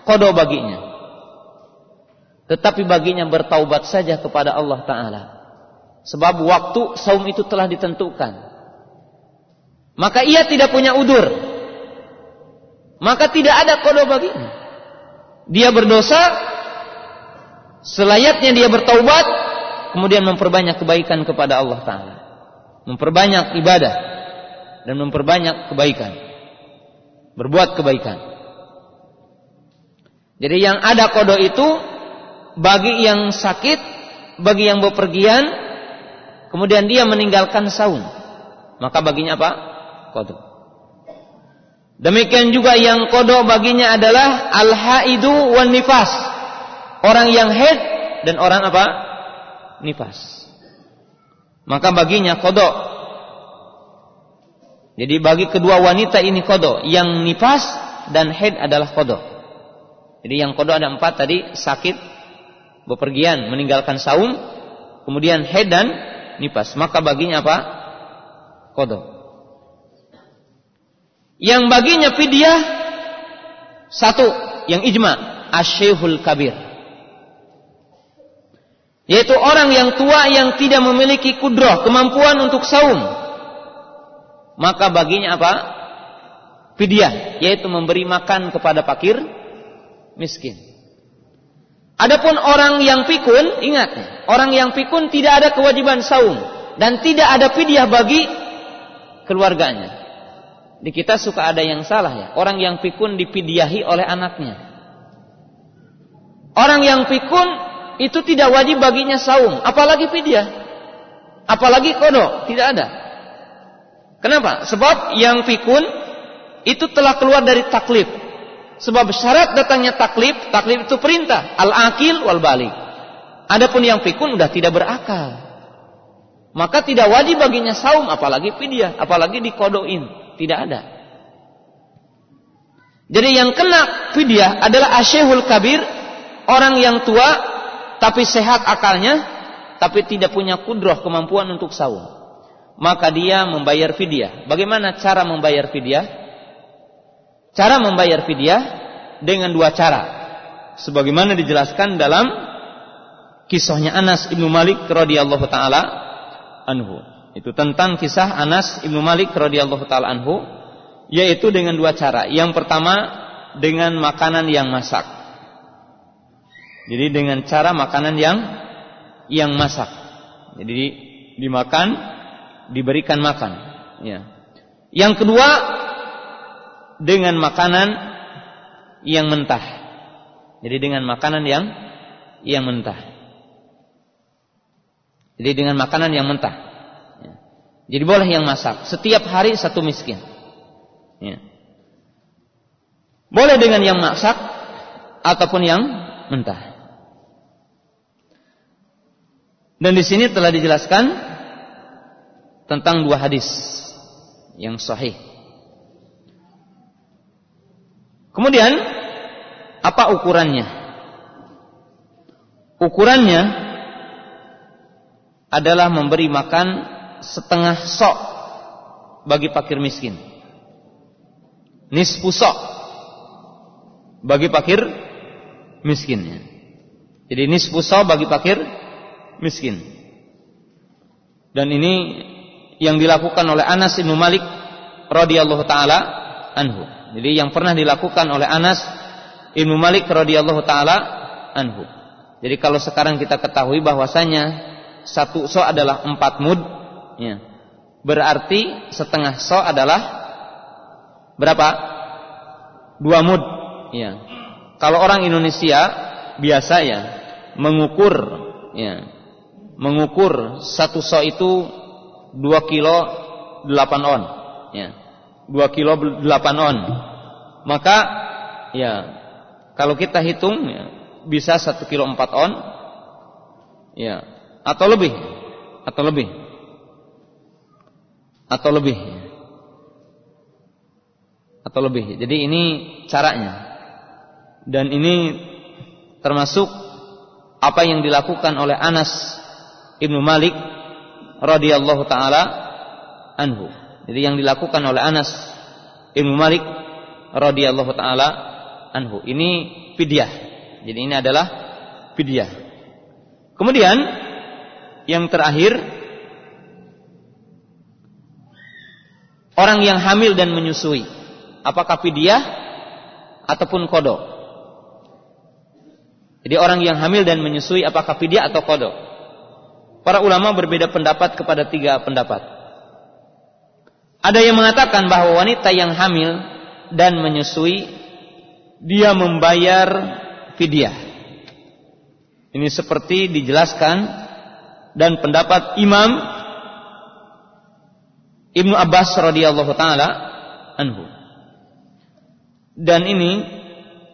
kodo baginya tetapi baginya bertaubat saja kepada Allah Ta'ala. Sebab waktu saum itu telah ditentukan. Maka ia tidak punya udur. Maka tidak ada kodo baginya. Dia berdosa, selayaknya dia bertaubat, kemudian memperbanyak kebaikan kepada Allah Ta'ala. Memperbanyak ibadah, dan memperbanyak kebaikan. Berbuat kebaikan. Jadi yang ada kodo itu bagi yang sakit, bagi yang bepergian, kemudian dia meninggalkan saum, maka baginya apa? Kodok. Demikian juga yang kodok baginya adalah al-haidu wan nifas. Orang yang haid dan orang apa? Nifas. Maka baginya kodok. Jadi bagi kedua wanita ini kodok. Yang nifas dan haid adalah kodok. Jadi yang kodok ada empat tadi sakit, bepergian meninggalkan saum, kemudian head dan nipas, maka baginya apa? Kodok. Yang baginya fidyah satu, yang ijma, asyihul kabir. Yaitu orang yang tua yang tidak memiliki kudroh, kemampuan untuk saum. Maka baginya apa? Fidyah, yaitu memberi makan kepada fakir miskin. Adapun orang yang pikun, ingat, orang yang pikun tidak ada kewajiban saum dan tidak ada fidyah bagi keluarganya. Di kita suka ada yang salah ya, orang yang pikun dipidyahi oleh anaknya. Orang yang pikun itu tidak wajib baginya saum, apalagi fidyah. Apalagi kodok, tidak ada. Kenapa? Sebab yang pikun itu telah keluar dari taklif, Sebab syarat datangnya taklif, taklif itu perintah, al-akil wal balik. Adapun yang pikun sudah tidak berakal. Maka tidak wajib baginya saum, apalagi fidyah, apalagi dikodoin. Tidak ada. Jadi yang kena fidyah adalah asyehul kabir, orang yang tua tapi sehat akalnya, tapi tidak punya kudroh kemampuan untuk saum. Maka dia membayar fidyah. Bagaimana cara membayar fidyah? Cara membayar fidyah dengan dua cara. Sebagaimana dijelaskan dalam kisahnya Anas Ibnu Malik radhiyallahu taala anhu. Itu tentang kisah Anas Ibnu Malik radhiyallahu taala anhu yaitu dengan dua cara. Yang pertama dengan makanan yang masak. Jadi dengan cara makanan yang yang masak. Jadi dimakan, diberikan makan. Ya. Yang kedua dengan makanan yang mentah. Jadi dengan makanan yang yang mentah. Jadi dengan makanan yang mentah. Ya. Jadi boleh yang masak. Setiap hari satu miskin. Ya. Boleh dengan yang masak ataupun yang mentah. Dan di sini telah dijelaskan tentang dua hadis yang sahih. Kemudian apa ukurannya? Ukurannya adalah memberi makan setengah sok bagi fakir miskin. Nisfu sok bagi fakir miskinnya. Jadi nisfu sok bagi fakir miskin. Dan ini yang dilakukan oleh Anas bin Malik radhiyallahu taala anhu. Jadi yang pernah dilakukan oleh Anas Ibnu Malik radhiyallahu taala anhu. Jadi kalau sekarang kita ketahui bahwasanya satu so adalah empat mud, ya. berarti setengah so adalah berapa? dua mud. Ya. Kalau orang Indonesia biasa ya mengukur ya mengukur satu so itu dua kilo delapan on. Ya. Dua kilo delapan on. Maka ya kalau kita hitung ya, bisa satu kilo empat on. Ya. Atau lebih. Atau lebih. Atau lebih. Atau lebih. Jadi ini caranya. Dan ini termasuk apa yang dilakukan oleh Anas Ibnu Malik radhiyallahu taala anhu. Jadi yang dilakukan oleh Anas Ibnu Malik radhiyallahu taala anhu. Ini fidyah. Jadi ini adalah fidyah. Kemudian yang terakhir orang yang hamil dan menyusui. Apakah fidyah ataupun kodok? Jadi orang yang hamil dan menyusui apakah fidyah atau kodok? Para ulama berbeda pendapat kepada tiga pendapat. Ada yang mengatakan bahwa wanita yang hamil dan menyusui dia membayar fidyah. Ini seperti dijelaskan dan pendapat Imam Ibnu Abbas radhiyallahu taala anhu. Dan ini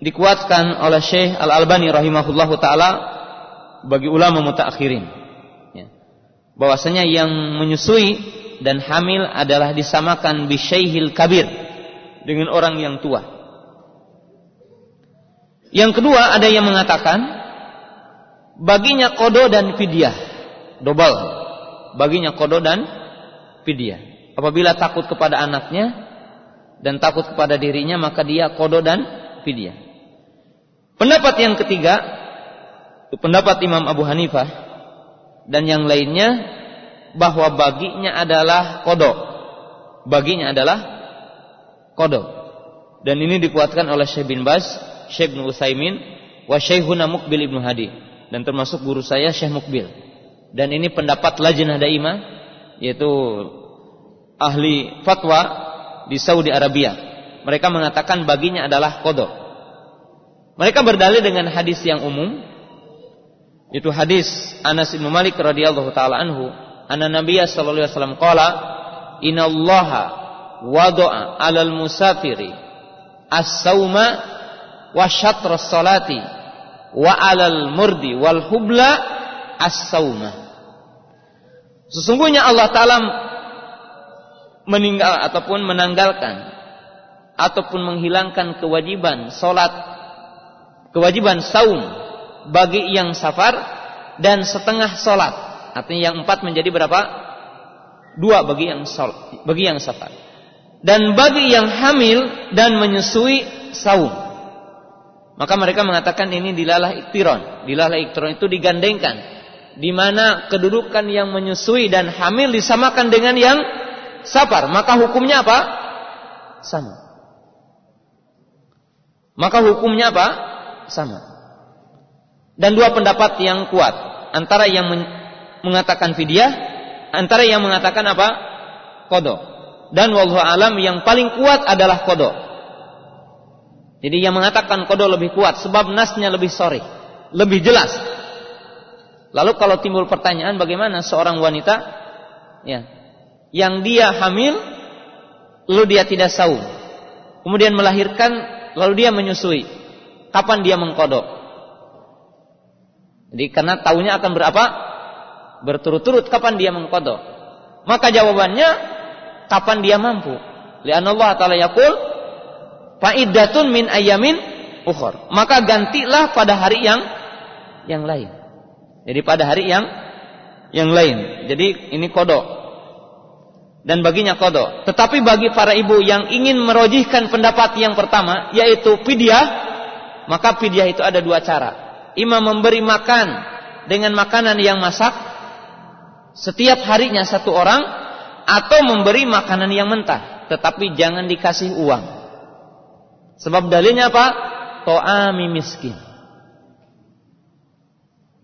dikuatkan oleh Syekh Al-Albani rahimahullahu taala bagi ulama mutaakhirin. Ya. Bahwasanya yang menyusui dan hamil adalah disamakan bisyai'hil kabir dengan orang yang tua. Yang kedua ada yang mengatakan baginya kodo dan fidyah dobel baginya kodo dan fidyah apabila takut kepada anaknya dan takut kepada dirinya maka dia kodo dan fidyah Pendapat yang ketiga, pendapat Imam Abu Hanifah dan yang lainnya bahwa baginya adalah kodok. Baginya adalah kodok. Dan ini dikuatkan oleh Syekh bin Baz, Syekh bin Utsaimin, wa Syekhuna Mukbil Ibnu Hadi dan termasuk guru saya Syekh Mukbil. Dan ini pendapat Lajnah Daimah yaitu ahli fatwa di Saudi Arabia. Mereka mengatakan baginya adalah kodok. Mereka berdalil dengan hadis yang umum itu hadis Anas bin Malik radhiyallahu taala anhu, anna Nabi sallallahu alaihi wasallam qala, "Innallaha wada'a 'alal musafiri as-sauma wa syatra salati wa 'alal murdi wal hubla as-sauma." Sesungguhnya Allah taala meninggal ataupun menanggalkan ataupun menghilangkan kewajiban salat kewajiban saum bagi yang safar dan setengah solat. Artinya yang empat menjadi berapa? Dua bagi yang sol, bagi yang safar. Dan bagi yang hamil dan menyusui saum. Maka mereka mengatakan ini dilalah iktiron. Dilalah iktiron itu digandengkan. Di mana kedudukan yang menyusui dan hamil disamakan dengan yang safar. Maka hukumnya apa? Sama. Maka hukumnya apa? sama. Dan dua pendapat yang kuat antara yang mengatakan fidyah, antara yang mengatakan apa? Kodok. Dan wallahu alam yang paling kuat adalah kodok. Jadi yang mengatakan kodok lebih kuat sebab nasnya lebih sore, lebih jelas. Lalu kalau timbul pertanyaan bagaimana seorang wanita ya yang dia hamil lalu dia tidak saum, kemudian melahirkan lalu dia menyusui kapan dia mengkodok. Jadi karena tahunya akan berapa? Berturut-turut kapan dia mengkodok. Maka jawabannya kapan dia mampu. Lian Allah Taala yakul faidatun min ayamin ukhor. Maka gantilah pada hari yang yang lain. Jadi pada hari yang yang lain. Jadi ini kodok. Dan baginya kodok. Tetapi bagi para ibu yang ingin merojihkan pendapat yang pertama, yaitu fidyah, maka fidyah itu ada dua cara. Imam memberi makan dengan makanan yang masak setiap harinya satu orang atau memberi makanan yang mentah, tetapi jangan dikasih uang. Sebab dalilnya apa? To'ami miskin.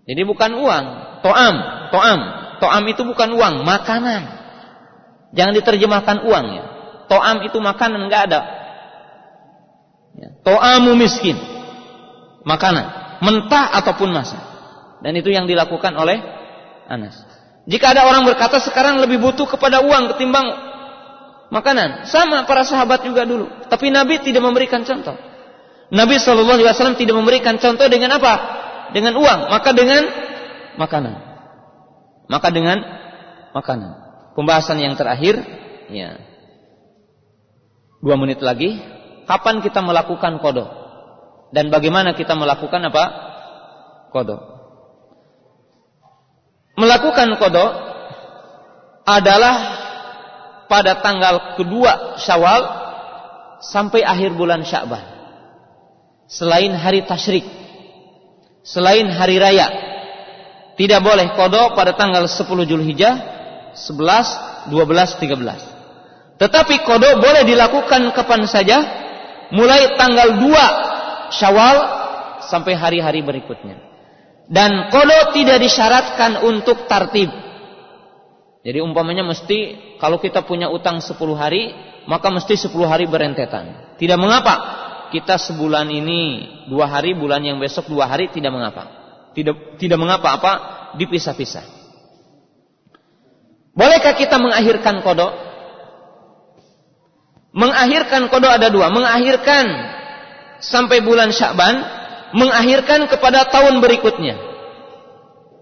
Jadi bukan uang, to'am, to'am. To'am itu bukan uang, makanan. Jangan diterjemahkan uang ya. To'am itu makanan, enggak ada. Ya. To'amu miskin. Makanan. Mentah ataupun masak. Dan itu yang dilakukan oleh Anas. Jika ada orang berkata sekarang lebih butuh kepada uang ketimbang makanan. Sama para sahabat juga dulu. Tapi Nabi tidak memberikan contoh. Nabi Shallallahu Alaihi Wasallam tidak memberikan contoh dengan apa? Dengan uang. Maka dengan makanan. Maka dengan makanan. Pembahasan yang terakhir, ya. Dua menit lagi. Kapan kita melakukan kodok? Dan bagaimana kita melakukan apa? Kodok. Melakukan kodok adalah pada tanggal kedua Syawal sampai akhir bulan Sya'ban. Selain hari tasyrik, selain hari raya, tidak boleh kodok pada tanggal 10 Julhijjah, 11, 12, 13. Tetapi kodok boleh dilakukan kapan saja, mulai tanggal 2 Syawal sampai hari-hari berikutnya. Dan kodok tidak disyaratkan untuk tartib. Jadi umpamanya mesti kalau kita punya utang 10 hari, maka mesti 10 hari berentetan. Tidak mengapa. Kita sebulan ini dua hari, bulan yang besok dua hari tidak mengapa. Tidak tidak mengapa apa dipisah-pisah. Bolehkah kita mengakhirkan kodok? Mengakhirkan kodok ada dua. Mengakhirkan sampai bulan Syakban, mengakhirkan kepada tahun berikutnya.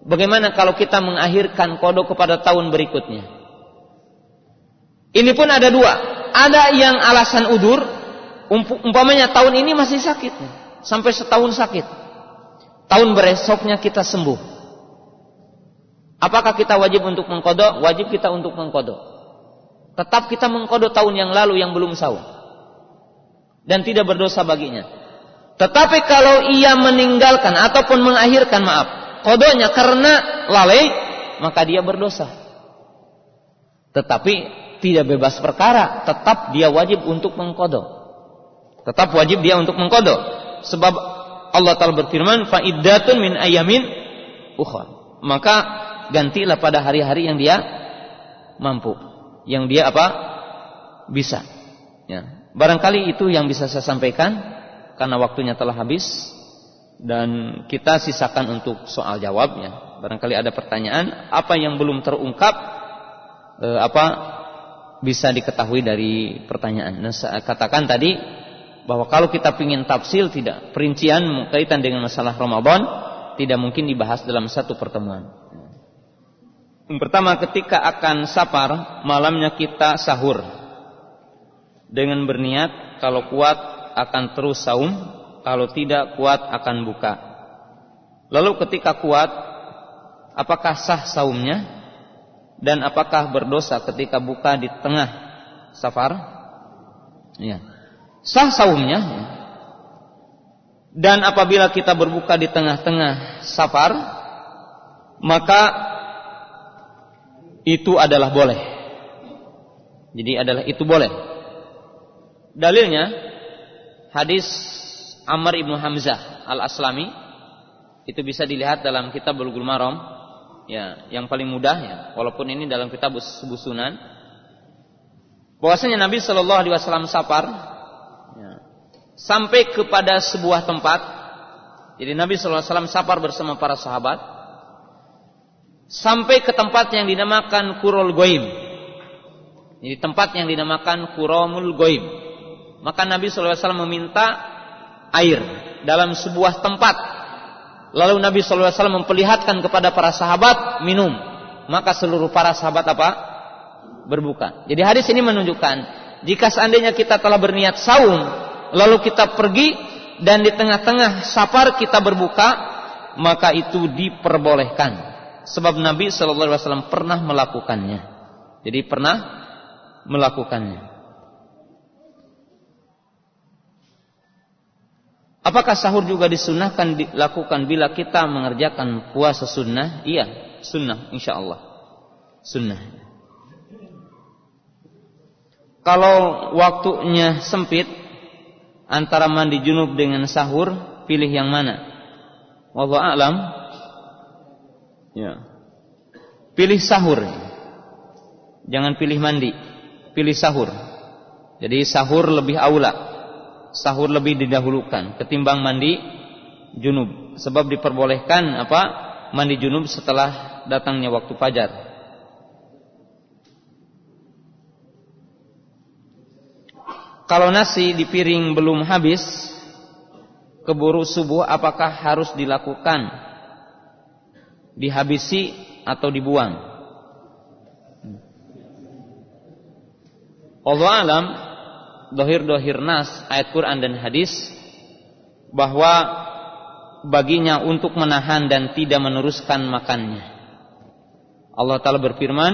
Bagaimana kalau kita mengakhirkan kodok kepada tahun berikutnya? Ini pun ada dua. Ada yang alasan udur, umpamanya tahun ini masih sakit, sampai setahun sakit. Tahun beresoknya kita sembuh. Apakah kita wajib untuk mengkodok? Wajib kita untuk mengkodok. Tetap kita mengkodok tahun yang lalu yang belum sahur. Dan tidak berdosa baginya. Tetapi kalau ia meninggalkan ataupun mengakhirkan maaf, kodoknya karena lalai, maka dia berdosa. Tetapi tidak bebas perkara, tetap dia wajib untuk mengkodok. Tetap wajib dia untuk mengkodok. Sebab Allah Ta'ala berfirman, fa'iddatun min ayamin ukhra. Maka gantilah pada hari-hari yang dia mampu. Yang dia apa? Bisa. Ya. Barangkali itu yang bisa saya sampaikan karena waktunya telah habis dan kita sisakan untuk soal jawabnya. Barangkali ada pertanyaan, apa yang belum terungkap, eh, apa bisa diketahui dari pertanyaan. Nah, saya katakan tadi bahwa kalau kita ingin tafsil tidak perincian kaitan dengan masalah Ramadan tidak mungkin dibahas dalam satu pertemuan. Yang pertama ketika akan sapar malamnya kita sahur dengan berniat kalau kuat akan terus saum kalau tidak kuat akan buka. Lalu ketika kuat, apakah sah saumnya? Dan apakah berdosa ketika buka di tengah safar? Ya. Sah saumnya. Dan apabila kita berbuka di tengah-tengah safar, maka itu adalah boleh. Jadi adalah itu boleh. Dalilnya hadis Amr ibnu Hamzah al Aslami itu bisa dilihat dalam kitab Bulughul Maram ya yang paling mudah ya. Walaupun ini dalam kitab Sunan. Bahwasanya Nabi Shallallahu Alaihi Wasallam sapar ya, sampai kepada sebuah tempat. Jadi Nabi Shallallahu Alaihi Wasallam sapar bersama para sahabat sampai ke tempat yang dinamakan Kurol Goim. Jadi tempat yang dinamakan Kuromul Goim maka Nabi Shallallahu Alaihi Wasallam meminta air dalam sebuah tempat. Lalu Nabi SAW memperlihatkan kepada para sahabat minum. Maka seluruh para sahabat apa? Berbuka. Jadi hadis ini menunjukkan jika seandainya kita telah berniat saum, lalu kita pergi dan di tengah-tengah safar kita berbuka, maka itu diperbolehkan. Sebab Nabi SAW pernah melakukannya. Jadi pernah melakukannya. Apakah sahur juga disunahkan dilakukan bila kita mengerjakan puasa sunnah? Iya, sunnah insya Allah. Sunnah. Kalau waktunya sempit antara mandi junub dengan sahur, pilih yang mana? Wallahu a'lam. Ya. Pilih sahur. Jangan pilih mandi. Pilih sahur. Jadi sahur lebih aula sahur lebih didahulukan ketimbang mandi junub. Sebab diperbolehkan apa? Mandi junub setelah datangnya waktu fajar. Kalau nasi di piring belum habis keburu subuh apakah harus dilakukan? Dihabisi atau dibuang? Allah alam dohir-dohir nas ayat Quran dan hadis bahwa baginya untuk menahan dan tidak meneruskan makannya. Allah Ta'ala berfirman,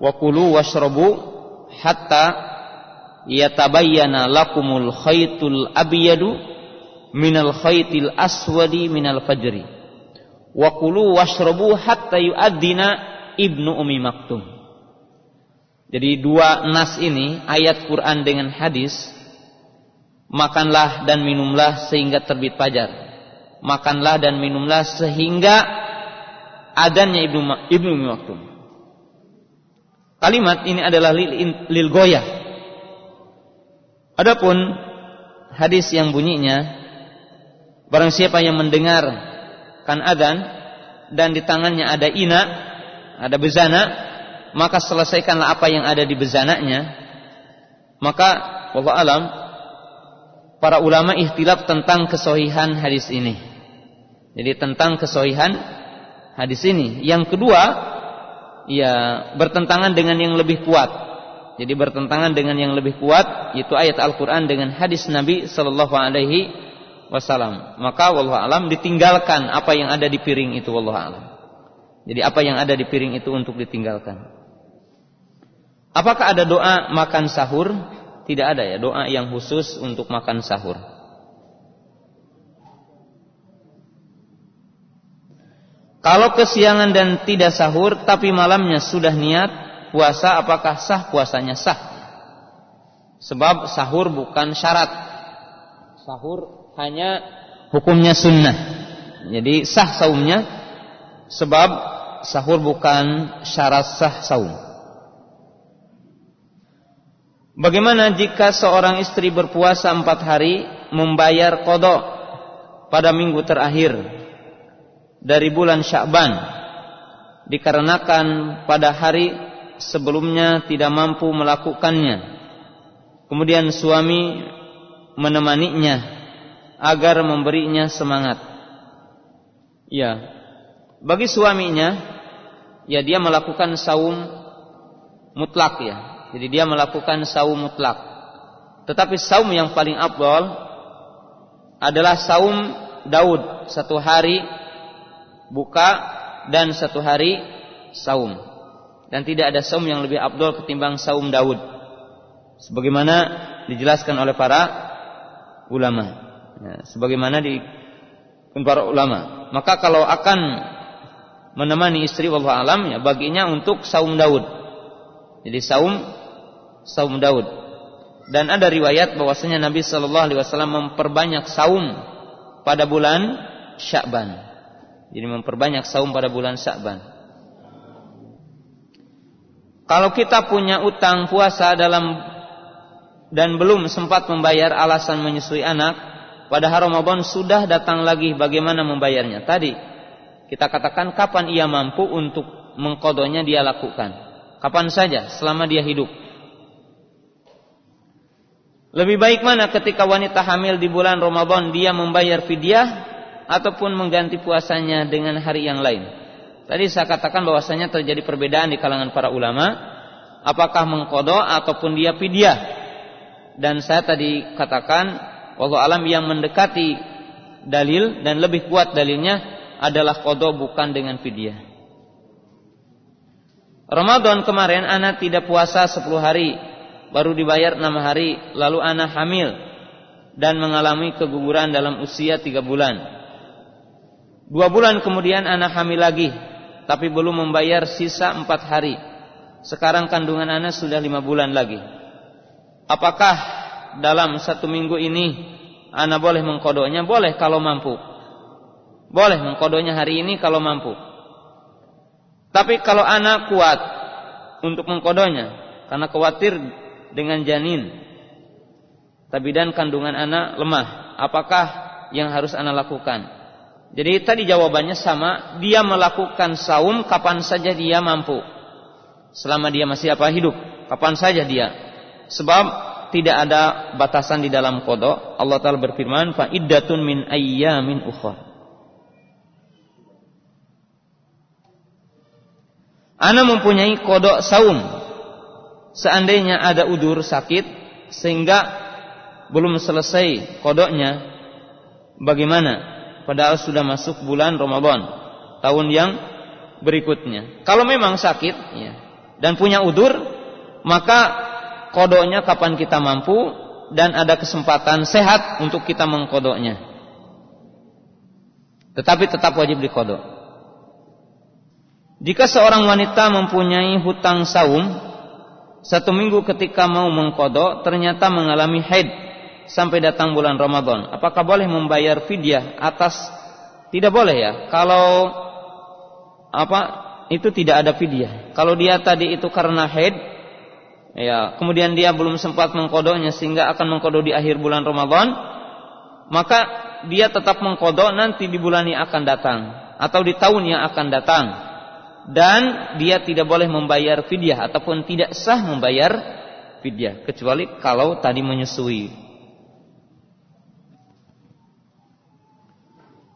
washrabu hatta yatabayyana lakumul khaytul abiyadu minal khaytil aswadi minal fajri. Wa kulu washrabu hatta yu'addina ibnu umi maktum. Jadi dua nas ini, ayat Quran dengan hadis, makanlah dan minumlah sehingga terbit fajar. Makanlah dan minumlah sehingga adanya Ibnu Ibnu Maktum. Kalimat ini adalah lil, lil goyah. Adapun hadis yang bunyinya barang siapa yang mendengar kan adan dan di tangannya ada ina, ada bezana, maka selesaikanlah apa yang ada di bezananya. Maka Allah alam para ulama ihtilaf tentang kesohihan hadis ini. Jadi tentang kesohihan hadis ini. Yang kedua, ya bertentangan dengan yang lebih kuat. Jadi bertentangan dengan yang lebih kuat yaitu ayat Al-Qur'an dengan hadis Nabi sallallahu alaihi wasallam. Maka wallahu alam ditinggalkan apa yang ada di piring itu wallahu alam. Jadi apa yang ada di piring itu untuk ditinggalkan. Apakah ada doa makan sahur? Tidak ada ya doa yang khusus untuk makan sahur. Kalau kesiangan dan tidak sahur tapi malamnya sudah niat puasa apakah sah puasanya sah? Sebab sahur bukan syarat. Sahur hanya hukumnya sunnah. Jadi sah saumnya sebab sahur bukan syarat sah saum. Bagaimana jika seorang istri berpuasa empat hari membayar kodok pada minggu terakhir dari bulan Syakban dikarenakan pada hari sebelumnya tidak mampu melakukannya. Kemudian suami menemaninya agar memberinya semangat. Ya, bagi suaminya ya dia melakukan saum mutlak ya, jadi dia melakukan saum mutlak. Tetapi saum yang paling abdol adalah saum Daud. Satu hari buka dan satu hari saum. Dan tidak ada saum yang lebih abdol ketimbang saum Daud. Sebagaimana dijelaskan oleh para ulama. Ya, sebagaimana di para ulama. Maka kalau akan menemani istri wallahu alam ya baginya untuk saum Daud. Jadi saum saum Daud. Dan ada riwayat bahwasanya Nabi Shallallahu Alaihi Wasallam memperbanyak saum pada bulan Syakban. Jadi memperbanyak saum pada bulan Syakban. Kalau kita punya utang puasa dalam dan belum sempat membayar alasan menyusui anak, pada Ramadan sudah datang lagi bagaimana membayarnya. Tadi kita katakan kapan ia mampu untuk mengkodonya dia lakukan. Kapan saja selama dia hidup. Lebih baik mana ketika wanita hamil di bulan Ramadan dia membayar fidyah ataupun mengganti puasanya dengan hari yang lain. Tadi saya katakan bahwasanya terjadi perbedaan di kalangan para ulama apakah mengkodo ataupun dia fidyah. Dan saya tadi katakan wallahu alam yang mendekati dalil dan lebih kuat dalilnya adalah kodo bukan dengan fidyah. Ramadan kemarin anak tidak puasa 10 hari baru dibayar enam hari, lalu anak hamil dan mengalami keguguran dalam usia tiga bulan. Dua bulan kemudian anak hamil lagi, tapi belum membayar sisa empat hari. Sekarang kandungan anak sudah lima bulan lagi. Apakah dalam satu minggu ini anak boleh mengkodoknya? Boleh kalau mampu. Boleh mengkodoknya hari ini kalau mampu. Tapi kalau anak kuat untuk mengkodoknya, karena khawatir dengan janin. tapi dan kandungan anak lemah. Apakah yang harus anak lakukan? Jadi tadi jawabannya sama, dia melakukan saum kapan saja dia mampu. Selama dia masih apa hidup, kapan saja dia. Sebab tidak ada batasan di dalam kodok. Allah Taala berfirman, fa iddatun min ayyamin ukhra. Ana mempunyai kodok saum. Seandainya ada udur sakit sehingga belum selesai kodoknya, bagaimana? padahal sudah masuk bulan Ramadan tahun yang berikutnya. Kalau memang sakit ya, dan punya udur, maka kodoknya kapan kita mampu dan ada kesempatan sehat untuk kita mengkodoknya. Tetapi tetap wajib dikodok. Jika seorang wanita mempunyai hutang saum, satu minggu ketika mau mengkodok ternyata mengalami haid sampai datang bulan Ramadan. Apakah boleh membayar fidyah atas? Tidak boleh ya. Kalau apa itu tidak ada fidyah. Kalau dia tadi itu karena haid, ya kemudian dia belum sempat mengkodoknya sehingga akan mengkodok di akhir bulan Ramadan, maka dia tetap mengkodok nanti di bulan yang akan datang atau di tahun yang akan datang dan dia tidak boleh membayar fidyah ataupun tidak sah membayar fidyah kecuali kalau tadi menyusui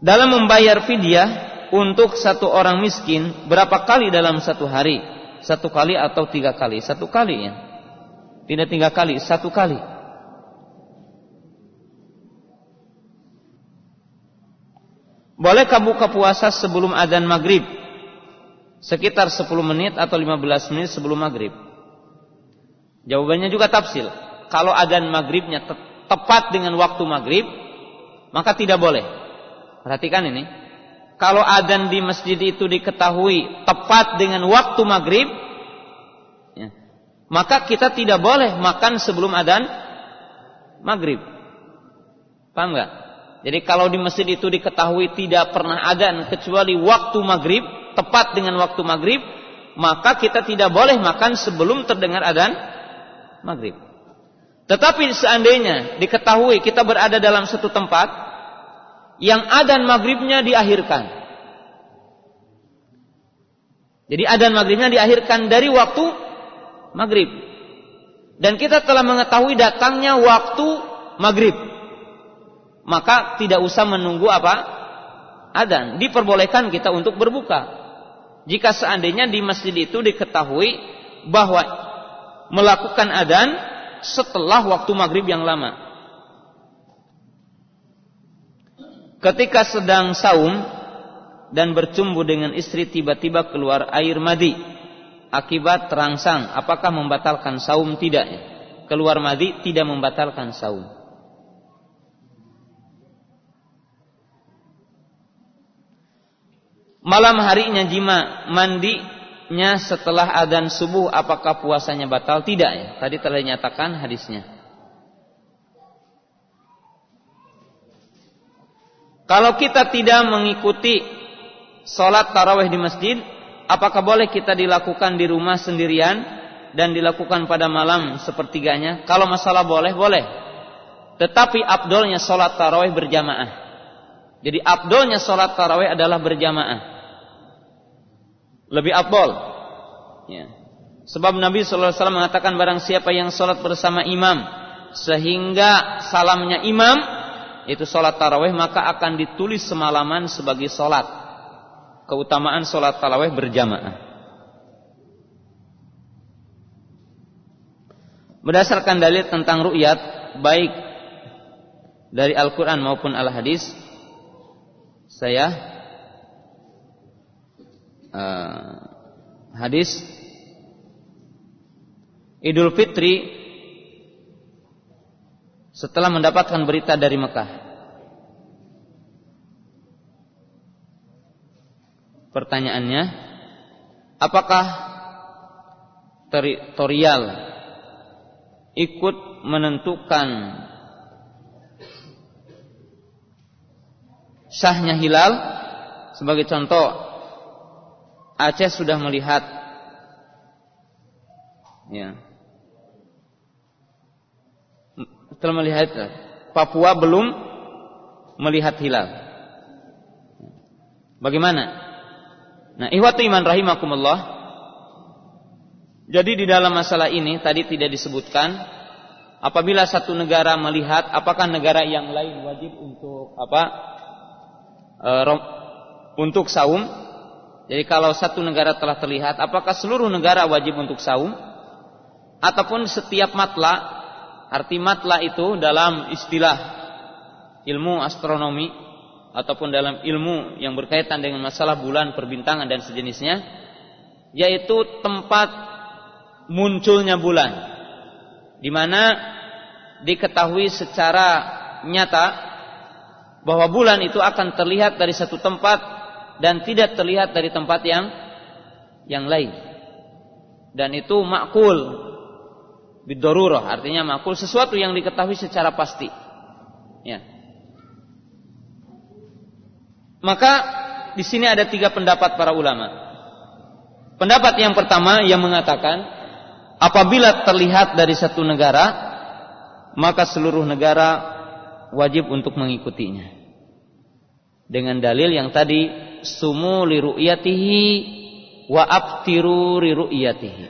dalam membayar fidyah untuk satu orang miskin berapa kali dalam satu hari? Satu kali atau tiga kali? Satu kali ya. Tidak tiga kali, satu kali. Bolehkah buka puasa sebelum adzan maghrib? Sekitar 10 menit atau 15 menit sebelum maghrib. Jawabannya juga tafsil. Kalau adzan maghribnya tepat dengan waktu maghrib, maka tidak boleh. Perhatikan ini. Kalau adzan di masjid itu diketahui tepat dengan waktu maghrib, ya, maka kita tidak boleh makan sebelum adzan maghrib. Paham nggak? Jadi kalau di masjid itu diketahui tidak pernah adzan kecuali waktu maghrib, tepat dengan waktu maghrib, maka kita tidak boleh makan sebelum terdengar adzan maghrib. Tetapi seandainya diketahui kita berada dalam satu tempat yang adan maghribnya diakhirkan. Jadi adan maghribnya diakhirkan dari waktu maghrib. Dan kita telah mengetahui datangnya waktu maghrib. Maka tidak usah menunggu apa? Adan. Diperbolehkan kita untuk berbuka. Jika seandainya di masjid itu diketahui bahwa melakukan adan setelah waktu maghrib yang lama. ketika sedang saum dan bercumbu dengan istri tiba-tiba keluar air madi. Akibat terangsang apakah membatalkan saum? Tidak keluar madi tidak membatalkan saum malam harinya jima mandinya setelah adzan subuh apakah puasanya batal tidak ya tadi telah dinyatakan hadisnya Kalau kita tidak mengikuti sholat taraweh di masjid, apakah boleh kita dilakukan di rumah sendirian dan dilakukan pada malam sepertiganya? Kalau masalah boleh, boleh. Tetapi abdolnya sholat taraweh berjamaah. Jadi abdolnya sholat taraweh adalah berjamaah. Lebih abdol. Ya. Sebab Nabi SAW mengatakan barang siapa yang sholat bersama imam sehingga salamnya imam itu sholat taraweh maka akan ditulis semalaman sebagai sholat keutamaan sholat taraweh berjamaah berdasarkan dalil tentang ru'yat baik dari Al-Quran maupun Al-Hadis saya uh, hadis Idul Fitri setelah mendapatkan berita dari Mekah. Pertanyaannya, apakah teritorial ikut menentukan sahnya hilal? Sebagai contoh, Aceh sudah melihat ya,
telah melihat Papua belum melihat hilal. Bagaimana? Nah, ihwatu iman rahimakumullah. Jadi di dalam masalah ini tadi tidak disebutkan apabila satu negara melihat apakah negara yang lain wajib untuk apa? E, rom, untuk saum. Jadi kalau satu negara telah terlihat apakah seluruh negara wajib untuk saum ataupun setiap matla Arti matla itu dalam istilah ilmu astronomi ataupun dalam ilmu yang berkaitan dengan masalah bulan, perbintangan dan sejenisnya, yaitu tempat munculnya bulan, di mana diketahui secara nyata bahwa bulan itu akan terlihat dari satu tempat dan tidak terlihat dari tempat yang yang lain. Dan itu makul bidorurah artinya makul sesuatu yang diketahui secara pasti. Ya. Maka di sini ada tiga pendapat para ulama. Pendapat yang pertama yang mengatakan apabila terlihat dari satu negara maka seluruh negara wajib untuk mengikutinya dengan dalil yang tadi sumu li ru'yatihi wa abtiru li ru'yatihi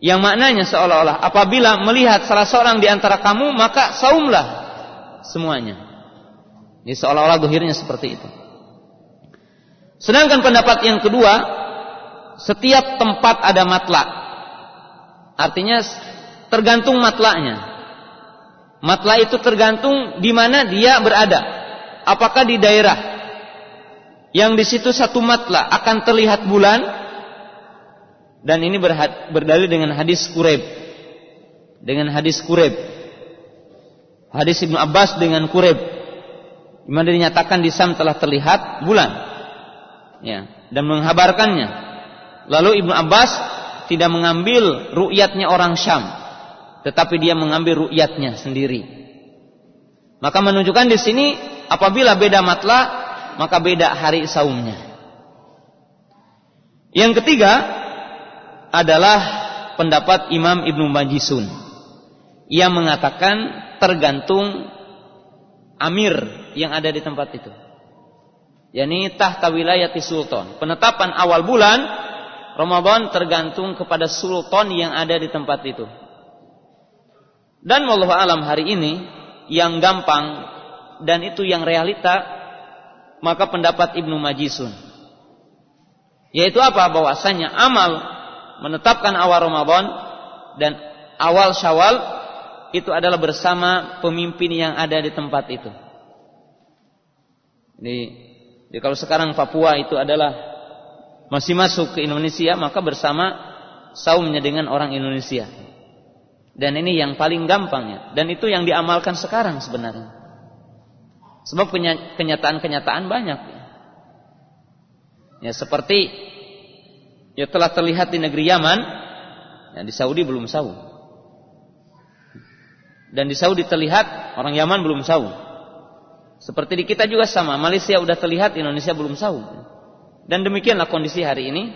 yang maknanya seolah-olah apabila melihat salah seorang di antara kamu maka saumlah semuanya. Ini seolah-olah dohirnya seperti itu. Sedangkan pendapat yang kedua, setiap tempat ada matla. Artinya tergantung matlanya. Matla itu tergantung di mana dia berada. Apakah di daerah yang di situ satu matla akan terlihat bulan dan ini berdalil dengan hadis Kureb. Dengan hadis Kureb. Hadis Ibnu Abbas dengan Kureb. Di mana dinyatakan di Sam telah terlihat bulan. Ya, dan menghabarkannya. Lalu Ibnu Abbas tidak mengambil ru'yatnya orang Syam, tetapi dia mengambil ru'yatnya sendiri. Maka menunjukkan di sini apabila beda matla, maka beda hari saumnya. Yang ketiga, adalah pendapat Imam Ibnu Majisun. Ia mengatakan tergantung amir yang ada di tempat itu. Yani tahta wilayati sultan. Penetapan awal bulan Ramadan tergantung kepada sultan yang ada di tempat itu. Dan wallahu alam hari ini yang gampang dan itu yang realita maka pendapat Ibnu Majisun yaitu apa bahwasanya amal menetapkan awal Ramadan dan awal Syawal itu adalah bersama pemimpin yang ada di tempat itu. Jadi, jadi kalau sekarang Papua itu adalah masih masuk ke Indonesia, maka bersama saumnya dengan orang Indonesia. Dan ini yang paling gampangnya. Dan itu yang diamalkan sekarang sebenarnya. Sebab kenyataan-kenyataan banyak. Ya seperti ya telah terlihat di negeri Yaman, ya, di Saudi belum saum. Dan di Saudi terlihat orang Yaman belum saum. Seperti di kita juga sama, Malaysia sudah terlihat, Indonesia belum saum. Dan demikianlah kondisi hari ini.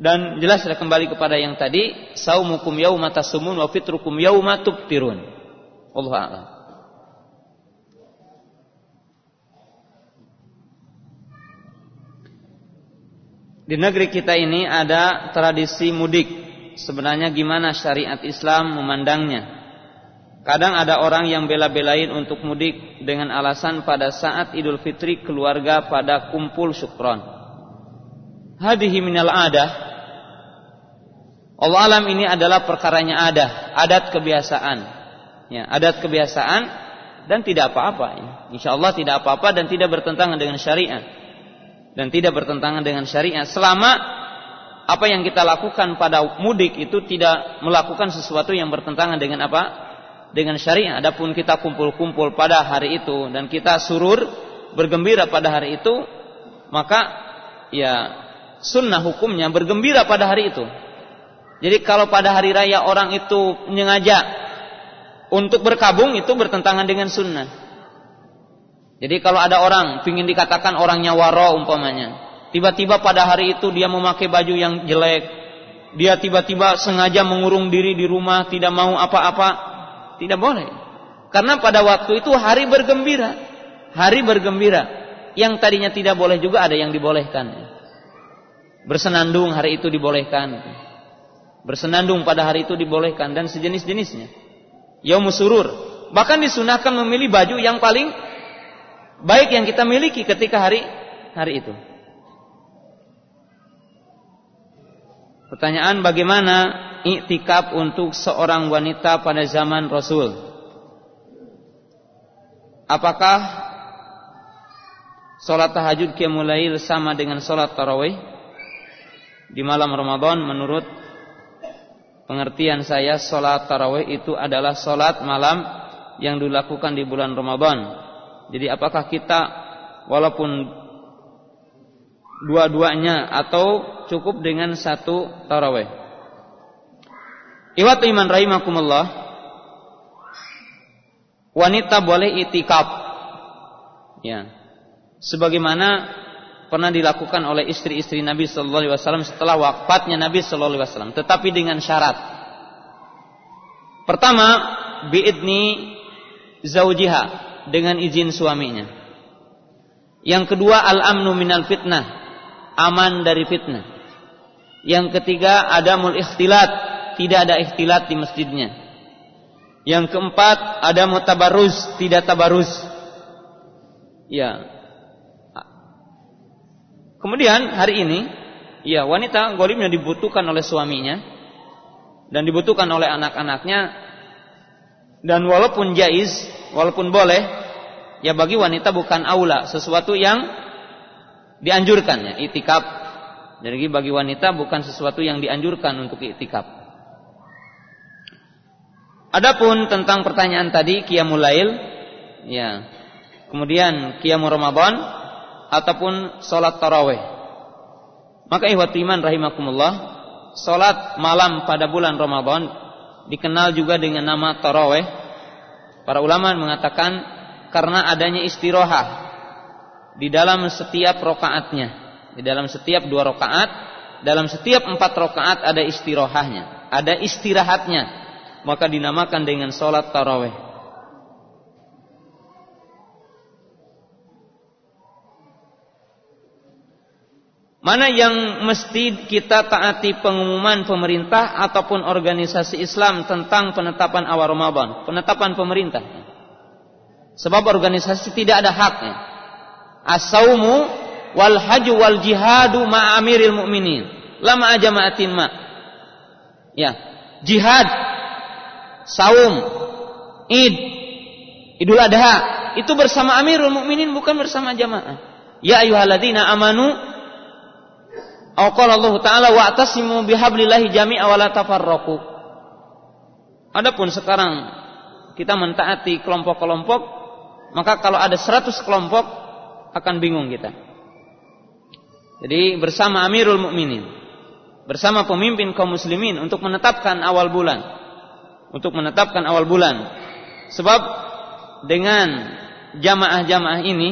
Dan jelas sudah kembali kepada yang tadi, saumukum yauma tasumun wa fitrukum yauma tubtirun. Allah a'lam. di negeri kita ini ada tradisi mudik. Sebenarnya gimana syariat Islam memandangnya? Kadang ada orang yang bela-belain untuk mudik dengan alasan pada saat Idul Fitri keluarga pada kumpul syukron. Hadihi minal adah. Allah alam ini adalah perkaranya adah, adat kebiasaan. Ya, adat kebiasaan dan tidak apa-apa. Insya Allah tidak apa-apa dan tidak bertentangan dengan syariat dan tidak bertentangan dengan syariat selama apa yang kita lakukan pada mudik itu tidak melakukan sesuatu yang bertentangan dengan apa dengan syariat adapun kita kumpul-kumpul pada hari itu dan kita surur bergembira pada hari itu maka ya sunnah hukumnya bergembira pada hari itu jadi kalau pada hari raya orang itu menyengaja untuk berkabung itu bertentangan dengan sunnah jadi kalau ada orang ingin dikatakan orangnya waro umpamanya, tiba-tiba pada hari itu dia memakai baju yang jelek, dia tiba-tiba sengaja mengurung diri di rumah, tidak mau apa-apa, tidak boleh.
Karena pada waktu itu hari bergembira. Hari bergembira. Yang tadinya tidak boleh juga ada yang dibolehkan. Bersenandung hari itu dibolehkan. Bersenandung pada hari itu dibolehkan. Dan sejenis-jenisnya. Yaumus surur. Bahkan disunahkan memilih baju yang paling baik yang kita miliki ketika hari hari itu. Pertanyaan bagaimana iktikaf untuk seorang wanita pada zaman Rasul? Apakah sholat tahajud qiyamul sama dengan sholat tarawih di malam Ramadan menurut pengertian saya sholat tarawih itu adalah sholat malam yang dilakukan di bulan Ramadan. Jadi apakah kita walaupun dua-duanya atau cukup dengan satu tarawih? Iwat iman rahimakumullah wanita boleh itikaf. Ya. Sebagaimana pernah dilakukan oleh istri-istri Nabi sallallahu alaihi wasallam setelah wafatnya Nabi sallallahu alaihi wasallam, tetapi dengan syarat. Pertama, biidni zaujiha dengan izin suaminya. Yang kedua, al-amnu minal fitnah, aman dari fitnah. Yang ketiga, adamul ikhtilat, tidak ada ikhtilat di masjidnya. Yang keempat ada mutabaruz, tidak tabaruz. Ya. Kemudian hari ini, ya wanita golimnya dibutuhkan oleh suaminya dan dibutuhkan oleh anak-anaknya dan walaupun jaiz, walaupun boleh, ya bagi wanita bukan aula, sesuatu yang dianjurkan ya, itikaf. Jadi bagi wanita bukan sesuatu yang dianjurkan untuk itikaf. Adapun tentang pertanyaan tadi qiyamul lail ya. Kemudian qiyamul Ramadan ataupun salat tarawih. Maka ihwat iman rahimakumullah, salat malam pada bulan Ramadan dikenal juga dengan nama tarawih. Para ulama mengatakan karena adanya istirahah di dalam setiap rokaatnya, di dalam setiap dua rokaat, dalam setiap empat rokaat ada istirahahnya, ada istirahatnya maka dinamakan dengan sholat taraweh. Mana yang mesti kita taati pengumuman pemerintah ataupun organisasi Islam tentang penetapan awal Ramadan, penetapan pemerintah. Sebab organisasi tidak ada haknya. As-saumu wal haju wal jihadu ma'amiril mu'minin. Lama ajama'atin ma. Ya, jihad saum, id, idul adha, itu bersama Amirul Mukminin bukan bersama jamaah. Ya ayyuhalladzina amanu Au Allah Ta'ala wa'tasimu bihablillahi jami'a wa la tafarraqu. Adapun sekarang kita mentaati kelompok-kelompok, maka kalau ada 100 kelompok akan bingung kita. Jadi bersama Amirul Mukminin, bersama pemimpin kaum muslimin untuk menetapkan awal bulan untuk menetapkan awal bulan. Sebab dengan jamaah-jamaah ini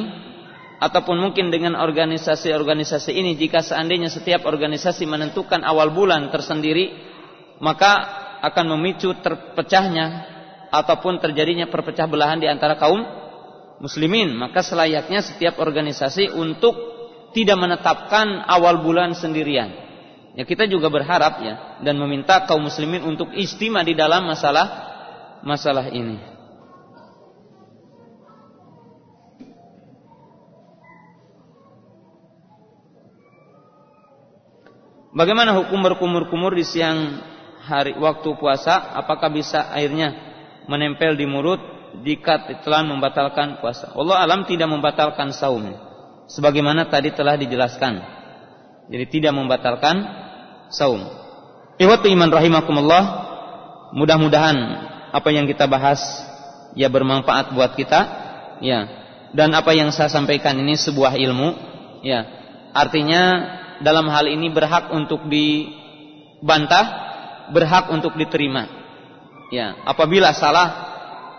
ataupun mungkin dengan organisasi-organisasi ini jika seandainya setiap organisasi menentukan awal bulan tersendiri maka akan memicu terpecahnya ataupun terjadinya perpecah belahan di antara kaum muslimin maka selayaknya setiap organisasi untuk tidak menetapkan awal bulan sendirian Ya kita juga berharap ya dan meminta kaum muslimin untuk istimewa di dalam masalah masalah ini. Bagaimana hukum berkumur-kumur di siang hari waktu puasa? Apakah bisa airnya menempel di mulut jika telah membatalkan puasa? Allah alam tidak membatalkan saum. Sebagaimana tadi telah dijelaskan. Jadi tidak membatalkan saum. Iwatu iman rahimakumullah, mudah-mudahan apa yang kita bahas ya bermanfaat buat kita, ya. Dan apa yang saya sampaikan ini sebuah ilmu, ya. Artinya dalam hal ini berhak untuk dibantah, berhak untuk diterima. Ya, apabila salah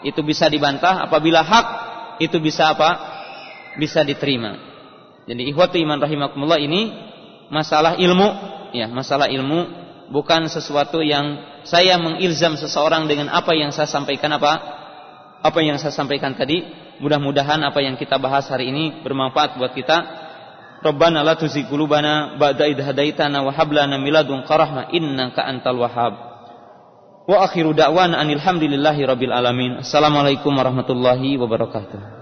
itu bisa dibantah, apabila hak itu bisa apa? Bisa diterima. Jadi ikhwatu iman rahimakumullah ini masalah ilmu ya masalah ilmu bukan sesuatu yang saya mengilzam seseorang dengan apa yang saya sampaikan apa apa yang saya sampaikan tadi. Mudah-mudahan apa yang kita bahas hari ini bermanfaat buat kita. Rabbana la tuzigh qulubana ba'da idh hadaitana wa hab lana min ladunka rahmah innaka antal wahhab. Wa akhiru da'wana anil hamdulillahi rabbil alamin. Assalamualaikum warahmatullahi wabarakatuh.